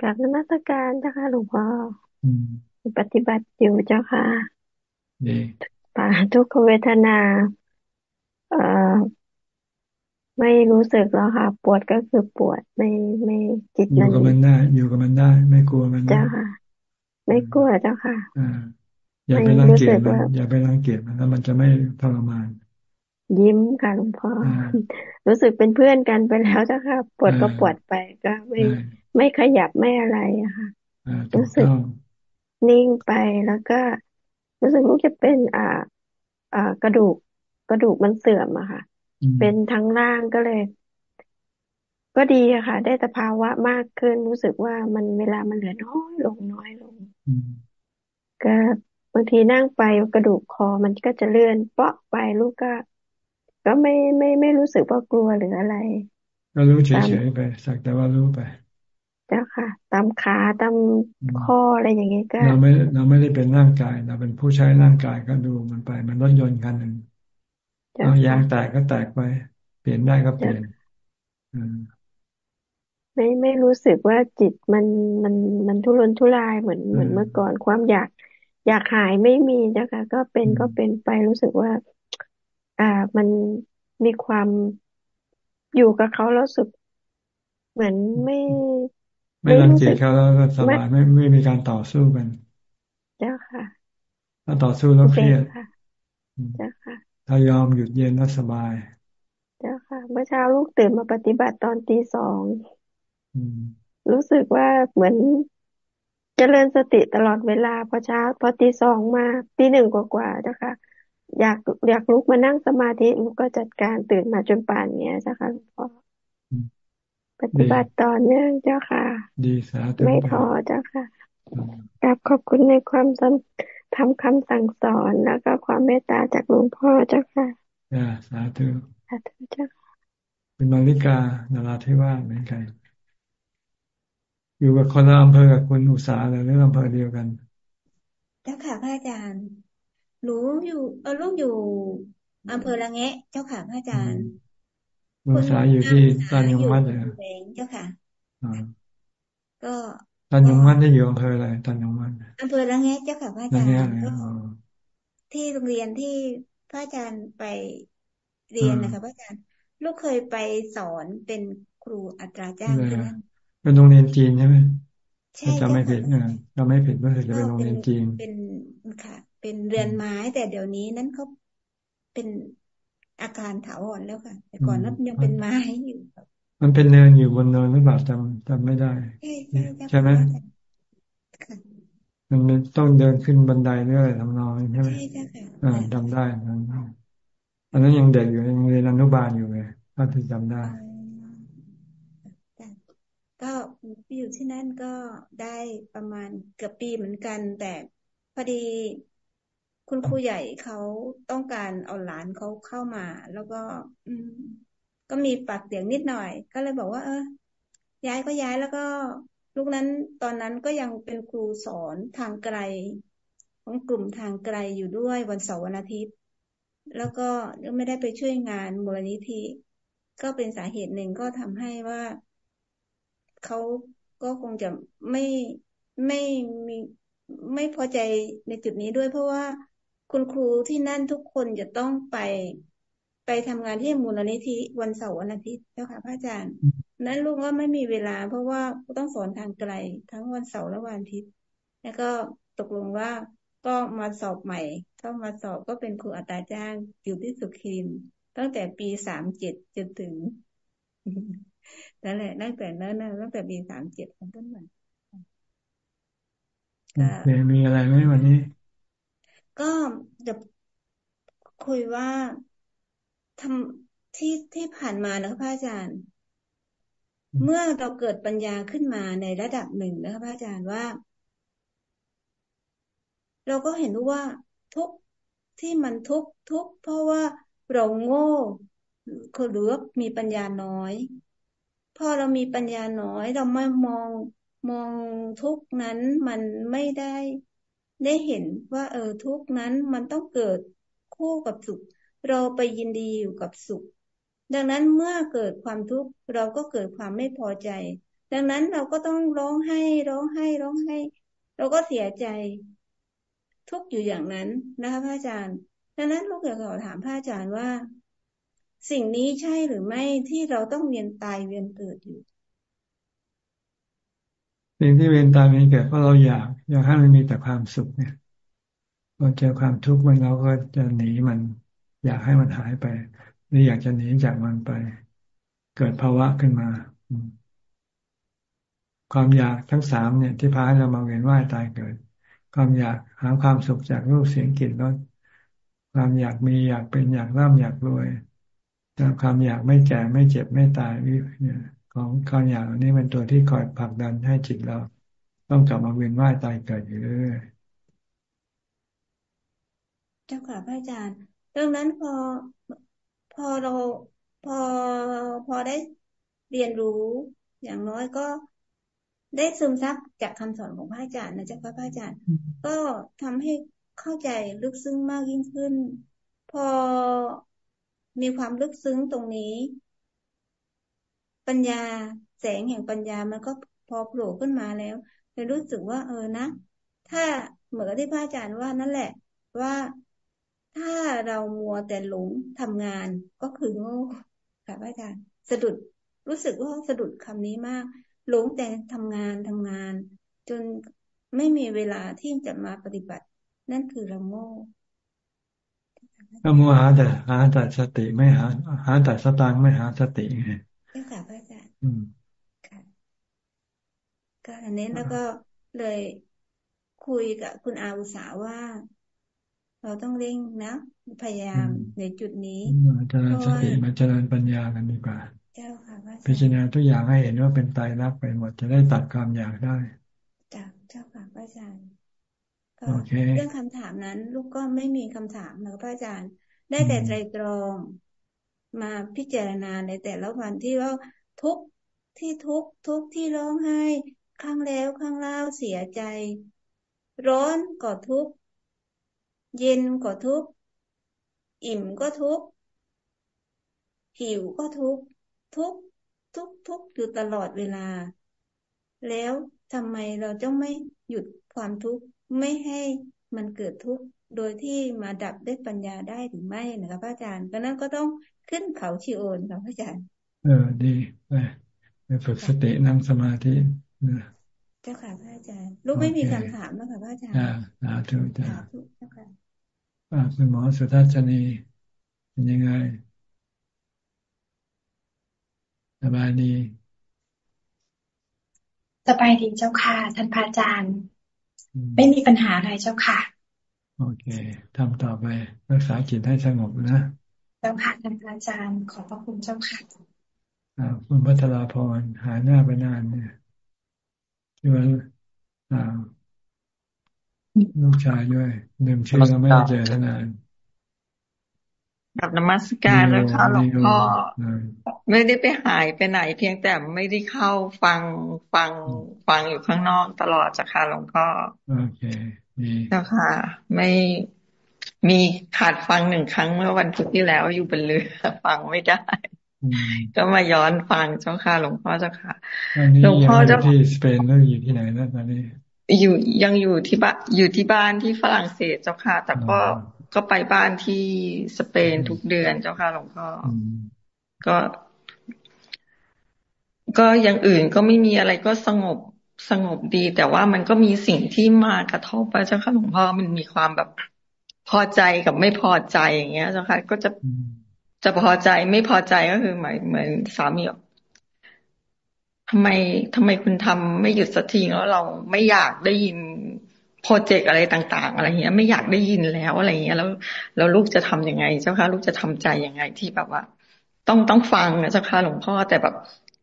กับนมัสการเจ้าค่ะหลวงพ่อปฏิบัติอยู่เจ้าค่ะดีปาทุกขเวทนา เอ่อ ไม่รู้สึกแล้วค่ะ ปวดก็คือปวดไม่ไม่จิตอยู่กับมันได้ อยู่กับมันได้ ไม่กลัวมันเจ้าค่ะ ไม่กลัวเจ้าค่ะอ่าอย่าไปรังเกียจมันอย่าไปรังเกียจมันแล้วมันจะไม่ทรมาน ยิ้มค่ะหลวงพ่อรู้สึกเป็นเพื่อนกันไปแล้วเจ้าค่ะ ปวดก็ปวดไปก็ไม่ไม่ขยับไม่อะไรอะค่ะรู้สึกนิ่งไปแล้วก็ รู้สึกว่าจะเป็นอ่า อ่ากระดูกกระดูกมันเสื่อมอะค่ะ เป็นทั้งล่างก็เลย ก็ดีอะค่ะ ได้สภาวะมากขึ้นรู้สึกว่ามันเวลามันเหลือน้อยลงน้อยลงก็บางทีนั่งไปกระดูกคอมันก็จะเลื่อน เปาะไปลูกก็ ก็ไม่ไม่ไม่รู้สึกว่ากลัวหรืออะไร ก็รู้เฉยๆไป สักแต่ว่ารู้ไปเจ้าค่ะ ตามขาตามข้ออะไรอย่างเงี้ยก็เราไม่เราไม่ได้เป็นร่างกาย เราเป็นผู้ใช้ร่างกายก็ดูมันไป มันรถยนต์คันหนึ่ง เอายางแตกก็แตกไป เปลี่ยนได้ก็เปลี่ยนไม่ไม่รู้สึกว่าจิตมันมันมันทุรนทุรายเหมือนเหมือนเมื่อก่อนความอยาก อยากหายไม่มีนะคะ ก็เป็นก็เป็นไปรู้สึกว่า อ่ามันมีความอยู่กับเขาแล้วสึก เหมือนไม่ไม่รังเกียจเขาแล้วก็สบายไม่ไม่มีการต่อสู้กัน เจ้าค่ะ ถ้าต่อสู้แล้วเครียดเจ้าค่ะ ถ้ายอมหยุดเย็นแล้วสบายเจ้าค่ะ เมื่อเช้าลูกตื่นมาปฏิบัติตอนตีสองรู้สึกว่าเหมือนจเจริญสติตลอดเวลาพอเช้าพอตีสองมาตีหนึ่งกว่าๆเจ้าค่ะอยากอยากลุกมานั่งสมาธิลูกก็จัดการตื่นมาจนป่านเนี้ยเจ้าค่ะหลวงพ่อปฏิบัติต่อเนื่องเจ้าค่ะ ดีสาธุไม่ท้อเจ้าค่ะกราบขอบคุณในความ ทำคำสั่งสอนแล้วก็ความเมตตาจากหลวงพ่อเจ้าค่ะจ้าสาธุสาธุเจ้าค่ะเป็นมาริกานาราธิวาสเหมือนกันอยู่กับคนละอำเภอกับคุณอุษาเลยหรืออำเภอเดียวกันเจ้าค่ะพระอาจารย์หนูอยู่เออลูกอยู่อำเภอละแงะ เจ้าค่ะพระอาจารย์อุษาอยู่ที่ตันยงมัดเลยเจ้าค่ะก็ ตันยงมัดได้อยู่อำเภออะไรตันยงมัดอำเภอละแงะเจ้าค่ะพระอาจารย์ที่โรงเรียนที่พระอาจารย์ไปเรียนนะคะพระอาจารย์ ลูกเคยไปสอนเป็นครูอัตราจ้างที่นั่นเป็นโรงเรียนจีนใช่ไหมใช่จะไม่ผิดนะเราไม่ผิดก็คือจะเป็นโรงเรียนจีนเป็นค่ะ เป็นเรือนไม้แต่เดี๋ยวนี้นั้นเขาเป็นอาคารถาวรแล้วค่ะ แต่ก่อนนั้นยังเป็นไม้อยู่ มันเป็นเนินอยู่บนเนินหรือเปล่าจำจำไม่ได้ ใช่ไหมมันต้องเดินขึ้นบันไดเรื่อยทำนองใช่ไหมอ่าจำได้นั้นอันนั้นยังเด็กอยู่ยังเรียนอนุบาลอยู่เลยถ้าที่จำได้ ก็อยู่ที่นั่นก็ได้ประมาณเกือบปีเหมือนกัน แต่พอดีคุณครูใหญ่เขาต้องการเอาหลานเขาเข้ามา แล้วก็ อืม ก็มีปากเสียงนิดหน่อย ก็เลยบอกว่า เออ ย้ายก็ย้ายแล้วก็ลูกนั้นตอนนั้นก็ยังเป็นครูสอนทางไกล ของกลุ่มทางไกลอยู่ด้วยวันเสาร์วันอาทิตย์ แล้วก็ไม่ได้ไปช่วยงานมูลนิธิก็เป็นสาเหตุหนึ่งก็ทำให้ว่าเขาก็คงจะไม่ไม่มีไม่พอใจในจุดนี้ด้วย เพราะว่าคุณครูที่นั่นทุกคนจะต้องไป ไปทำงานที่มูลนิธิวันเสาร์วันอาทิตย์เจ้าค่ะพระอาจารย์ นั้นลูกก็ไม่มีเวลา เพราะว่าต้องสอนทางไกลทั้งวันเสาร์และวันอาทิตย์ แล้วก็ตกลงว่าก็มาสอบใหม่เข้ามาสอบก็เป็นครูอัตราจ้างอยู่ที่สุขินตั้งแต่ปีสามเจ็ดจนถึงนั่นแหละตั้งแต่นั้นตั้งแต่ปีสามเจ็ดเป็นต้นมามีอะไรไหมวันนี้ ก็จะคุยว่า ทที่ที่ผ่านมานะคะพระอาจารย์ เมื่อเราเกิดปัญญาขึ้นมาในระดับหนึ่งนะคะพระอาจารย์ว่า เราก็เห็นรู้ว่าทุกที่มันทุกทุกเพราะว่าเราโง่หรือมีปัญญาน้อย พอเรามีปัญญาน้อยเราไม่มองมองทุกนั้นมันไม่ได้ได้เห็นว่า เออทุกนั้นมันต้องเกิดคู่กับสุข เราไปยินดีอยู่กับสุข ดังนั้นเมื่อเกิดความทุกข์เราก็เกิดความไม่พอใจ ดังนั้นเราก็ต้องร้องไห้ร้องไห้ร้องไห้ เราก็เสียใจ ทุกอยู่อย่างนั้นนะคะพระอาจารย์ ดังนั้นลูกอยากขอถามพระอาจารย์ว่า สิ่งนี้ใช่หรือไม่ที่เราต้องเวียนตายเวียนเกิดอยู่สิ่งที่เวียนตายเวียนเกิดเพราะเราอยาก อยากให้มันมีแต่ความสุขเนี่ยพอเจอความทุกข์มันเราก็จะหนีมัน อยากให้มันหายไป หรืออยากจะหนีจากมันไป เกิดภาวะขึ้นมา ความอยากทั้งสามเนี่ย ที่พาให้เรามาเวียนว่ายตายเกิด ความอยากหาความสุขจากรูปเสียงกลิ่นรสความอยากมีอยากเป็นอยากร่ำอยากรวยความอยากไม่แก่ไม่เจ็บไม่ตายเนี่ยของความอยากอันี้เป็นตัวที่คอยผลักดันให้จิตเรา ต้องกลับมาเวียนว่ายตายเกิดอยู่เรื่อยเจ้าค่ะพระอาจารย์ ดังนั้นพอพอเราพอพอได้เรียนรู้อย่างน้อยก็ได้ซึมซับจากคำสอนของพระอาจารย์นะเจ้าค่ะพระอาจารย์ ก็ทำให้เข้าใจลึกซึ้งมากยิ่งขึ้น พอมีความลึกซึ้งตรงนี้ ปัญญาแสงแห่งปัญญามันก็พอโผล่ขึ้นมาแล้วเลยรู้สึกว่าเออนะ ถ้าเหมือนที่พระอาจารย์ว่านั่นแหละ ว่า ถ้าเรามัวแต่หลงทำงานก็คือโง่ค่ะพระอาจารย์สะดุดรู้สึกว่าสะดุดคำนี้มาก หลงแต่ทำงานทำงาน จนไม่มีเวลาที่จะมาปฏิบัติ นั่นคือเราโง่ก็มัวหาแต่หาแต่สติไม่หา หาแต่สตางไม่หาสติไงใช่ค่ะพระอาจารย์ค่ะก็อันนี้แล้วก็เลยคุยกับคุณอาอุสาว่า เราต้องเร่งนะ พยายามในจุดนี้เจริญสติมาเจริญปัญญากันดีกว่าเจ้าค่ะพระอาจารย์พิจารณาทุกอย่างให้เห็นว่าเป็นตายรักไปหมดจะได้ตัดความอยากได้จ้าเจ้าค่ะพระอาจารย์เรื่องคำถามนั้น ลูกก็ไม่มีคำถามนะพระอาจารย์ ได้แต่ใจตรองมาพิจารณาในแต่ละวันที่ว่าทุกที่ทุกทุกที่ร้องไห้ครั้งแล้วครั้งเล่าเสียใจ ร้อนก็ทุก เย็นก็ทุกอิ่มก็ทุกหิวก็ทุกทุกทุกทุกอยู่ตลอดเวลา แล้วทำไมเราจะไม่หยุดความทุกข์ไม่ให้มันเกิดทุกข์โดยที่มาดับด้วยปัญญาได้หรือไม่นะคะพระอาจารย์เพราะนั้นก็ต้องขึ้นเขาชิโอนค่ะพระอาจารย์ เออดีไปไปฝึกสตินั่งสมาธิเจ้าค่ะพระอาจารย์ลูกไม่มีคำถามแล้วค่ะพระอาจารย์อ่าสาธุจ้าเจ้าค่ะอ่า คุณหมอสุทัศนีเป็นยังไงสบายดีสบายดีเจ้าค่ะท่านพระอาจารย์ ไม่มีปัญหาอะไรเจ้าค่ะ โอเคทำต่อไปรักษาจิตให้สงบนะเจ้าค่ะท่านอาจารย์ขอบพระคุณเจ้าค่ะอ่าคุณพัทราพรหายหน้าไปนานเนี่ยคิดว่าอ่า ลูกชายด้วยลืมชื่อก็ไม่ได้เจอทนานกับนมัสการแล้วค่ะหลวงพ่อไม่ได้ไปหายไปไหน เพียงแต่ไม่ได้เข้าฟังฟังฟังอยู่ข้างนอกตลอดจ้ะค่ะหลวงพ่อโอเคดีเจ้าค่ะ ไม่มีขาดฟังหนึ่งครั้งเมื่อวันพุธที่แล้วอยู่บนเรือฟังไม่ได้ ก็มาย้อนฟังเจ้าค่ะหลวงพ่อเจ้าค่ะหลวงพ่อเจ้าที่สเปนแล้วอยู่ที่ไหนแล้วตอนนี้ อยู่ยังอยู่ที่บ้านอยู่ที่บ้านที่ฝรั่งเศสเจ้าค่ะ แต่ก็ก็ไปบ้านที่สเปนทุกเดือนเจ้าค่ะหลวงพ่อก็ ก็อย่างอื่นก็ไม่มีอะไรก็สงบสงบดี แต่ว่ามันก็มีสิ่งที่มากระทบไปเจ้าค่ะหลวงพ่อมันมีความแบบพอใจกับไม่พอใจอย่างเงี้ยเจ้าค่ะก็จะจะพอใจไม่พอใจก็คือหมายเหมือนสามี ทำไมทำไมคุณทำไม่หยุดสักทีแล้วเราไม่อยากได้ยินโปรเจกต์อะไรต่าง ๆ อะไรเงี้ย ไม่อยากได้ยินแล้วอะไรเงี้ย แล้วแล้วลูกจะทํำยังไง เจ้าค่ะลูกจะทำใจยังไงที่แบบว่า ต้องต้องฟังนะเจ้าค่ะหลวงพ่อแต่แบบ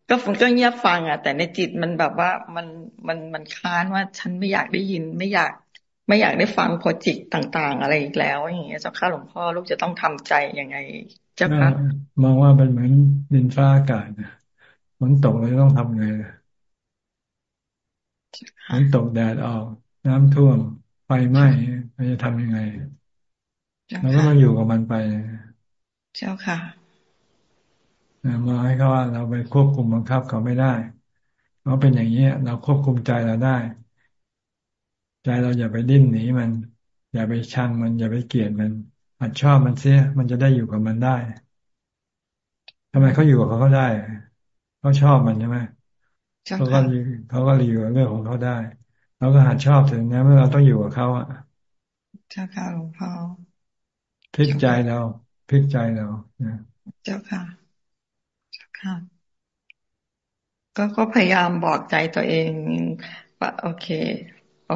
ก็ก็เงียบฟังอะแต่ในจิตมันแบบว่ามันมันมันค้านว่าฉันไม่อยากได้ยิน ไม่อยาก ไม่อยากได้ฟังพอจิตต่าง ๆ อะไรอีกแล้ว อย่างเงี้ยเจ้าค่ะหลวงพ่อลูกจะต้องทำใจยังไง เจ้าค่ะมองว่าเป็นเหมือนดินฟ้าอากาศนะ ฝนตกเราต้องทำไงฝนตกแดดออก น้ำท่วมไฟไหม้เราจะทำยังไงเราก็ต้องอยู่กับมันไป เจ้าค่ะมาให้เขาว่าเราไปควบคุมบังคับเขาไม่ได้เพราะเป็นอย่างนี้เราควบคุมใจเราได้ ใจเราอย่าไปดิ้นหนีมัน อย่าไปชังมันอย่าไปเกลียดมันอัดชอบมันเสียมันจะได้อยู่กับมันได้ทำไมเขาอยู่กับเขาเขาได้ เขาชอบมันใช่ไหมเขาก็เขาก็อยู่กับเรื่องของเขาได้เราก็หัดชอบถึงนะเมื่อเราต้องอยู่กับเขาอะเจ้าค่ะหลวงพ่อพลิกใจเราพลิกใจเราเจ้าค่ะค่ะ ก็ก็พยายามบอกใจตัวเองว่าโอเคออ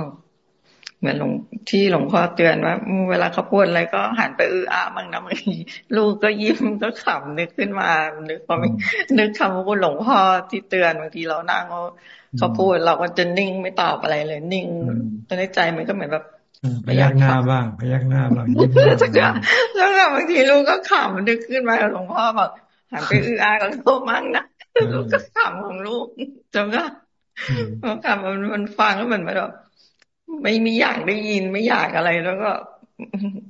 เหมือนหลวงที่หลวงพ่อเตือนว่าเวลาเขาพูดอะไรก็หันไปอื้ออาบ้างนะบางทีลูกก็ยิ้มก็ขำนึกขึ้นมานึกพอไม่นึกคำพูดหลวงพ่อที่เตือนบางทีเรานั่งเขาพูดเราก็จะนิ่งไม่ตอบอะไรเลย นิ่งแต่ในใจมันก็เหมือนแบบพยักหน้าบ้างพยักหน้าบ้างยิ้มบ้างแล้วบางทีลูกก็ขำนึกขึ้นมาหลวงพ่อบอกหันไปอื้ออากับเขามั่งนะลูกก็ขำของลูกจำก็พอขำมันมันฟังแล้วเหมือนแบบ ไม่มีอยากได้ยินไม่อยากอะไรแล้วก็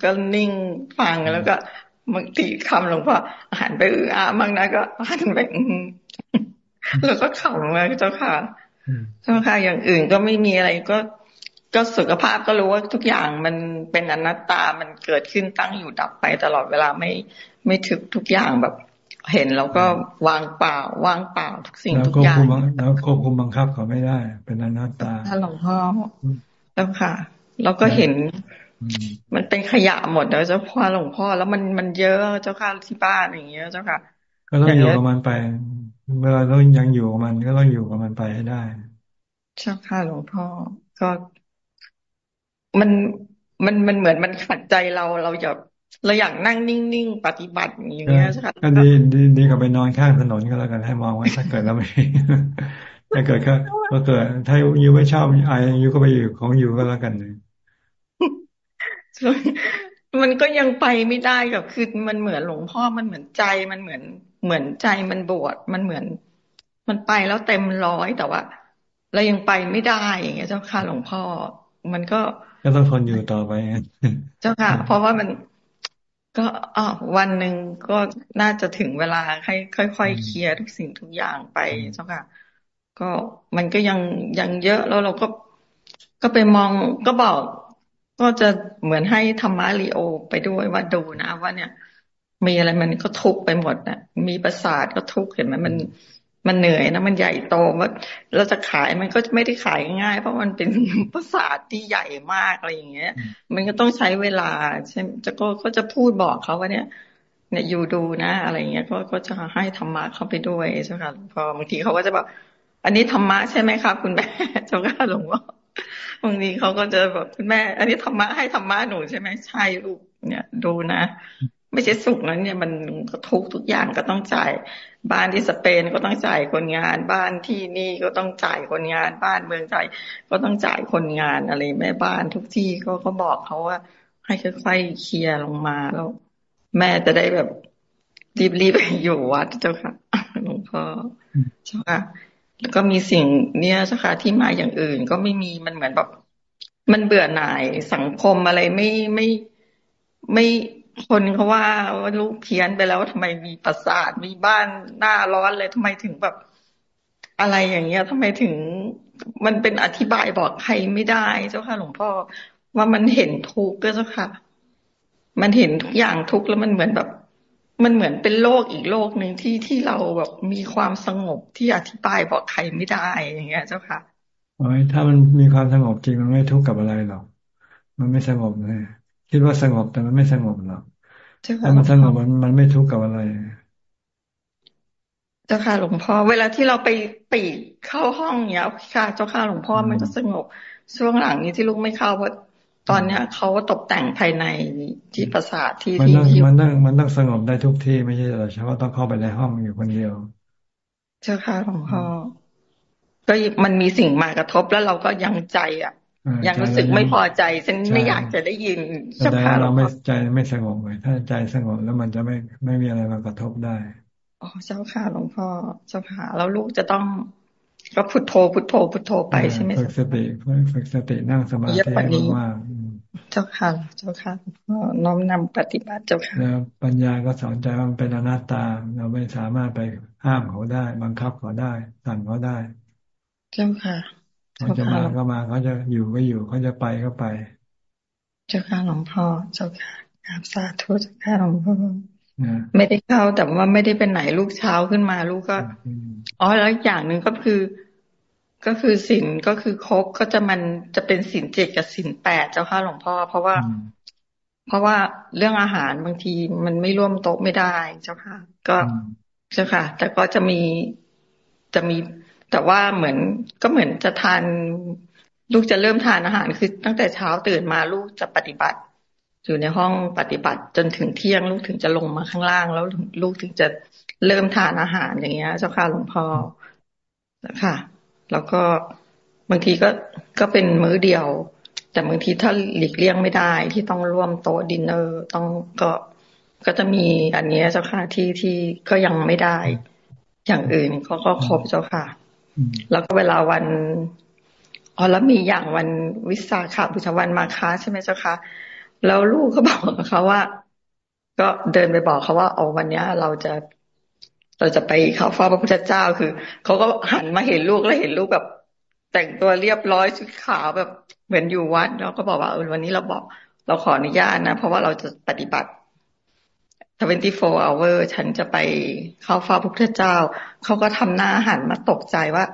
ก็นิ่งฟังแล้วก็บางทีคำหลวงพ่อหันไปอื้ออาบ้างนะก็หันไปแล้วก็ขำมาเจ้าค่ะเจ้าค่ะอย่างอื่นก็ไม่มีอะไรก็ก็สุขภาพก็รู้ว่าทุกอย่างมันเป็นอนัตตา มันเกิดขึ้นตั้งอยู่ดับไปตลอดเวลาไม่ไม่ถึกทุกอย่างแบบ เห็นแล้วก็วางเปล่า วางเปล่าทุกสิ่งทุกอย่างแล้วควบคุมบังคับเขาไม่ได้ เป็นอนัตตาถ้าหลวงพ่อ แล้วค่ะเราก็เห็นมันเป็นขยะหมดแล้วเจ้าพ่อหลวงพ่อแล้วมันมันเยอะเจ้าค่ะที่บ้านอย่างเงี้ยเจ้าค่ะ ก็ต้องอยู่กับมันไปเมื่อเราต้องยังอยู่กับมันก็ต้องอยู่กับมันไปให้ได้เจ้าค่ะหลวงพ่อก็มันมันมันเหมือนมันขัดใจเราเราอยากเราอยากนั่งนิ่งๆปฏิบัติอย่างเงี้ยใช่ไหมก็ดีดีดีกับไปนอนข้างถนนก็แล้วกันให้มองไว้ถ้าเกิดแล้วไม่ ถ้าเกิดก็ถ้าเกิดถ้ายูไม่ชอบไอยูก็ไปอยู่ของยูก็แล้วกันเลยมันก็ยังไปไม่ได้กับคือมันเหมือนหลวงพ่อมันเหมือนใจมันเหมือนเหมือนใจมันบวชมันเหมือน มันไปแล้วเต็มร้อยแต่ว่าเรายังไปไม่ได้อย่างเงี้ย เจ้าค่ะหลวงพ่อ มันก็ก็ต้องทนอยู่ต่อไปเจ้าค่ะ เพราะว่ามันก็อ๋อวันหนึ่งก็น่าจะถึงเวลาให้ค่อยๆเคลียร์ทุกสิ่งทุกอย่างไปเจ้าค่ะ ก็มันก็ยังยังเยอะแล้วเราก็ก็ไปมองก็บอกก็จะเหมือนให้ธรรมะลีโอไปด้วยว่าดูนะว่าเนี่ย มีอะไรมันก็ทุกไปหมดนะมีประสาทก็ทุกเห็นไหมมันมันเหนื่อยนะมันใหญ่โตว่าเราจะขายมันก็ไม่ได้ขายง่ายเพราะมันเป็นภาษาที่ใหญ่มากอะไรอย่างเงี้ย มันก็ต้องใช้เวลาใช่จะก็ก็จะพูดบอกเขาว่าเนี่ย เนี่ยอยู่ดูนะ อะไรเงี้ยก็ก็จะให้ธรรมะเข้าไปด้วยใช่ไหมคะพอบางทีเขาก็จะบอก อันนี้ธรรมะใช่ไหมครับคุณแม่เจ้าค่ะหลวงพ่อบางทีเขาก็จะแบอกคุณแม่ อันนี้ธรรมะให้ธรรมะหนูใช่ไหมใช่ลูกเนี่ย ดูนะไม่ใช่สุขนั้นเนี่ยมันก็ทุกทุกอย่างก็ต้องจ่าย บ้านที่สเปนก็ต้องจ่ายคนงาน บ้านที่นี่ก็ต้องจ่ายคนงาน บ้านเมืองไทยก็ต้องจ่ายคนงานอะไรแม่บ้านทุกที่ก็ก็บอกเขาว่า ให้ค่อยๆเคลียร์ลงมาแล้ว แม่จะได้แบบรีบๆไปอยู่วัดเจ้าค่ะหลวงพ่อเจ้าค่ะ แล้วก็มีสิ่งเนี้ยเจ้าค่ะที่มาอย่างอื่น ก็ไม่มีมันเหมือนแบบมันเบื่อหน่ายสังคมอะไรไม่ไม่ไม่คนเขาว่าว่าลูกเพี้ยนไปแล้วทำไมมีประสาทมีบ้านหน้าร้อนเลยทำไมถึงแบบอะไรอย่างเงี้ยทำไมถึงมันเป็นอธิบายบอกใครไม่ได้เจ้าค่ะหลวงพ่อว่ามันเห็นทุกข์ก็เจ้าค่ะ มันเห็นทุกอย่างทุกข์แล้วมันเหมือนแบบ มันเหมือนเป็นโลกอีกโลกหนึ่งที่ที่เราแบบมีความสงบที่อธิบายบอกใครไม่ได้อย่างเงี้ย เจ้าค่ะโอ้ยถ้ามันมีความสงบจริงมันไม่ทุกข์กับอะไรหรอก มันไม่สงบเลยคิดว่าสงบแต่มันไม่สงบหรอกถ้ามันสงบมันมันไม่ทุกข์กับอะไร เจ้าค่ะหลวงพ่อ เวลาที่เราไปปีกเข้าห้องเนี้ยค่ะ เจ้าค่ะหลวงพ่อมันก็สงบช่วงหลังนี้ที่ลูกไม่เข้าเพราะ ตอนเนี้ยเขาตกแต่งภายในที่ปราสาทที่ที่ที่มันต้องมันต้องสงบได้ทุกที่ไม่ใช่แต่เฉพาะต้องเข้าไปในห้องอยู่คนเดียว เจ้าค่ะหลวงพ่อก็มันมีสิ่งมากระทบแล้วเราก็ยังใจอะ ยังรู้สึกไม่พอใจฉันไม่อยากจะได้ยินเจ้าค่ะเราไม่ใจไม่สงบเลยถ้าใจสงบแล้วมันจะไม่ไม่มีอะไรมากระทบได้อ๋อเจ้าค่ะหลวงพ่อเจ้าค่ะแล้วลูกจะต้องก็พุทโธพุทโธพุทโธไปใช่ไหมฝึกสติฝึกสตินั่งสมาธิมาก เจ้าค่ะ เจ้าค่ะน้อมนำปฏิบัติเจ้าค่ะแล้วปัญญาก็สอนใจว่ามันเป็นอนัตตา เราไม่สามารถไปห้ามเขาได้ บังคับเขาได้สั่งเขาได้ เจ้าค่ะเขาจะมาก็มาเขาจะอยู่ก็อยู่เขาจะไปก็ไป เจ้าค่ะหลวงพ่อเจ้าค่ะกราบสาธุเจ้าค่ะหลวงพ่อไม่ได้เข้าแต่ว่าไม่ได้เป็นไหนลูกเช้าขึ้นมาลูกก็อ๋อแล้วอย่างหนึ่งก็คือ ก็คือสินก็คือครบก็จะมันจะเป็นสินเจ็ดกับสินแปดเจ้าค่ะหลวงพ่อ เพราะว่า เพราะว่าเรื่องอาหารบางทีมันไม่ร่วมโต๊ะไม่ได้เจ้าค่ะ ก็เจ้าค่ะ แต่ก็จะมีจะมี แต่ว่าเหมือนก็เหมือนจะทานลูกจะเริ่มทานอาหารคือตั้งแต่เช้าตื่นมาลูกจะปฏิบัติ อยู่ในห้องปฏิบัติจนถึงเที่ยงลูกถึงจะลงมาข้างล่าง แล้วลูกถึงจะเริ่มทานอาหารอย่างเงี้ย เจ้าค่ะหลวงพ่อค่ะ แล้วก็บางทีก็ก็เป็นมื้อเดียว แต่บางทีถ้าหลีกเลี่ยงไม่ได้ที่ต้องร่วมโต๊ะดินเนอร์ต้องก็ก็จะมีอันนี้เจ้าค่ะที่ที่ก็ยังไม่ได้ อย่างอื่นก็ก็ครบเจ้าค่ะ แล้วก็เวลาวันอ๋อแล้วมีอย่างวันวิสาขบูชาวันมาค้าใช่ไหมเจ้าค่ะแล้วลูกก็บอกกับเขาว่า ก็เดินไปบอกเขาว่าเอาวันนี้เราจะ เราจะไปเข้าเฝ้าพระพุทธเจ้าคือเขาก็หันมาเห็นลูกแล้วเห็นลูกแบบแต่งตัวเรียบร้อยชุดขาวแบบเหมือนอยู่วัดแล้วก็บอกว่าเออวันนี้เราบอก เราขออนุญาตนะ เพราะว่าเราจะปฏิบัติ 24 hour ฉันจะไปเข้าเฝ้าพระพุทธเจ้า เขาก็ทำหน้าหันมาตกใจว่า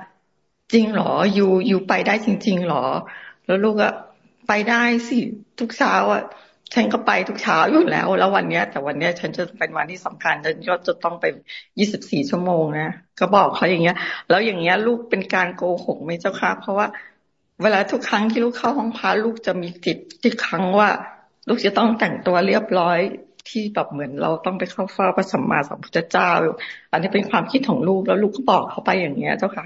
จริงหรออยู่อยู่ไปได้จริง ๆ หรอ แล้วลูกก็ไปได้สิทุกเช้าอะ ฉันก็ไปทุกเช้าอยู่แล้ว แล้ววันเนี้ย แต่วันเนี้ย ฉันจะเป็นวันที่สำคัญฉันก็จะต้องไปยี่สิบสี่ชั่วโมงนะก็บอกเขาอย่างเงี้ย แล้วอย่างเงี้ย ลูกเป็นการโกหกไหมเจ้าค่ะเพราะว่า เวลาทุกครั้งที่ลูกเข้าห้องพระลูกจะมีจิตที่ครั้งว่า ลูกจะต้องแต่งตัวเรียบร้อยที่แบบเหมือนเราต้องไปเข้าเฝ้าพระสัมมาสัมพุทธเจ้า อันนี้เป็นความคิดของลูกแล้วลูกก็บอกเขาไปอย่างเงี้ย เจ้าค่ะ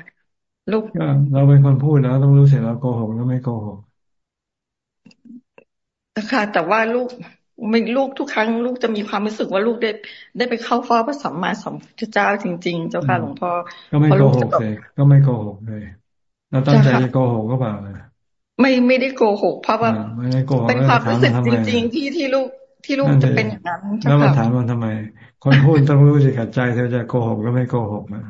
ลูกเราเป็นคนพูดแล้วต้องรู้เสียเราโกหกแล้วไม่โกหก ค่ะแต่ว่าลูกไม่ลูกทุกครั้งลูกจะมีความรู้สึกว่าลูกได้ ได้ไปเข้าเฝ้าพระสัมมาสัมพุทธเจ้าจริง ๆ เจ้าค่ะหลวงพ่อก็ไม่โกหกเลยก็ไม่โกหกเลยเราตั้งใจจะโกหกก็เปล่าเลยไม่ไม่ได้โกหกเพราะว่าเป็นความรู้สึกจริง ๆ ที่ที่ลูกที่ลูกจะเป็นอย่างนั้นแล้วมาถามมันทำไม คนพูดต้องรู้สิขัดใจเธอจะโกหกก็ไม่โกหกนะ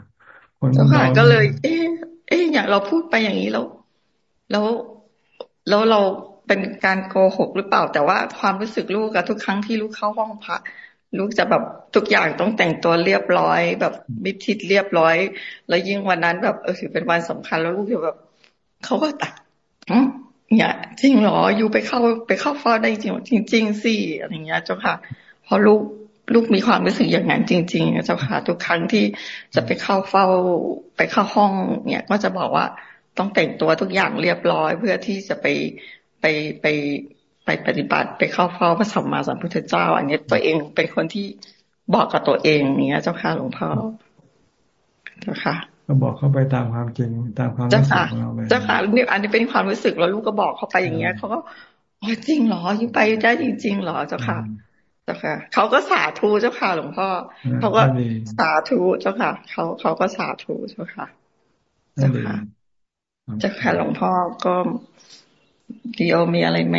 คนเจ้าค่ะก็เลย เอ๊ะเอ๊ะอย่างเราพูดไปอย่างนี้แล้ว แล้วแล้วเรา เป็นการโกหกหรือเปล่า แต่ว่าความรู้สึกลูกอะทุกครั้งที่ลูกเข้าห้องพระลูกจะแบบทุกอย่างต้องแต่งตัวเรียบร้อย แบบมิดชิดเรียบร้อย แล้วยิ่งวันนั้นแบบเออถือเป็นวันสำคัญแล้วลูกจะแบบเขาก็ตัดเนี่ยจริงเหรออยู่ไปเข้าไปเข้าเฝ้าได้จริงจริงจริงสิอะไรเงี้ยเจ้าค่ะเพอลูกลูกมีความรู้สึกอย่างนั้นจริงๆเจ้าค่ะทุกครั้งที่จะไปเข้าเฝ้าไปเข้าห้อง เนี่ยก็จะบอกว่าต้องแต่งตัวทุกอย่างเรียบร้อยเพื่อที่จะไป ไปไปไปปฏิบัติไปเข้าเฝ้าพระสัมมาสัมพุทธเจ้า อันนี้ตัวเองเป็นคนที่บอกกับตัวเองเนี้ยเจ้าค่ะหลวงพ่อเจ้าค่ะ ก็บอกเขาไปตามความจริงตามความรู้สึกของเราไปเจ้าค่ะนี่อันนี้เป็นความรู้สึกแล้วลูกก็บอกเขาไปอย่างเงี้ยเขาก็อ๋อจริงเหรอยิ่งไปได้จริงๆเหรอเจ้าค่ะเจ้าค่ะเขาก็สาธุเจ้าค่ะ หลวงพ่อเขาก็สาธุเจ้าค่ะเขาเขาก็สาธุเจ้าค่ะเจ้าค่ะเจ้าค่ะหลวงพ่อก็ ดีโอมีอะไรไหม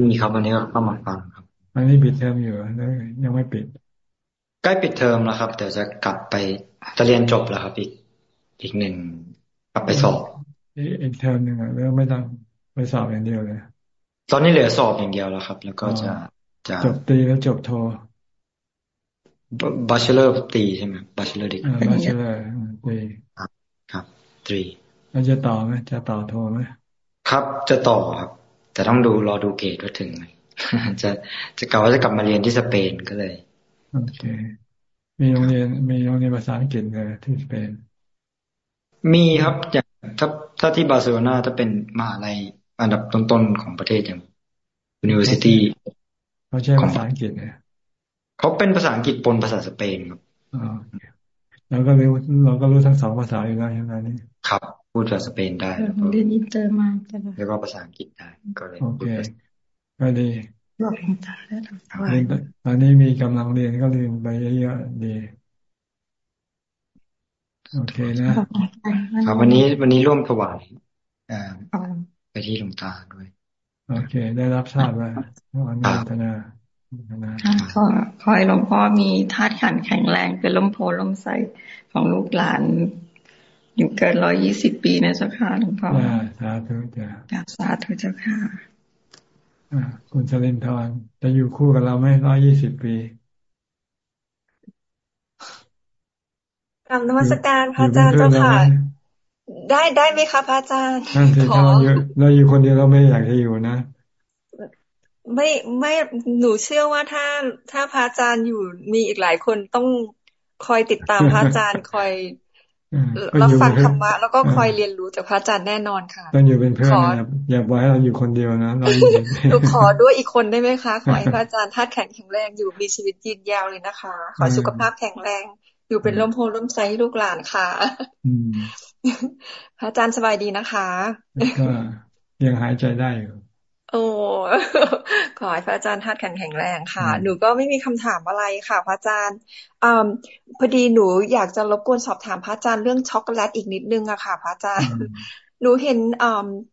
มีครับวันนี้ก็เข้ามาฟังครับอันนี้ปิดเทอมอยู่ยังไม่ปิด ใกล้ปิดเทอมแล้วครับเดี๋ยวจะกลับไปจะเรียนจบแล้วครับอีกอีกหนึ่งกลับไปสอบอีกเทอมหนึ่งอะแล้วไม่ต้องไปสอบอย่างเดียวเลย ตอนนี้เหลือสอบอย่างเดียวแล้วครับ แล้วก็จะจะจบตรีแล้วจบโท bachelor ตรีใช่ไหม bachelor ตรี bach elor ตรีครับตรีแล้วจะต่อไหมจะต่อโทไหม ครับจะต่อครับ แต่ต้องดูรอดูเกรดว่าถึงไหมจะจะกล่าวว่าจะกลับมาเรียนที่สเปนก็เลยโอเค มีโรงเรียนมีโรงเรียนภาษาอังกฤษเลยที่สเปน มีครับอย่างถ้าถ้าที่บาร์เซโลนาถ้าเป็นมหาลัยอันดับต้นๆของประเทศอย่าง University เขาใช้ภาษาอังกฤษเนี่ยเขาเป็นภาษาอังกฤษปนภาษาสเปนครับเราก็รู้เราก็รู้ทั้งสองภาษาอยู่แล้วใช่ไหมนี่ครับ พูดภาษาสเปนได้เรียนอินเตอร์มาแล้วก็ภาษาอังกฤษได้ก็เลยโอเคก็ดีบอกหลวงตาได้หลวงตาตอนนี้มีกำลังเรียนก็เรียนไปเยอะๆดีโอเคนะครับวันนี้วันนี้ร่วมถวายไปที่หลวงตาด้วย โอเค ได้รับทราบว่าอนุโมทนาขอขอให้หลวงพ่อมีธาตุขันแข็งแรง เป็นล้มโพล้มใสของลูกหลาน อยู่เกินร้อยี่สิบปีนะเจ้าค่ะหลวงพ่อสาธุจ้าสาธุเจ้าค่ะคุณเลินทรจะอยู่คู่กับเราไม่ร้อยี่สิบปีกรรมนมัสการพระอาจารย์เจ้าค่ะ ได้ได้ไหมคะพระอาจารย์นั่นสิถ้าเราอยู่เราอยู่คนเดียวเราไม่อยากจะอยู่นะไม่ไม่หนูเชื่อว่าถ้าถ้าพระอาจารย์อยู่มีอีกหลายคนต้องคอยติดตามพระอาจารย์คอย รับฟังธรรมะแล้วก็คอยเรียนรู้จากพระอาจารย์แน่นอนค่ะต้องอยู่เป็นเพื่อนนะอย่าปล่อยให้เราอยู่คนเดียวนะเราหนูขอด้วยอีกคนได้ไหมคะ ขอให้พระอาจารย์ธาตุแข็งแข็งแรงอยู่มีชีวิตยืนยาวเลยนะคะ ขอสุขภาพแข็งแรง อยู่เป็นร่มโพล่มไซลูกหลานค่ะพระอาจารย์สบายดีนะคะก็ยังหายใจได้อยู่ โอ้ ขอให้พระอาจารย์ทัดแข็งแข็งแรงค่ะ หนูก็ไม่มีคำถามอะไรค่ะ พระอาจารย์อพอดีหนูอยากจะรบกวนสอบถามพระอาจารย์เรื่องช็อกโกแลตอีกนิดนึงอะค่ะ พระอาจารย์ หนูเห็น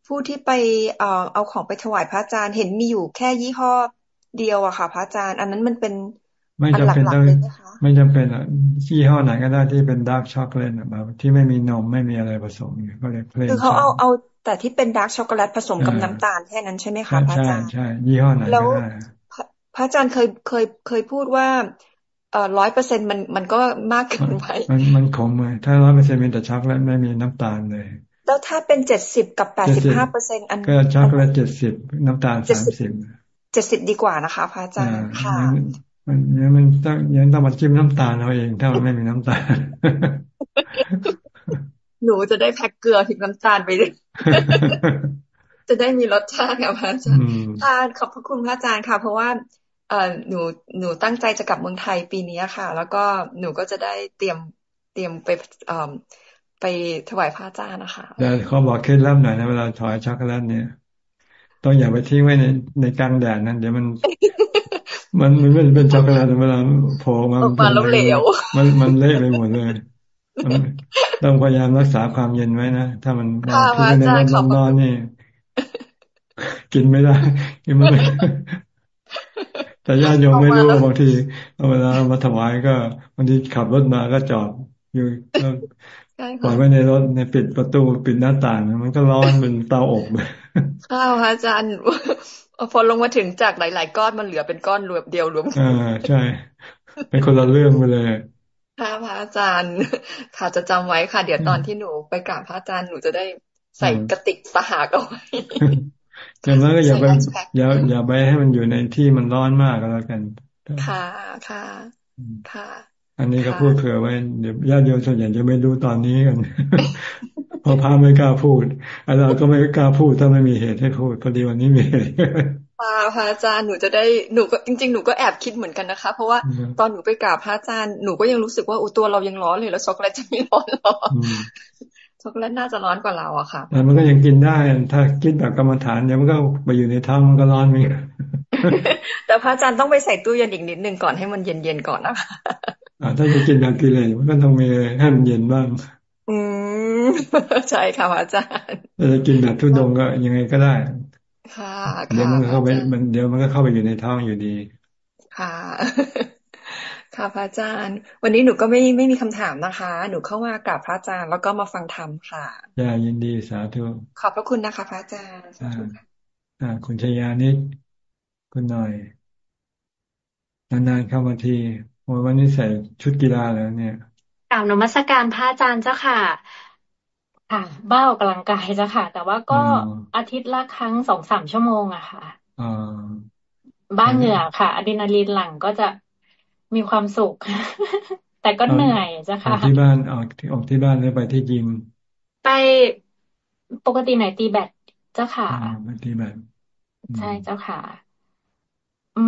ผู้ที่ไปเอาของไปถวายพระอาจารย์ เห็นมีอยู่แค่ยี่ห้อเดียวอะค่ะ พระอาจารย์ อันนั้นมันเป็นไม่จำเป็นต้อง ไม่จำเป็นอะยี่ห้อไหนก็ได้ที่เป็น dark chocolate แบบที่ไม่มีนมไม่มีอะไรผสมก็เลย plain คือเขาเอาเอาแต่ที่เป็น dark chocolate ผสมกับน้ำตาลแค่นั้นใช่ไหมคะพระอาจารย์ใช่ใช่ยี่ห้อไหนแล้วพระอาจารย์เคยเคยเคยพูดว่าเอ่อร้อยเปอร์เซ็นมันมันก็มากเกินไปมันมันขมเลยถ้าร้อยเปอร์เซ็นต์มีแต่ช็อกโกแลตไม่มีน้ำตาลเลย แล้วถ้าเป็นเจ็ดสิบกับแปดสิบห้าเปอร์เซ็นอันก็ช็อกโกแลตเจ็ดสิบน้ำตาลสามสิบเจ็ดสิบดีกว่านะคะพระอาจารย์ค่ะ มันยังมันต้องยังต้องมาจิ้มน้ำตาลเอาเอง ถ้ามันไม่มีน้ำตาล หนูจะได้แพ็กเกลือถึงน้ำตาลไปเลยจะได้มีรสชาติค่ะพระอาจารย์ค่ะขอบพระคุณพระอาจารย์ค่ะ เพราะว่าเอ่อหนูหนูตั้งใจจะกลับเมืองไทยปีนี้ค่ะ แล้วก็หนูก็จะได้เตรียมเตรียมไปเอ่อไปถวายพระอาจารย์นะคะแต่เขาบอกเคล็ดลับหน่อยนะเวลาถวายช็อกโกแลตเนี่ยต้องอย่าไปทิ้งไว้ในในกลางแดดนั่นเดี๋ยวมัน มันมันเป็นเป็นช็อกโกแลตเวลาโผล่มามันเหลวมันมันเละไปหมดเลยต้องพยายามรักษาความเย็นไว้นะ ถ้ามันทิ้งในร้อนร้อนนี่ กินไม่ได้กินไม่ได้แต่ญาติโยมไม่รู้บางทีเวลามาถวายก็บางทีขับรถมาก็จอดอยู่ปล่อยไว้ในรถในปิดประตูปิดหน้าต่าง มันก็ร้อนเป็นเตาอบเลยข้าวอาจารย์ พอลงมาถึงจากหลาย ๆ ก้อนมันเหลือเป็นก้อนรวมเดียวรวมอ่าใช่ เป็นคนละเรื่องไปเลยค่ะพระอาจารย์ ค่ะจะจำไว้ค่ะ เดี๋ยวตอนที่หนูไปกราบพระอาจารย์หนูจะได้ใส่กระติกสหากเอาไว้จำแล้วก็อย่าไปอย่าอย่าไปให้มันอยู่ในที่มันร้อนมากก็แล้วกัน ค่ะค่ะค่ะ อันนี้ก็พูดเผื่อไว้เดี๋ยวญาติโยมส่วนใหญ่จะไม่ดูตอนนี้กันเพราะพระไม่กล้าพูดอาจารย์ก็ไม่กล้าพูดถ้าไม่มีเหตุให้พูดพอดีวันนี้มีเหตุค่ะพระอาจารย์หนูจะได้หนูก็จริงๆหนูก็แอบคิดเหมือนกันนะคะ เพราะว่าตอนหนูไปกราบพระอาจารย์หนูก็ยังรู้สึกว่าอุตัวเรายังร้อนเลยแล้วช็อกโกแลตจะไม่ร้อนหรอช็อกโกแลตน่าจะร้อนกว่าเราอะค่ะแต่มันก็ยังกินได้ ถ้าคิดแบบกรรมฐานเดี๋ยวมันก็ไปอยู่ในท้องมันก็ร้อนมีแต่พระอาจารย์ต้องไปใส่ตู้เย็นอีกนิดนึงก่อนให้มันเย็นๆก่อนนะคะถ้าจะกินแบบกิเลสมันก็ต้องมีให้มันเย็นบ้าง อืมใช่ค่ะอาจารย์ถ้าจะกินแบบทุดงก็ยังไงก็ได้ ค่ะเดี๋ยวมันเข้าไปมันเดี๋ยวมันก็เข้าไปอยู่ในท้องอยู่ดี ค่ะ ค่ะพระอาจารย์ วันนี้หนูก็ไม่ไม่มีคำถามนะคะ หนูเข้ามากราบพระอาจารย์แล้วก็มาฟังธรรมค่ะย่ายินดีสาธุขอบพระคุณนะคะ พระอาจารย์อ่า คุณชยานิดคุณหน่อยนานๆเข้ามาทีวันนี้ใส่ชุดกีฬาแล้วเนี่ย กล่าวนมัสการพระอาจารย์เจ้าค่ะ ค่ะ บ้าออกกำลังกายจ้ะค่ะ แต่ว่าก็อาทิตย์ละครั้งสองสามชั่วโมงอะค่ะบ้าเหงื่อค่ะอะดรีนาลีนหลังก็จะมีความสุข แต่ก็เหนื่อยจ้ะค่ะที่บ้านออกที่ออกที่บ้านหรือไปที่ยิม ไปปกติไหนตีแบตเจ้าค่ะปฏิบัติใช่เจ้าค่ะ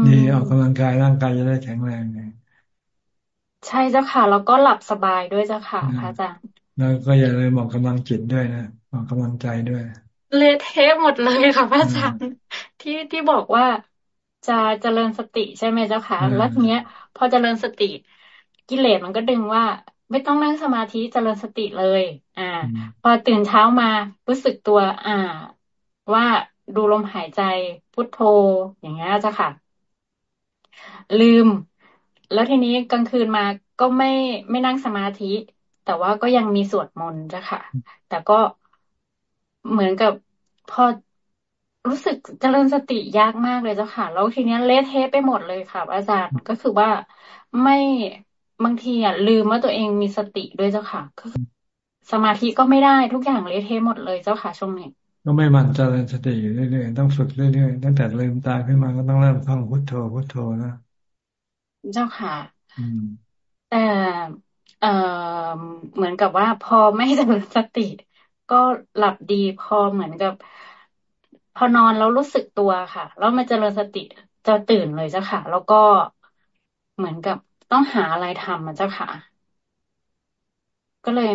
ดีออกกำลังกายร่างกายจะได้แข็งแรงไง ใช่เจ้าค่ะ แล้วก็หลับสบายด้วยเจ้าค่ะพระอาจารย์แล้วก็อย่าลืมออกกำลังจิตด้วยนะออกกำลังใจด้วยเละเทะหมดเลยค่ะพระอาจารย์ที่ที่บอกว่าจะเจริญสติใช่ไหมเจ้าค่ะแล้วทีเนี้ย พอเจริญสติ กิเลสมันก็ดึงว่า ไม่ต้องนั่งสมาธิเจริญสติเลย อ่า พอตื่นเช้ามารู้สึกตัว อ่า ว่าดูลมหายใจพุทโธอย่างเงี้ยเจ้าค่ะ ลืม แล้วทีนี้กลางคืนมาก็ไม่ไม่นั่งสมาธิ แต่ว่าก็ยังมีสวดมนต์จ้ะค่ะ แต่ก็เหมือนกับพอรู้สึกเจริญสติยากมากเลยเจ้าค่ะ แล้วทีนี้เละเทะไปหมดเลยค่ะ อาจารย์ก็คือว่าไม่บางทีอะลืมว่าตัวเองมีสติด้วยเจ้าค่ะคือสมาธิก็ไม่ได้ทุกอย่างเละเทะหมดเลยเจ้าค่ะช่วงนี้ก็ไม่มันเจริญสติอยู่เรื่อยๆต้องฝึกเรื่อยๆตั้งแต่ลืมตาขึ้นมาก็ต้องเริ่มท่องพุทโธพุทโธนะ เจ้าค่ะแต่เอ่อเหมือนกับว่าพอไม่เจริญสติ ก็หลับดีพอเหมือนกับ พอนอนแล้วรู้สึกตัวค่ะ แล้วมาเจริญสติจะตื่นเลยเจ้าค่ะ แล้วก็เหมือนกับต้องหาอะไรทำมาเจ้าค่ะ ก็เลย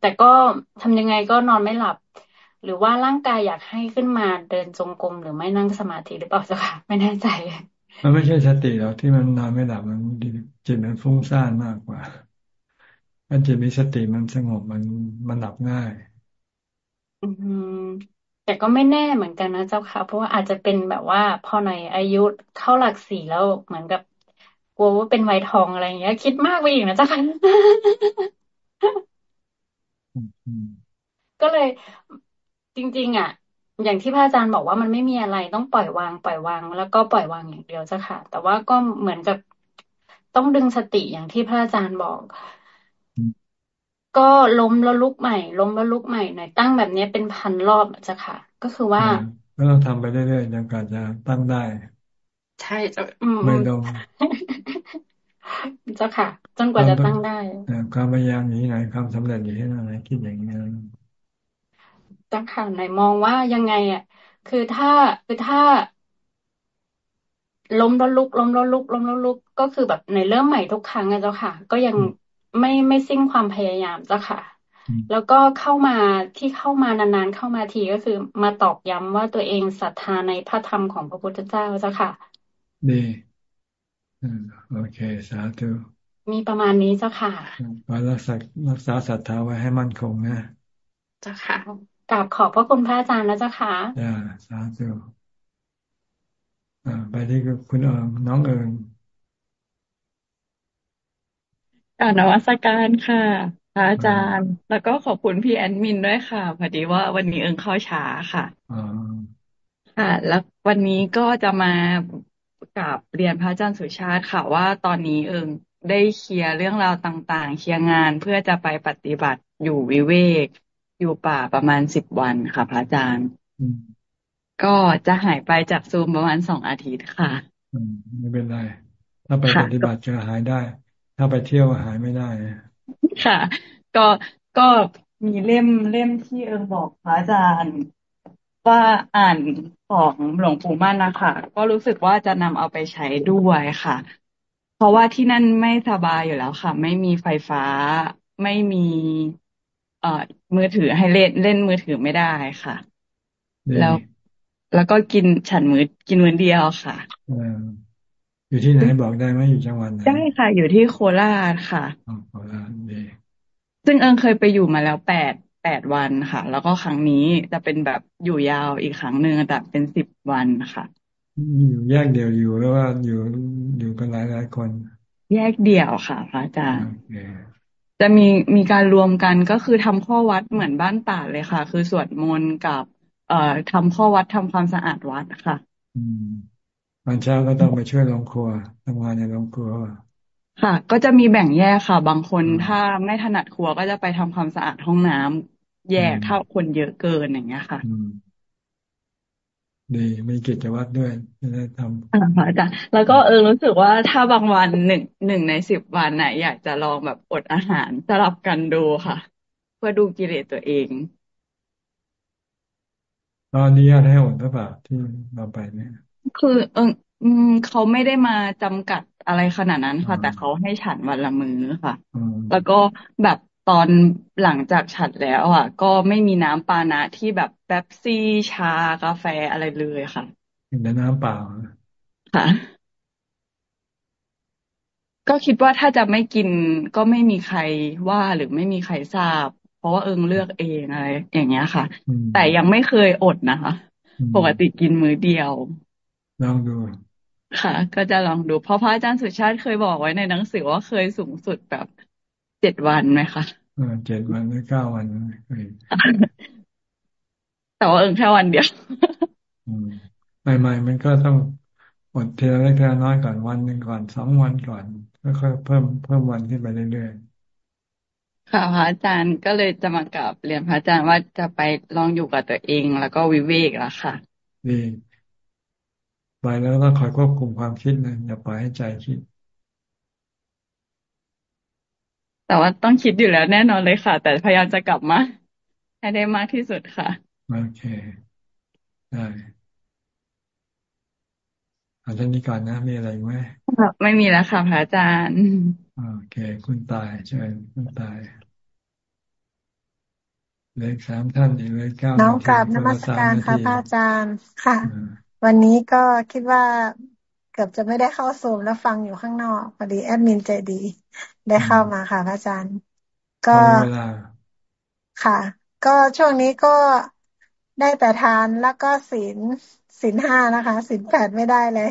แต่ก็ทำยังไงก็นอนไม่หลับ หรือว่าร่างกายอยากให้ขึ้นมาเดินจงกรมหรือไม่นั่งสมาธิหรือเปล่าเจ้าค่ะ ไม่แน่ใจ มันไม่ใช่สติหรอกที่มันนอนไม่หลับมันจิตมันฟุ้งซ่านมากกว่าถ้าจิตมีสติมันสงบมันมันหลับง่ายอืมแต่ก็ไม่แน่เหมือนกันนะเจ้าค่ะ เพราะว่าอาจจะเป็นแบบว่าพอในอายุเข้าหลักสี่แล้วเหมือนกับกลัวว่าเป็นไวทองอะไรอย่างเงี้ย คิดมากไปอีกนะเจ้าค่ะก็เลยจริง ๆ อะ อย่างที่พระอาจารย์บอกว่ามันไม่มีอะไรต้องปล่อยวาง ปล่อยวาง แล้วก็ปล่อยวางอย่างเดียวเจ้าค่ะ แต่ว่าก็เหมือนกับต้องดึงสติอย่างที่พระอาจารย์บอก ก็ล้มแล้วลุกใหม่ ล้มแล้วลุกใหม่หน่อยตั้งแบบนี้เป็นพันรอบจ้ะค่ะ ก็คือว่าก็ต้องทำไปเรื่อยๆจนกว่าจะตั้งได้ ใช่จ้ะไม่ลงเจ้าค่ะ จนกว่าจะตั้งได้ความพยายามอย่างไหนความสำเร็จอยู่ที่ไหนคิดอย่างนี้ จ้าค่ะไหนมองว่ายังไงอะ คือถ้าคือถ้า ล้มแล้วลุก ล้มแล้วลุก ล้มแล้วลุก ก็คือแบบในเริ่มใหม่ทุกครั้งอะเจ้าค่ะ ก็ยังไม่ไม่สิ้นความพยายามเจ้าค่ะ แล้วก็เข้ามาที่เข้ามานานๆเข้ามาทีก็คือ มาตอกย้ำว่าตัวเองศรัทธาในพระธรรมของพระพุทธเจ้าเจ้าค่ะดีโอเค สาธุมีประมาณนี้เจ้าค่ะรักษารักษาศรัทธาไว้ให้มั่นคงนะ เจ้าค่ะ กราบขอบพระคุณพระอาจารย์นะเจ้าค่ะจ้าสาธุไปที่คุณเอิงน้องเอิงกาบนวัตการค่ะพระอาจารย์ แล้วก็ขอบคุณพี่แอนมินด้วยค่ะ พอดีว่าวันนี้เอิงเข้าช้าค่ะค่ะ แล้ววันนี้ก็จะมากราบเรียนพระอาจารย์สุชาติค่ะว่าตอนนี้เอิงได้เคลียร์เรื่องราวต่าง ๆ เคลียร์งานเพื่อจะไปปฏิบัติอยู่วิเวก อยู่ป่าประมาณสิบวันค่ะพระอาจารย์ก็จะหายไปจากซูมประมาณสองอาทิตย์ค่ะไม่เป็นไร ถ้าไปปฏิบัติจะหายได้ ถ้าไปเที่ยวหายไม่ได้ค่ะ ก็ก็มีเล่มเล่มที่เอิงบอกพระอาจารย์ว่าอ่านของหลวงปู่มั่นนะคะก็รู้สึกว่าจะนำเอาไปใช้ด้วยค่ะ เพราะว่าที่นั่นไม่สบายอยู่แล้วค่ะ ไม่มีไฟฟ้าไม่มีเอ่อมือถือให้เล่นเล่นมือถือไม่ได้ค่ะ แล้วแล้วก็กินฉันมือกินมื้อเดียวค่ะอยู่ที่ไหนบอกได้ไหมอยู่จังหวัดไหนได้ค่ะ อยู่ที่โคราชค่ะโคราชดีซึ่งเอิงเคยไปอยู่มาแล้วแปดแปดวันค่ะ แล้วก็ครั้งนี้จะเป็นแบบอยู่ยาวอีกครั้งหนึ่งแต่เป็นสิบวันค่ะอยู่แยกเดี่ยวอยู่แล้วว่าอยู่อยู่กันหลายหลายคน แยกเดี่ยวค่ะพระอาจารย์ จะมีมีการรวมกันก็คือทำข้อวัดเหมือนบ้านตาดเลยค่ะ คือสวดมนต์กับ เอ่อทำข้อวัดทำความสะอาดวัดค่ะ อืมวันเช้าก็ต้องไปช่วยโรงครัวทำงานในโรงครัวค่ะ ก็จะมีแบ่งแยกค่ะ บางคนถ้าไม่ถนัดครัวก็จะไปทำความสะอาดห้องน้ำแยกถ้าคนเยอะเกินอย่างเงี้ยค่ะ ดีมีกิจวัตรด้วยจะได้ทำอาจารย์แล้วก็เออรู้สึกว่าถ้าบางวันหนึ่งหนึ่งในสิบวันน่ะ อยากจะลองแบบอดอาหารสลับกันดูค่ะ เพื่อดูกิเลสตัวเองตอนนี้ให้อดหรือเปล่าที่เราไปเนี่ย คือเออเขาไม่ได้มาจำกัดอะไรขนาดนั้นค่ะ แต่เขาให้ฉันวันละมื้อค่ะ แล้วก็แบบ ตอนหลังจากฉันแล้วอะ ก็ไม่มีน้ำปานะที่แบบแป๊บซี่ชากาแฟอะไรเลยค่ะแต่น้ำเปล่าค่ะ ก็คิดว่าถ้าจะไม่กินก็ไม่มีใครว่าหรือไม่มีใครทราบ เพราะว่าเอิงเลือกเองอะไรอย่างเงี้ยค่ะ แต่ยังไม่เคยอดนะคะ ปกติกินมื้อเดียว ลองดูค่ะ ก็จะลองดูเพราะพระอาจารย์สุชาติเคยบอกไว้ในหนังสือว่าเคยสูงสุดแบบ เจ็ดวันไหมคะเจ็ดวันหรือเก้าวันแต่ว่าเอิงแค่วันเดียวใหม่ๆมันก็ต้องอดเทีละเล็กทีละน้อยก่อนวันหนึ่งก่อนสองวันก่อนค่อยๆเพิ่มเพิ่มวันขึ้นไปเรื่อยๆค่ะพระอาจารย์ก็เลยจะมากับเรียนพระอาจารย์ว่าจะไปลองอยู่กับตัวเอง แล้วก็วิเวกแล้วค่ะดีไปแล้วต้องคอยควบคุมความคิดนะอย่าปล่อยให้ใจคิด แต่ว่าต้องคิดอยู่แล้วแน่นอนเลยค่ะ แต่พยายามจะกลับมาให้ได้มากที่สุดค่ะ โอเค ได้อาจารย์นี้ก่อนนะ มีอะไรไหมไม่มีแล้วค่ะพระอาจารย์ โอเค คุณตายเชิญคุณตายเลขสามท่านอีกเลขเก้าน้องกราบนมัสการค่ะพระอาจารย์ค่ะ วันนี้ก็คิดว่า เกือบจะไม่ได้เข้าซูมแล้วฟังอยู่ข้างนอกพอดีแอดมินใจดี ได้เข้ามาค่ะพระอาจารย์ ก็ค่ะ ก็ช่วงนี้ก็ได้แต่ทานแล้วก็ศีลศีลห้านะคะศีลแปดไม่ได้เลย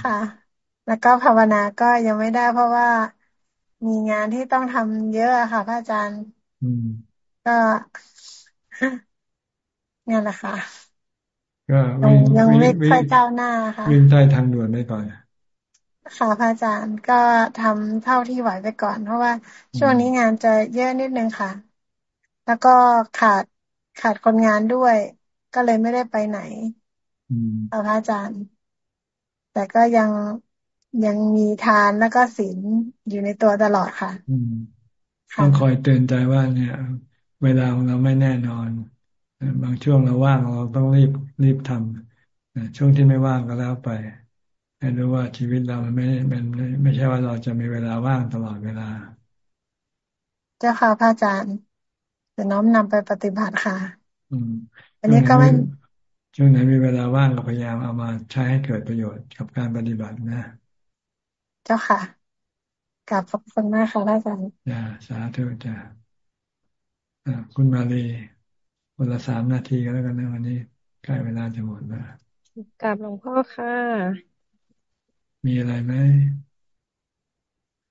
ค่ะ แล้วก็ภาวนาก็ยังไม่ได้เพราะว่ามีงานที่ต้องทำเยอะค่ะพระอาจารย์ก็นี่แหละค่ะ ก็วิ่งยังไม่ค่อยก้าวหน้าค่ะวิ่งใต้ทางด่วนไปก่อนค่ะพระอาจารย์ก็ทำเท่าที่ไหวไปก่อน เพราะว่าช่วงนี้งานจะเยอะนิดนึงค่ะ แล้วก็ขาดขาดคนงานด้วย ก็เลยไม่ได้ไปไหนค่ะพระอาจารย์ แต่ก็ยังยังมีทานแล้วก็ศีลอยู่ในตัวตลอดค่ะต้องคอยเตือนใจว่าเนี่ย เวลาของเราไม่แน่นอน บางช่วงเราว่างเราต้องรีบรีบทำช่วงที่ไม่ว่างก็แล้วไปให้รู้ว่าชีวิตเรามันไม่มันไม่ใช่ว่าเราจะมีเวลาว่างตลอดเวลา เจ้าค่ะพระอาจารย์จะน้อมนำไปปฏิบัติค่ะ อืมอันนี้ก็ไม่ช่วงไหนมีเวลาว่างก็พยายามเอามาใช้ให้เกิดประโยชน์กับการปฏิบัตินะ เจ้าค่ะกลับขอบคุณมากค่ะอาจารย์จ้าสาธุจ้าคุณมาลี วันละสามนาทีก็แล้วกันนะวันนี้ใกล้เวลาจะหมดแล้วกลับหลวงพ่อค่ะ มีอะไรไหม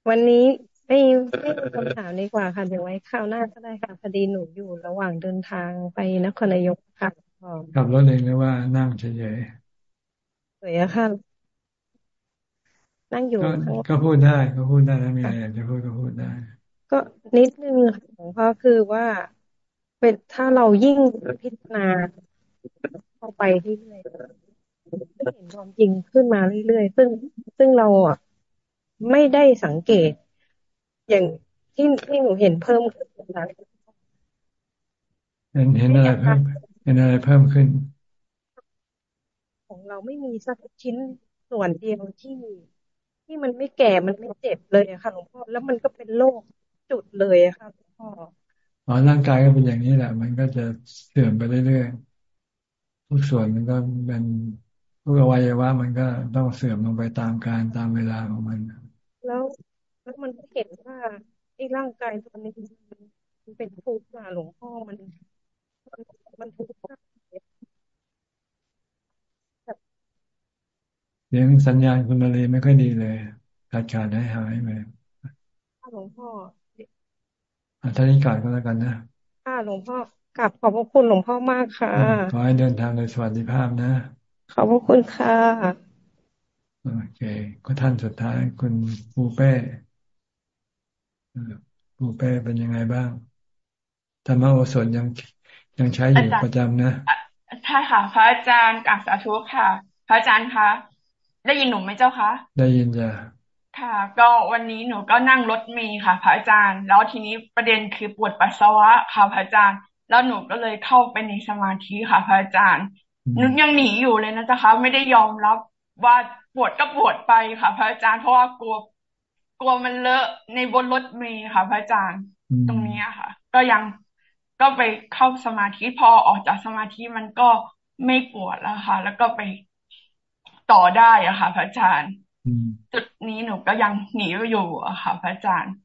วันนี้ไม่ไม่คำถามดีกว่าค่ะเดี๋ยวไว้คราวหน้าก็ได้ค่ะพอดีหนูอยู่ระหว่างเดินทางไปนครนายกค่ะขับรถเองหรือว่านั่งเฉยๆเฉยค่ะ นั่งอยู่ก็พูดได้ก็พูดได้ถ้ามีอะไรอยากจะพูดก็พูดได้ ก็นิดนึงหลวงพ่อคือว่า เป็นถ้าเรายิ่งพิจารณาเข้าไปเรื่อยๆเห็นความจริงขึ้นมาเรื่อยๆซึ่งซึ่งเราอะไม่ได้สังเกต อย่างที่ที่หนูเห็นเพิ่มขึ้นนะเห็นเห็นอะไรเพิ่มเห็นอะไรเพิ่มขึ้น ของเราไม่มีสักชิ้นส่วนเดียวที่ที่มันไม่แก่มันไม่เจ็บเลยอะค่ะหลวงพ่อแล้วมันก็เป็นโรคจุดเลยอะค่ะหลวงพ่อ อ๋อร่างกายก็เป็นอย่างนี้แหละ มันก็จะเสื่อมไปเรื่อยๆทุกส่วนมันก็เป็นทุกอวัยวะมันก็ต้องเสื่อมลงไปตามการตามเวลาของมัน แล้วแล้วมันก็เห็นว่าไอ้ร่างกายตัวนี้มันเป็นทุกข์อะหลวงพ่อมัน มันทุกข์เสียงสัญญาณคุณมาเลยไม่ค่อยดีเลยขาดขาดให้หายไปหลวงพ่ออา ท่านี้ก่อนก็แล้วกันนะค่ะหลวงพ่อกลับขอบพระคุณหลวงพ่อมากค่ะ ขอให้เดินทางโดยสวัสดิภาพนะ ขอบพระคุณค่ะโอเคก็ท่านสุดท้ายคุณปูเป้ปูเป้เป็นยังไงบ้างธรรมโอสถยังยังใช้อยู่ประจำนะใช่ค่ะ พระอาจารย์กักสาธุค่ะ พระอาจารย์คะได้ยินหนูไหมเจ้าคะได้ยินจ้ะ ค่ะ ก็วันนี้หนูก็นั่งรถเมย์ค่ะพระอาจารย์ แล้วทีนี้ประเด็นคือปวดปัสสาวะค่ะพระอาจารย์ แล้วหนูก็เลยเข้าไปในสมาธิค่ะพระอาจารย์นึกยังหนีอยู่เลยนะจ๊ะคะ ไม่ได้ยอมรับว่าปวดก็ปวดไปค่ะ พระอาจารย์เพราะว่ากลัวกลัวมันเลอะในบนรถเมล์ค่ะ พระอาจารย์ตรงนี้ค่ะ ก็ยังก็ไปเข้าสมาธิพอออกจากสมาธิมันก็ไม่ปวดแล้วค่ะ แล้วก็ไปต่อได้อะค่ะ พระอาจารย์ จุดนี้หนูก็ยังหนีอยู่อะค่ะ พระอาจารย์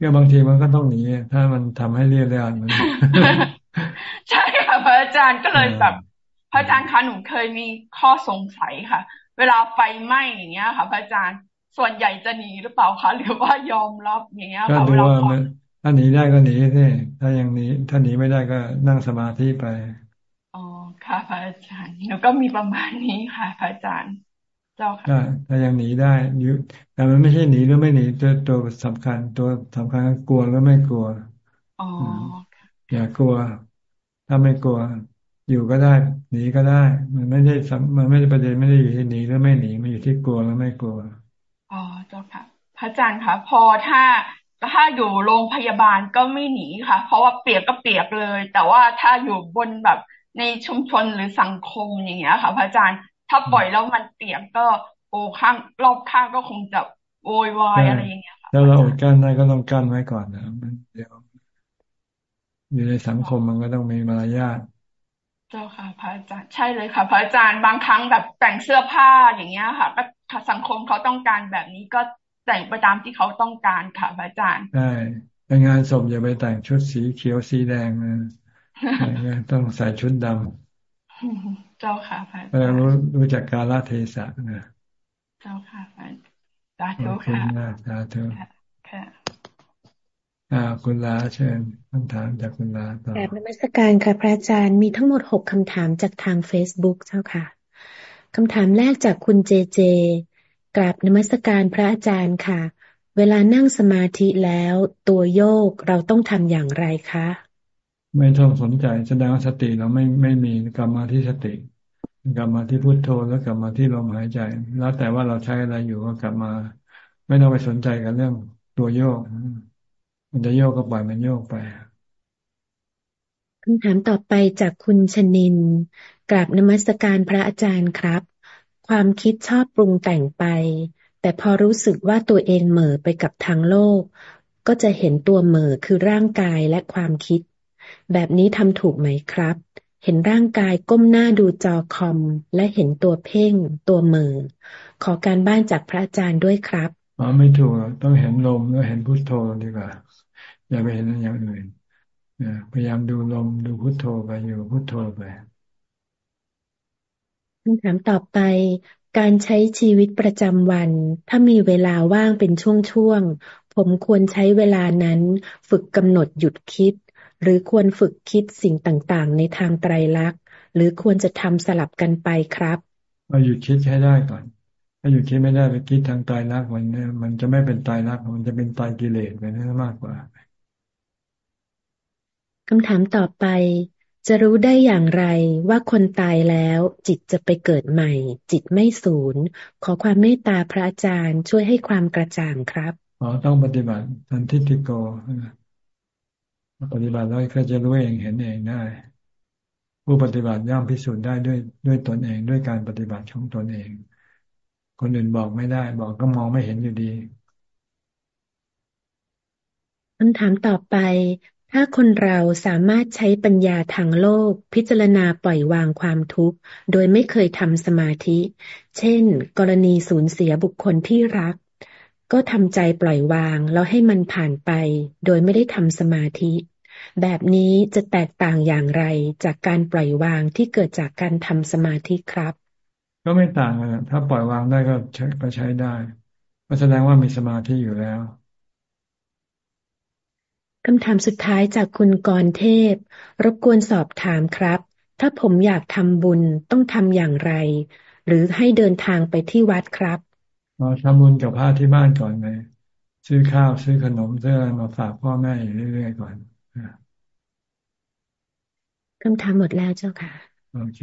ก็บางทีมันก็ต้องหนีถ้ามันทำให้เรียเรียนมันใช่ค่ะพระอาจารย์ก็เลยแบบพระอาจารย์คะหนูเคยมีข้อสงสัยค่ะ เวลาไฟไหม้อย่างเงี้ยค่ะ พระอาจารย์ส่วนใหญ่จะหนีหรือเปล่าคะหรือว่ายอมรับอย่างเงี้ยค่ะเวลาถ้าหนีได้ก็หนีสิถ้ายังหนีถ้าหนีไม่ได้ก็นั่งสมาธิไปอ๋อค่ะพระอาจารย์หนูก็มีประมาณนี้ค่ะพระอาจารย์ เจ้าค่ะถ้ายังหนีได้อยู่แต่มันไม่ใช่หนีหรือไม่หนีตัวตัวสำคัญ ตัวสำคัญกลัวหรือไม่กลัวอ๋ออย่ากลัว ถ้าไม่กลัว อยู่ก็ได้ หนีก็ได้ มันไม่ได้มันไม่ได้ประเด็นไม่ได้อยู่ที่หนีหรือไม่หนีมันอยู่ที่กลัวหรือไม่กลัวอ๋อเจ้าค่ะ พระอาจารย์คะพอถ้าถ้าอยู่โรงพยาบาลก็ไม่หนีค่ะ เพราะว่าเปียกก็เปียกเลย แต่ว่าถ้าอยู่บนแบบในชุมชนหรือสังคมอย่างเงี้ยค่ะ พระอาจารย์ ถ้าปล่อยแล้วมันเปียกก็โอ้ข้างรอบข้างก็คงจะโวยวายอะไรอย่างเงี้ยค่ะแล้วเราอดกั้นได้ก็ต้องกั้นไว้ก่อนนะมันเดี๋ยวอยู่ในสังคมมันก็ต้องมีมารยาทเจ้าค่ะพระอาจารย์ใช่เลยค่ะ พระอาจารย์บางครั้งแบบแต่งเสื้อผ้าอย่างเงี้ยค่ะ ก็สังคมเขาต้องการแบบนี้ก็แต่งไปตามที่เขาต้องการค่ะพระอาจารย์ใช่ไปงานศพอย่าไปแต่งชุดสีเขียวสีแดงนะต้องใส่ชุดดำ เจ้าค่ะพระอาจารย์รู้รู้จักกาลเทศะนะเจ้าค่ะพระสาธุค่ะสาธุค่ะอ่าคุณลาเชิญคำถามจากคุณลาต่อแบบนมัสการค่ะพระอาจารย์มีทั้งหมดหกคำถามจากทางเฟซบุ๊กเจ้าค่ะคำถามแรกจากคุณเจเจกราบนมัสการพระอาจารย์ค่ะ เวลานั่งสมาธิแล้วตัวโยกเราต้องทำอย่างไรคะ ไม่ต้องสนใจแสดงว่าสติเราไม่ไม่มีกลับมาที่สติ กลับมาที่พุโทโธแล้วกลับมาที่ลมหายใจ แล้วแต่ว่าเราใช้อะไรอยู่ก็กลับมา ไม่ต้องไปสนใจกับเรื่องตัวโยก มันจะโยกก็ปล่อยมันโยกไปคำถามต่อไปจากคุณชนินกราบนมัสการพระอาจารย์ครับ ความคิดชอบปรุงแต่งไป แต่พอรู้สึกว่าตัวเองเหม่อไปกับทางโลก ก็จะเห็นตัวเหม่อคือร่างกายและความคิด แบบนี้ทำถูกไหมครับ เห็นร่างกายก้มหน้าดูจอคอม และเห็นตัวเพ่ง ตัวเหม่อขอการบ้านจากพระอาจารย์ด้วยครับอ๋อไม่ถูกต้องเห็นลมแล้วเห็นพุทโธดีกว่าอย่าไปเห็นอย่างอื่นพยายามดูลมดูพุทโธไปอยู่พุทโธไปคำถามต่อไป การใช้ชีวิตประจำวัน ถ้ามีเวลาว่างเป็นช่วงๆผมควรใช้เวลานั้น ฝึกกำหนดหยุดคิด หรือควรฝึกคิดสิ่งต่างๆ ในทางไตรลักษณ์ หรือควรจะทำสลับกันไปครับเอาหยุดคิดใช้ได้ก่อน ถ้าหยุดคิดไม่ได้ไปคิดทางไตรลักษณ์มันเนี่ยมันจะไม่เป็นไตรลักษณ์มันจะเป็นไตรกิเลสไปนั่นมากกว่าคำถามต่อไป จะรู้ได้อย่างไรว่าคนตายแล้ว จิตจะไปเกิดใหม่ จิตไม่สูญขอความเมตตาพระอาจารย์ช่วยให้ความกระจ่างครับอ๋อต้องปฏิบัติทันทิฏฐิโก ปฏิบัติแล้วก็จะรู้เองเห็นเองได้ ผู้ปฏิบัติย่อมพิสูจน์ได้ด้วยด้วยตนเองด้วยการปฏิบัติของตนเอง คนอื่นบอกไม่ได้ บอกก็มองไม่เห็นอยู่ดีคำถามต่อไป ถ้าคนเราสามารถใช้ปัญญาทางโลก พิจารณาปล่อยวางความทุกข์ โดยไม่เคยทำสมาธิ เช่น กรณีสูญเสียบุคคลที่รัก ก็ทำใจปล่อยวางแล้วให้มันผ่านไป โดยไม่ได้ทำสมาธิ แบบนี้จะแตกต่างอย่างไรจากการปล่อยวางที่เกิดจากการทำสมาธิครับ ก็ไม่ต่างกันถ้าปล่อยวางได้ก็ใช้ก็ใช้ได้ก็แสดงว่ามีสมาธิอยู่แล้วคำถามสุดท้ายจากคุณกรเทพ รบกวนสอบถามครับ ถ้าผมอยากทำบุญต้องทำอย่างไร หรือให้เดินทางไปที่วัดครับมาทำบุญกับพระที่บ้านก่อนเลยซื้อข้าวซื้อขนมซื้ออะไรมาฝากพ่อแม่อยู่เรื่อยๆก่อน คำถามหมดแล้วเจ้าค่ะ โอเค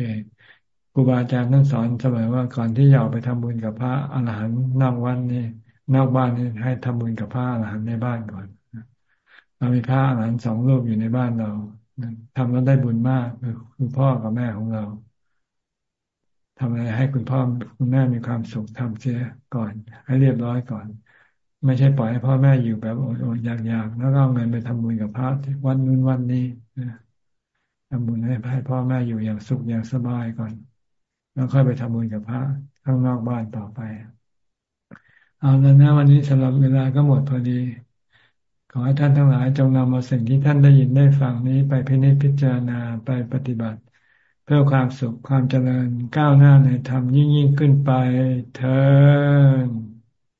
ครูบาอาจารย์ท่านสอนเสมอว่าก่อนที่อยากไปทำบุญกับพระอรหันต์นอกวัดนี่นอกบ้านนี่ให้ทำบุญกับพระอรหันต์ในบ้านก่อนเรามีพระอรหันต์สองรูปอยู่ในบ้านเราทำแล้วได้บุญมากคือพ่อกับแม่ของเราทำอะไรให้คุณพ่อคุณแม่มีความสุขทำเสียก่อน ให้เรียบร้อยก่อน ไม่ใช่ปล่อยให้พ่อแม่อยู่แบบอดๆอยากๆแล้วก็เอาเงินไปทำบุญกับพระวันนู้นวันนี้ ทำบุญให้ให้พ่อแม่อยู่อย่างสุขอย่างสบายก่อน แล้วค่อยไปทำบุญกับพระข้างนอกบ้านต่อไป เอาแล้วนะวันนี้สำหรับเวลาก็หมดพอดี ขอให้ท่านทั้งหลายจงนำเอาสิ่งที่ท่านได้ยินได้ฟังนี้ไปพินิจพิจารณาไปปฏิบัติ เพื่อความสุขความเจริญก้าวหน้าในธรรมยิ่งยิ่งขึ้นไปเธอ